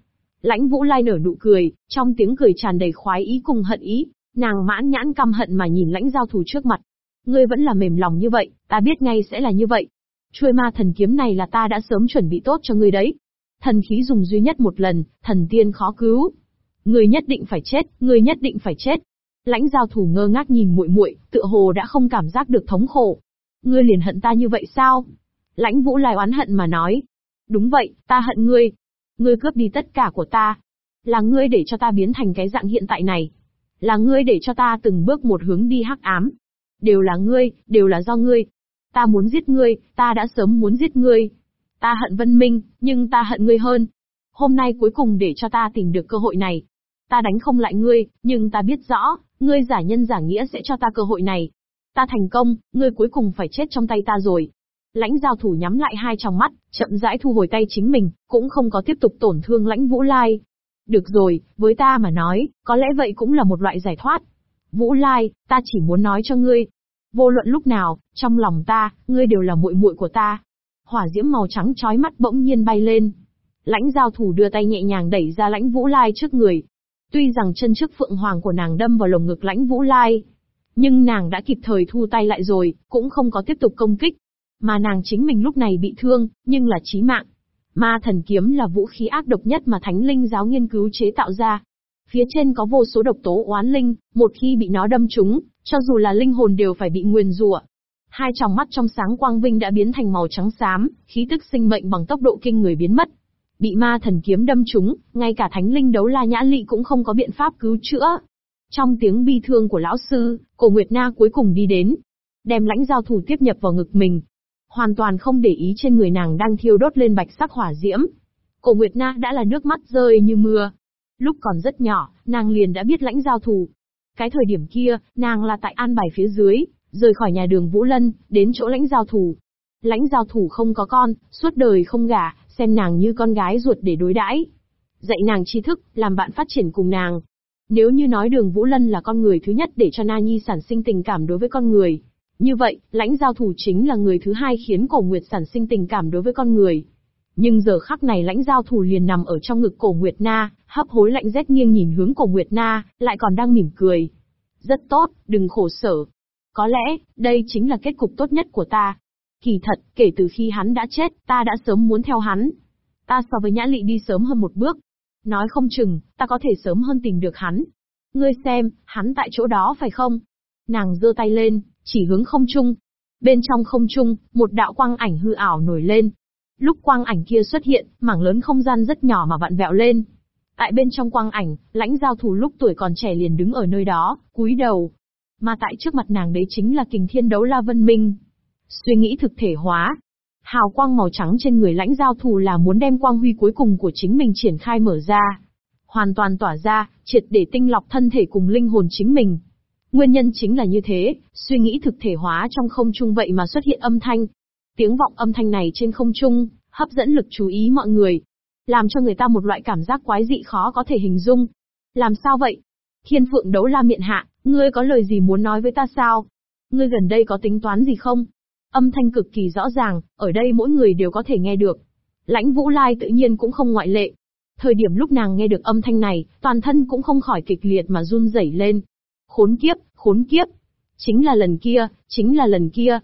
Lãnh Vũ Lai nở nụ cười, trong tiếng cười tràn đầy khoái ý cùng hận ý, nàng mãn nhãn căm hận mà nhìn lãnh giao thủ trước mặt. Ngươi vẫn là mềm lòng như vậy, ta biết ngay sẽ là như vậy. Chuôi ma thần kiếm này là ta đã sớm chuẩn bị tốt cho ngươi đấy. Thần khí dùng duy nhất một lần, thần tiên khó cứu. Ngươi nhất định phải chết, ngươi nhất định phải chết. Lãnh giao thủ ngơ ngác nhìn muội muội, tựa hồ đã không cảm giác được thống khổ. Ngươi liền hận ta như vậy sao? Lãnh Vũ Lai oán hận mà nói. Đúng vậy, ta hận ngươi. Ngươi cướp đi tất cả của ta. Là ngươi để cho ta biến thành cái dạng hiện tại này. Là ngươi để cho ta từng bước một hướng đi hắc ám. Đều là ngươi, đều là do ngươi. Ta muốn giết ngươi, ta đã sớm muốn giết ngươi. Ta hận Vân Minh, nhưng ta hận ngươi hơn. Hôm nay cuối cùng để cho ta tìm được cơ hội này. Ta đánh không lại ngươi, nhưng ta biết rõ, ngươi giả nhân giả nghĩa sẽ cho ta cơ hội này. Ta thành công, ngươi cuối cùng phải chết trong tay ta rồi. Lãnh giao thủ nhắm lại hai tròng mắt, chậm rãi thu hồi tay chính mình, cũng không có tiếp tục tổn thương lãnh Vũ Lai. Được rồi, với ta mà nói, có lẽ vậy cũng là một loại giải thoát. Vũ Lai, ta chỉ muốn nói cho ngươi. Vô luận lúc nào, trong lòng ta, ngươi đều là muội muội của ta. Hỏa diễm màu trắng chói mắt bỗng nhiên bay lên. Lãnh giao thủ đưa tay nhẹ nhàng đẩy ra lãnh Vũ Lai trước người. Tuy rằng chân trước phượng hoàng của nàng đâm vào lồng ngực lãnh Vũ Lai, nhưng nàng đã kịp thời thu tay lại rồi, cũng không có tiếp tục công kích. Mà nàng chính mình lúc này bị thương, nhưng là chí mạng. Ma thần kiếm là vũ khí ác độc nhất mà thánh linh giáo nghiên cứu chế tạo ra. Phía trên có vô số độc tố oán linh, một khi bị nó đâm trúng, cho dù là linh hồn đều phải bị nguyền rủa. Hai tròng mắt trong sáng quang vinh đã biến thành màu trắng xám, khí tức sinh mệnh bằng tốc độ kinh người biến mất. Bị ma thần kiếm đâm trúng, ngay cả thánh linh đấu la nhã lị cũng không có biện pháp cứu chữa. Trong tiếng bi thương của lão sư, cổ Nguyệt Na cuối cùng đi đến, đem lãnh giao thủ tiếp nhập vào ngực mình. Hoàn toàn không để ý trên người nàng đang thiêu đốt lên bạch sắc hỏa diễm. Cổ Nguyệt Na đã là nước mắt rơi như mưa. Lúc còn rất nhỏ, nàng liền đã biết lãnh giao thủ. Cái thời điểm kia, nàng là tại an bài phía dưới, rời khỏi nhà đường Vũ Lân, đến chỗ lãnh giao thủ. Lãnh giao thủ không có con, suốt đời không gả, xem nàng như con gái ruột để đối đãi. Dạy nàng tri thức, làm bạn phát triển cùng nàng. Nếu như nói đường Vũ Lân là con người thứ nhất để cho Na Nhi sản sinh tình cảm đối với con người. Như vậy, lãnh giao thủ chính là người thứ hai khiến cổ Nguyệt sản sinh tình cảm đối với con người. Nhưng giờ khắc này lãnh giao thủ liền nằm ở trong ngực cổ Nguyệt Na, hấp hối lạnh rét nghiêng nhìn hướng cổ Nguyệt Na, lại còn đang mỉm cười. Rất tốt, đừng khổ sở. Có lẽ, đây chính là kết cục tốt nhất của ta. Kỳ thật, kể từ khi hắn đã chết, ta đã sớm muốn theo hắn. Ta so với Nhã Lị đi sớm hơn một bước. Nói không chừng, ta có thể sớm hơn tìm được hắn. Ngươi xem, hắn tại chỗ đó phải không? Nàng giơ tay lên, chỉ hướng không trung. Bên trong không trung, một đạo quang ảnh hư ảo nổi lên. Lúc quang ảnh kia xuất hiện, mảng lớn không gian rất nhỏ mà vặn vẹo lên. Tại bên trong quang ảnh, lãnh giao thủ lúc tuổi còn trẻ liền đứng ở nơi đó, cúi đầu. Mà tại trước mặt nàng đấy chính là kình thiên đấu la vân minh. Suy nghĩ thực thể hóa. Hào quang màu trắng trên người lãnh giao thủ là muốn đem quang huy cuối cùng của chính mình triển khai mở ra. Hoàn toàn tỏa ra, triệt để tinh lọc thân thể cùng linh hồn chính mình. Nguyên nhân chính là như thế, suy nghĩ thực thể hóa trong không trung vậy mà xuất hiện âm thanh. Tiếng vọng âm thanh này trên không trung, hấp dẫn lực chú ý mọi người. Làm cho người ta một loại cảm giác quái dị khó có thể hình dung. Làm sao vậy? Thiên phượng đấu la miệng hạ, ngươi có lời gì muốn nói với ta sao? Ngươi gần đây có tính toán gì không? Âm thanh cực kỳ rõ ràng, ở đây mỗi người đều có thể nghe được. Lãnh Vũ Lai tự nhiên cũng không ngoại lệ. Thời điểm lúc nàng nghe được âm thanh này, toàn thân cũng không khỏi kịch liệt mà run rẩy lên. Khốn kiếp, khốn kiếp. Chính là lần kia, chính là lần kia.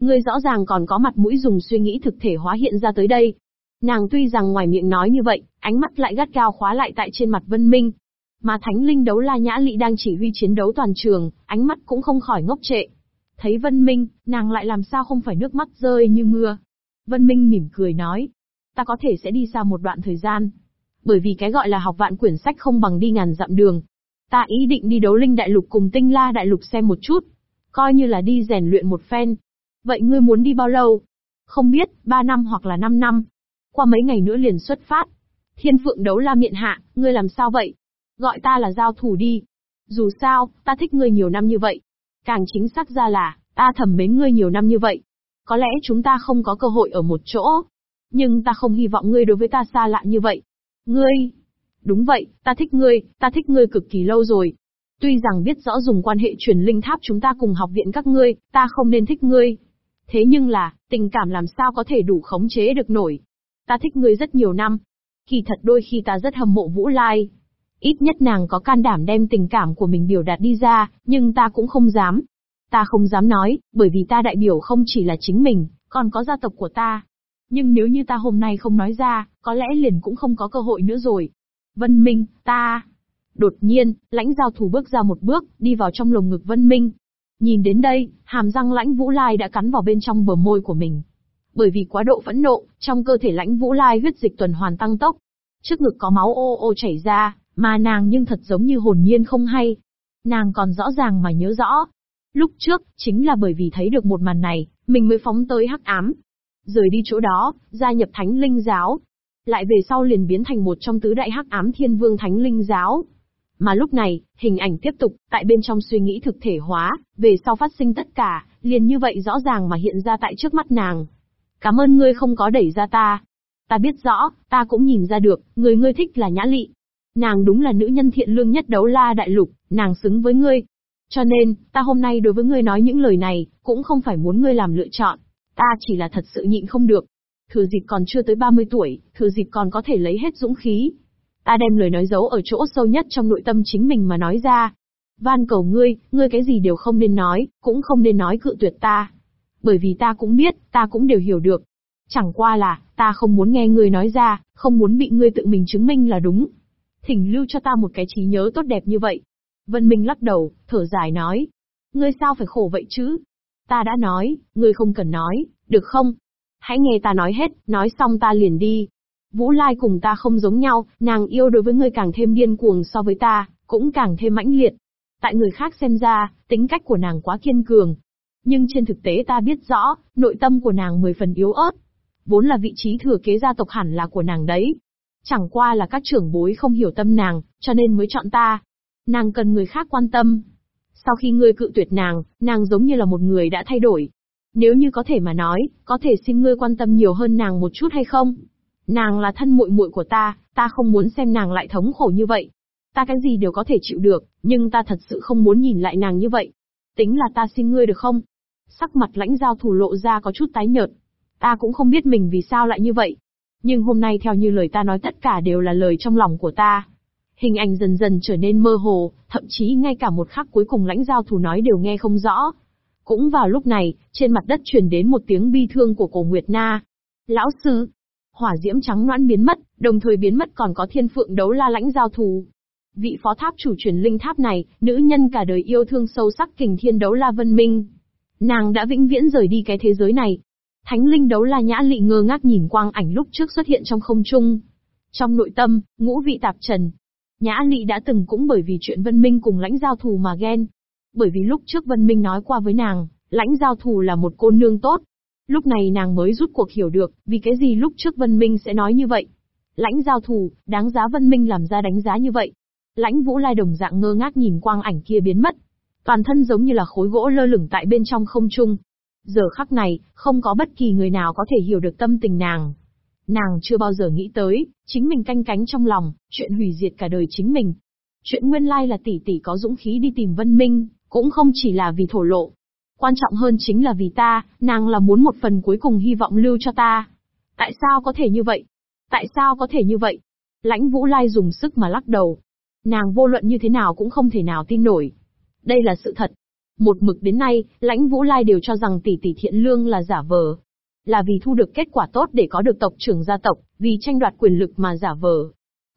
Ngươi rõ ràng còn có mặt mũi dùng suy nghĩ thực thể hóa hiện ra tới đây. Nàng tuy rằng ngoài miệng nói như vậy, ánh mắt lại gắt cao khóa lại tại trên mặt Vân Minh. Mà Thánh Linh đấu La Nhã Lị đang chỉ huy chiến đấu toàn trường, ánh mắt cũng không khỏi ngốc trệ. Thấy Vân Minh, nàng lại làm sao không phải nước mắt rơi như mưa. Vân Minh mỉm cười nói, ta có thể sẽ đi xa một đoạn thời gian. Bởi vì cái gọi là học vạn quyển sách không bằng đi ngàn dặm đường. Ta ý định đi đấu linh đại lục cùng tinh la đại lục xem một chút. Coi như là đi rèn luyện một phen. Vậy ngươi muốn đi bao lâu? Không biết, ba năm hoặc là năm năm. Qua mấy ngày nữa liền xuất phát. Thiên phượng đấu la miệng hạ, ngươi làm sao vậy? Gọi ta là giao thủ đi. Dù sao, ta thích ngươi nhiều năm như vậy. Càng chính xác ra là, ta thầm mến ngươi nhiều năm như vậy. Có lẽ chúng ta không có cơ hội ở một chỗ. Nhưng ta không hy vọng ngươi đối với ta xa lạ như vậy. Ngươi, Đúng vậy, ta thích ngươi, ta thích ngươi cực kỳ lâu rồi. Tuy rằng biết rõ dùng quan hệ truyền linh tháp chúng ta cùng học viện các ngươi, ta không nên thích ngươi. Thế nhưng là, tình cảm làm sao có thể đủ khống chế được nổi. Ta thích ngươi rất nhiều năm. Kỳ thật đôi khi ta rất hâm mộ Vũ Lai. Ít nhất nàng có can đảm đem tình cảm của mình biểu đạt đi ra, nhưng ta cũng không dám. Ta không dám nói, bởi vì ta đại biểu không chỉ là chính mình, còn có gia tộc của ta. Nhưng nếu như ta hôm nay không nói ra, có lẽ liền cũng không có cơ hội nữa rồi. Vân Minh, ta. Đột nhiên, lãnh giao thủ bước ra một bước, đi vào trong lồng ngực Vân Minh. Nhìn đến đây, hàm răng lãnh Vũ Lai đã cắn vào bên trong bờ môi của mình. Bởi vì quá độ phẫn nộ, trong cơ thể lãnh Vũ Lai huyết dịch tuần hoàn tăng tốc. Trước ngực có máu ô ô chảy ra, mà nàng nhưng thật giống như hồn nhiên không hay. Nàng còn rõ ràng mà nhớ rõ. Lúc trước, chính là bởi vì thấy được một màn này, mình mới phóng tới hắc ám. Rời đi chỗ đó, gia nhập thánh linh giáo, lại về sau liền biến thành một trong tứ đại hắc ám thiên vương thánh linh giáo. Mà lúc này, hình ảnh tiếp tục, tại bên trong suy nghĩ thực thể hóa, về sau phát sinh tất cả, liền như vậy rõ ràng mà hiện ra tại trước mắt nàng. Cảm ơn ngươi không có đẩy ra ta. Ta biết rõ, ta cũng nhìn ra được, người ngươi thích là nhã lị. Nàng đúng là nữ nhân thiện lương nhất đấu la đại lục, nàng xứng với ngươi. Cho nên, ta hôm nay đối với ngươi nói những lời này, cũng không phải muốn ngươi làm lựa chọn. Ta chỉ là thật sự nhịn không được, thừa dịp còn chưa tới 30 tuổi, thừa dịp còn có thể lấy hết dũng khí. Ta đem lời nói giấu ở chỗ sâu nhất trong nội tâm chính mình mà nói ra. Van cầu ngươi, ngươi cái gì đều không nên nói, cũng không nên nói cự tuyệt ta. Bởi vì ta cũng biết, ta cũng đều hiểu được. Chẳng qua là, ta không muốn nghe ngươi nói ra, không muốn bị ngươi tự mình chứng minh là đúng. Thỉnh lưu cho ta một cái trí nhớ tốt đẹp như vậy. Vân Minh lắc đầu, thở dài nói. Ngươi sao phải khổ vậy chứ? Ta đã nói, ngươi không cần nói, được không? Hãy nghe ta nói hết, nói xong ta liền đi. Vũ Lai cùng ta không giống nhau, nàng yêu đối với ngươi càng thêm điên cuồng so với ta, cũng càng thêm mãnh liệt. Tại người khác xem ra, tính cách của nàng quá kiên cường. Nhưng trên thực tế ta biết rõ, nội tâm của nàng mười phần yếu ớt. Vốn là vị trí thừa kế gia tộc hẳn là của nàng đấy. Chẳng qua là các trưởng bối không hiểu tâm nàng, cho nên mới chọn ta. Nàng cần người khác quan tâm. Sau khi ngươi cự tuyệt nàng, nàng giống như là một người đã thay đổi. Nếu như có thể mà nói, có thể xin ngươi quan tâm nhiều hơn nàng một chút hay không? Nàng là thân muội muội của ta, ta không muốn xem nàng lại thống khổ như vậy. Ta cái gì đều có thể chịu được, nhưng ta thật sự không muốn nhìn lại nàng như vậy. Tính là ta xin ngươi được không? Sắc mặt lãnh giao thủ lộ ra có chút tái nhợt. Ta cũng không biết mình vì sao lại như vậy. Nhưng hôm nay theo như lời ta nói tất cả đều là lời trong lòng của ta. Hình ảnh dần dần trở nên mơ hồ, thậm chí ngay cả một khắc cuối cùng lãnh giao thủ nói đều nghe không rõ. Cũng vào lúc này, trên mặt đất truyền đến một tiếng bi thương của cổ Nguyệt Na. Lão sư, hỏa diễm trắng noãn biến mất, đồng thời biến mất còn có thiên phượng đấu la lãnh giao thù. Vị phó tháp chủ truyền linh tháp này, nữ nhân cả đời yêu thương sâu sắc kình thiên đấu la vân minh. Nàng đã vĩnh viễn rời đi cái thế giới này. Thánh linh đấu la nhã lị ngơ ngác nhìn quang ảnh lúc trước xuất hiện trong không trung. Trong nội tâm, ngũ vị tạp trần. Nhã lị đã từng cũng bởi vì chuyện vân minh cùng lãnh giao thù mà ghen. Bởi vì lúc trước vân minh nói qua với nàng, lãnh giao thù là một cô nương tốt, Lúc này nàng mới rút cuộc hiểu được, vì cái gì lúc trước Vân Minh sẽ nói như vậy. Lãnh giao thủ, đáng giá Vân Minh làm ra đánh giá như vậy. Lãnh Vũ Lai đồng dạng ngơ ngác nhìn quang ảnh kia biến mất. Toàn thân giống như là khối gỗ lơ lửng tại bên trong không trung. Giờ khắc này, không có bất kỳ người nào có thể hiểu được tâm tình nàng. Nàng chưa bao giờ nghĩ tới, chính mình canh cánh trong lòng, chuyện hủy diệt cả đời chính mình. Chuyện nguyên lai là tỷ tỷ có dũng khí đi tìm Vân Minh, cũng không chỉ là vì thổ lộ, Quan trọng hơn chính là vì ta, nàng là muốn một phần cuối cùng hy vọng lưu cho ta. Tại sao có thể như vậy? Tại sao có thể như vậy? Lãnh Vũ Lai dùng sức mà lắc đầu. Nàng vô luận như thế nào cũng không thể nào tin nổi. Đây là sự thật. Một mực đến nay, Lãnh Vũ Lai đều cho rằng tỷ tỷ thiện lương là giả vờ. Là vì thu được kết quả tốt để có được tộc trưởng gia tộc, vì tranh đoạt quyền lực mà giả vờ.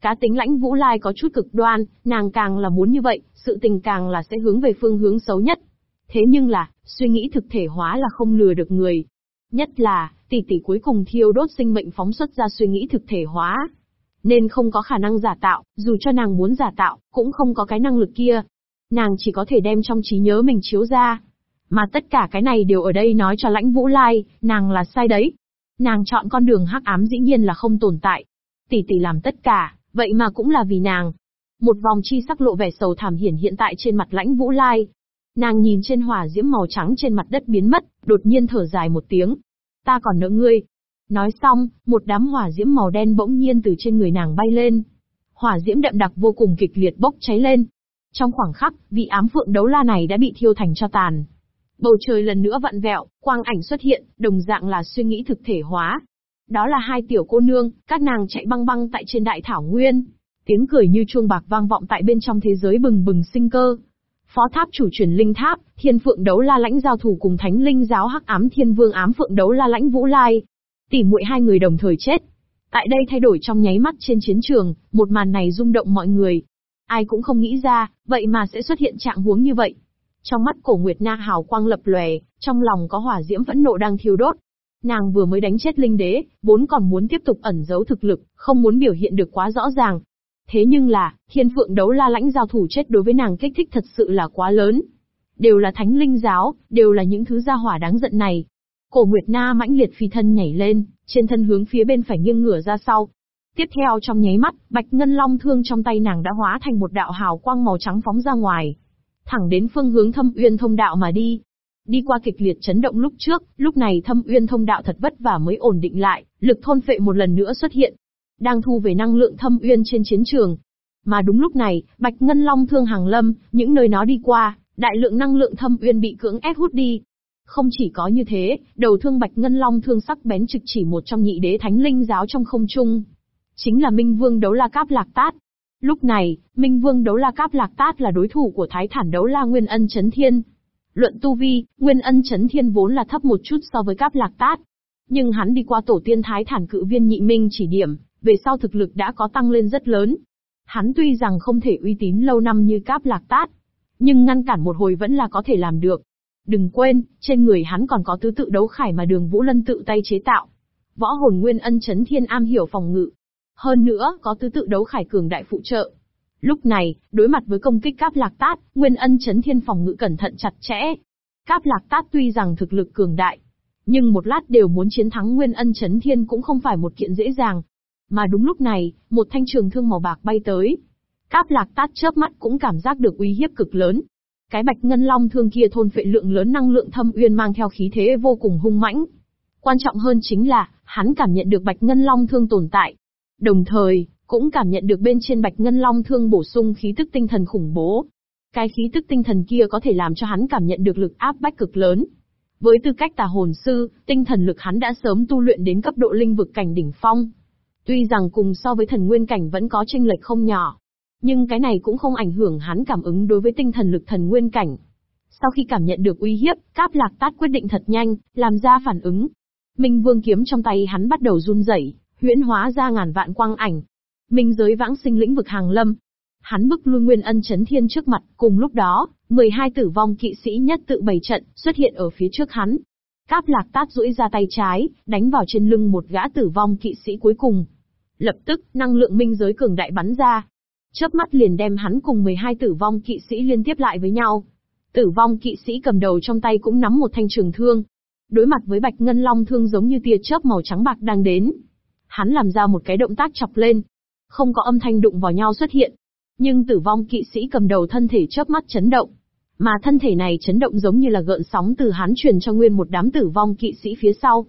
Cá tính Lãnh Vũ Lai có chút cực đoan, nàng càng là muốn như vậy, sự tình càng là sẽ hướng về phương hướng xấu nhất. Thế nhưng là, suy nghĩ thực thể hóa là không lừa được người. Nhất là, tỷ tỷ cuối cùng thiêu đốt sinh mệnh phóng xuất ra suy nghĩ thực thể hóa. Nên không có khả năng giả tạo, dù cho nàng muốn giả tạo, cũng không có cái năng lực kia. Nàng chỉ có thể đem trong trí nhớ mình chiếu ra. Mà tất cả cái này đều ở đây nói cho lãnh vũ lai, nàng là sai đấy. Nàng chọn con đường hắc ám dĩ nhiên là không tồn tại. Tỷ tỷ làm tất cả, vậy mà cũng là vì nàng. Một vòng chi sắc lộ vẻ sầu thảm hiển hiện tại trên mặt lãnh vũ lai, Nàng nhìn trên hỏa diễm màu trắng trên mặt đất biến mất, đột nhiên thở dài một tiếng. Ta còn nợ ngươi. Nói xong, một đám hỏa diễm màu đen bỗng nhiên từ trên người nàng bay lên. Hỏa diễm đậm đặc vô cùng kịch liệt bốc cháy lên. Trong khoảng khắc, vị ám phượng đấu la này đã bị thiêu thành cho tàn. Bầu trời lần nữa vặn vẹo, quang ảnh xuất hiện, đồng dạng là suy nghĩ thực thể hóa. Đó là hai tiểu cô nương, các nàng chạy băng băng tại trên đại thảo nguyên. Tiếng cười như chuông bạc vang vọng tại bên trong thế giới bừng bừng sinh cơ. Phó tháp chủ truyền linh tháp, thiên phượng đấu la lãnh giao thủ cùng thánh linh giáo hắc ám thiên vương ám phượng đấu la lãnh vũ lai. Tỉ muội hai người đồng thời chết. Tại đây thay đổi trong nháy mắt trên chiến trường, một màn này rung động mọi người. Ai cũng không nghĩ ra, vậy mà sẽ xuất hiện trạng huống như vậy. Trong mắt cổ Nguyệt Na hào quang lập lòe, trong lòng có hỏa diễm phẫn nộ đang thiêu đốt. Nàng vừa mới đánh chết linh đế, vốn còn muốn tiếp tục ẩn giấu thực lực, không muốn biểu hiện được quá rõ ràng, Thế nhưng là, thiên phượng đấu la lãnh giao thủ chết đối với nàng kích thích thật sự là quá lớn. Đều là thánh linh giáo, đều là những thứ gia hỏa đáng giận này. Cổ Nguyệt Na mãnh liệt phi thân nhảy lên, trên thân hướng phía bên phải nghiêng ngửa ra sau. Tiếp theo trong nháy mắt, bạch ngân long thương trong tay nàng đã hóa thành một đạo hào quang màu trắng phóng ra ngoài. Thẳng đến phương hướng thâm uyên thông đạo mà đi. Đi qua kịch liệt chấn động lúc trước, lúc này thâm uyên thông đạo thật vất vả mới ổn định lại, lực thôn phệ một lần nữa xuất hiện, đang thu về năng lượng thâm uyên trên chiến trường. Mà đúng lúc này, Bạch Ngân Long thương hàng lâm, những nơi nó đi qua, đại lượng năng lượng thâm uyên bị cưỡng ép hút đi. Không chỉ có như thế, đầu thương Bạch Ngân Long thương sắc bén trực chỉ một trong nhị đế thánh linh giáo trong không trung. Chính là Minh Vương đấu la cáp lạc tát. Lúc này, Minh Vương đấu la Cáp Lạc Tát là đối thủ của Thái Thản đấu la Nguyên Ân Chấn Thiên. Luận tu vi, Nguyên Ân Chấn Thiên vốn là thấp một chút so với Cáp Lạc Tát. Nhưng hắn đi qua tổ tiên Thái Thản cự viên nhị minh chỉ điểm, về sau thực lực đã có tăng lên rất lớn. Hắn tuy rằng không thể uy tín lâu năm như Cáp Lạc Tát, nhưng ngăn cản một hồi vẫn là có thể làm được. Đừng quên, trên người hắn còn có tứ tự đấu khải mà đường Vũ Lân tự tay chế tạo. Võ hồn Nguyên Ân Chấn Thiên am hiểu phòng ngự, hơn nữa, có tứ tự đấu khải cường đại phụ trợ. Lúc này, đối mặt với công kích Cáp Lạc Tát, Nguyên Ân chấn thiên phòng ngự cẩn thận chặt chẽ. Cáp Lạc Tát tuy rằng thực lực cường đại, nhưng một lát đều muốn chiến thắng Nguyên Ân chấn thiên cũng không phải một kiện dễ dàng. Mà đúng lúc này, một thanh trường thương màu bạc bay tới. Cáp Lạc Tát chớp mắt cũng cảm giác được uy hiếp cực lớn. Cái bạch ngân long thương kia thôn phệ lượng lớn năng lượng thâm uyên mang theo khí thế vô cùng hung mãnh. Quan trọng hơn chính là, hắn cảm nhận được bạch ngân long thương tồn tại. Đồng thời, cũng cảm nhận được bên trên bạch ngân long thương bổ sung khí tức tinh thần khủng bố. Cái khí tức tinh thần kia có thể làm cho hắn cảm nhận được lực áp bách cực lớn. Với tư cách tà hồn sư, tinh thần lực hắn đã sớm tu luyện đến cấp độ linh vực cảnh đỉnh phong. Tuy rằng cùng so với thần nguyên cảnh vẫn có tranh lệch không nhỏ, nhưng cái này cũng không ảnh hưởng hắn cảm ứng đối với tinh thần lực thần nguyên cảnh. Sau khi cảm nhận được uy hiếp, Cáp Lạc Tát quyết định thật nhanh, làm ra phản ứng. Minh Vương kiếm trong tay hắn bắt đầu run rẩy, huyễn hóa ra ngàn vạn quang ảnh. Minh giới vãng sinh lĩnh vực hàng lâm. Hắn bức lui Nguyên Ân Chấn Thiên trước mặt, cùng lúc đó, 12 tử vong kỵ sĩ nhất tự bày trận, xuất hiện ở phía trước hắn. Cáp lạc tát duỗi ra tay trái, đánh vào trên lưng một gã tử vong kỵ sĩ cuối cùng. Lập tức, năng lượng minh giới cường đại bắn ra. Chớp mắt liền đem hắn cùng 12 tử vong kỵ sĩ liên tiếp lại với nhau. Tử vong kỵ sĩ cầm đầu trong tay cũng nắm một thanh trường thương. Đối mặt với bạch ngân long thương giống như tia chớp màu trắng bạc đang đến, Hắn làm ra một cái động tác chọc lên. Không có âm thanh đụng vào nhau xuất hiện. Nhưng tử vong kỵ sĩ cầm đầu thân thể chớp mắt chấn động. Mà thân thể này chấn động giống như là gợn sóng từ hắn truyền cho nguyên một đám tử vong kỵ sĩ phía sau.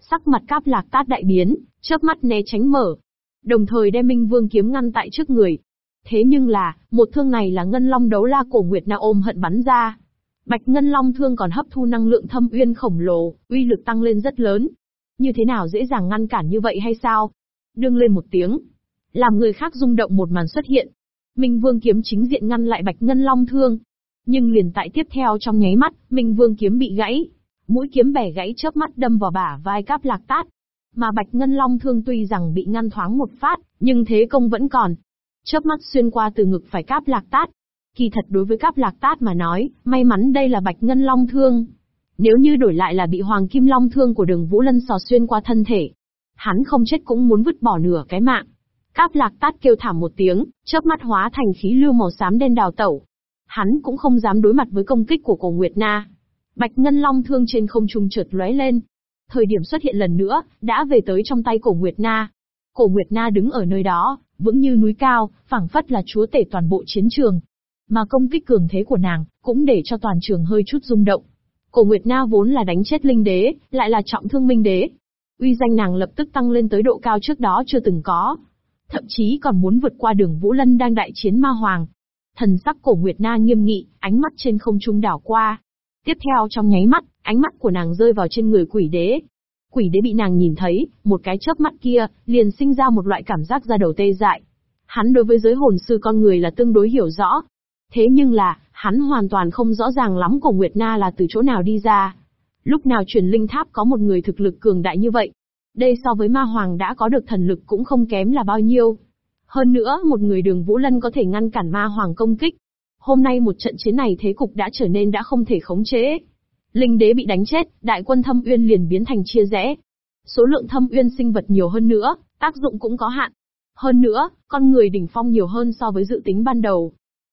Sắc mặt cáp lạc tát đại biến, chớp mắt né tránh mở. Đồng thời đem Minh Vương kiếm ngăn tại trước người. Thế nhưng là, một thương này là ngân long đấu la cổ Nguyệt Na ôm hận bắn ra. Bạch ngân long thương còn hấp thu năng lượng thâm uyên khổng lồ, uy lực tăng lên rất lớn. Như thế nào dễ dàng ngăn cản như vậy hay sao? Đương lên một tiếng. Làm người khác rung động một màn xuất hiện. Minh Vương kiếm chính diện ngăn lại Bạch Ngân Long thương. Nhưng liền tại tiếp theo trong nháy mắt, Minh Vương kiếm bị gãy. Mũi kiếm bẻ gãy chớp mắt đâm vào bả vai cáp lạc tát. Mà Bạch Ngân Long thương tuy rằng bị ngăn thoáng một phát, nhưng thế công vẫn còn. Chớp mắt xuyên qua từ ngực phải cáp lạc tát. Kỳ thật đối với cáp lạc tát mà nói, may mắn đây là Bạch Ngân Long thương, nếu như đổi lại là bị Hoàng Kim Long thương của đường Vũ Lân sò xuyên qua thân thể, hắn không chết cũng muốn vứt bỏ nửa cái mạng. Cáp lạc tát kêu thảm một tiếng, chớp mắt hóa thành khí lưu màu xám đen đào tẩu. Hắn cũng không dám đối mặt với công kích của cổ Nguyệt Na. Bạch Ngân Long thương trên không trung trượt lóe lên. Thời điểm xuất hiện lần nữa, đã về tới trong tay cổ Nguyệt Na. Cổ Nguyệt Na đứng ở nơi đó, vững như núi cao, phảng phất là chúa tể toàn bộ chiến trường. Mà công kích cường thế của nàng, cũng để cho toàn trường hơi chút rung động. Cổ Nguyệt Na vốn là đánh chết linh đế, lại là trọng thương minh đế. Uy danh nàng lập tức tăng lên tới độ cao trước đó chưa từng có. Thậm chí còn muốn vượt qua đường Vũ Lân đang đại chiến ma hoàng. Thần sắc cổ Nguyệt Na nghiêm nghị, ánh mắt trên không trung đảo qua. Tiếp theo trong nháy mắt, ánh mắt của nàng rơi vào trên người quỷ đế. Quỷ đế bị nàng nhìn thấy, một cái chớp mắt kia, liền sinh ra một loại cảm giác ra đầu tê dại. Hắn đối với giới hồn sư con người là tương đối hiểu rõ. Thế nhưng là, Hắn hoàn toàn không rõ ràng lắm cổ Nguyệt Na là từ chỗ nào đi ra. Lúc nào truyền linh tháp có một người thực lực cường đại như vậy. Đây so với ma hoàng đã có được thần lực cũng không kém là bao nhiêu. Hơn nữa, một người đường Vũ Lân có thể ngăn cản ma hoàng công kích. Hôm nay một trận chiến này thế cục đã trở nên đã không thể khống chế. Linh đế bị đánh chết, đại quân thâm uyên liền biến thành chia rẽ. Số lượng thâm uyên sinh vật nhiều hơn nữa, tác dụng cũng có hạn. Hơn nữa, con người đỉnh phong nhiều hơn so với dự tính ban đầu.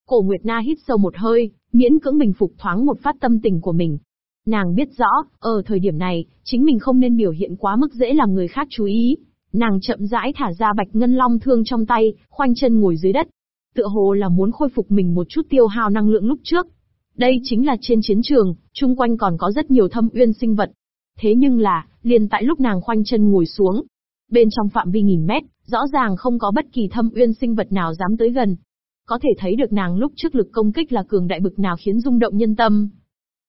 Cổ Nguyệt Na hít sâu một hơi, miễn cưỡng bình phục thoáng một phát tâm tình của mình. Nàng biết rõ, ở thời điểm này, chính mình không nên biểu hiện quá mức dễ làm người khác chú ý. Nàng chậm rãi thả ra bạch ngân long thương trong tay, khoanh chân ngồi dưới đất. Tựa hồ là muốn khôi phục mình một chút tiêu hao năng lượng lúc trước. Đây chính là trên chiến trường, chung quanh còn có rất nhiều thâm uyên sinh vật. Thế nhưng là, liền tại lúc nàng khoanh chân ngồi xuống, bên trong phạm vi nghìn mét, rõ ràng không có bất kỳ thâm uyên sinh vật nào dám tới gần. Có thể thấy được nàng lúc trước lực công kích là cường đại bực nào khiến rung động nhân tâm.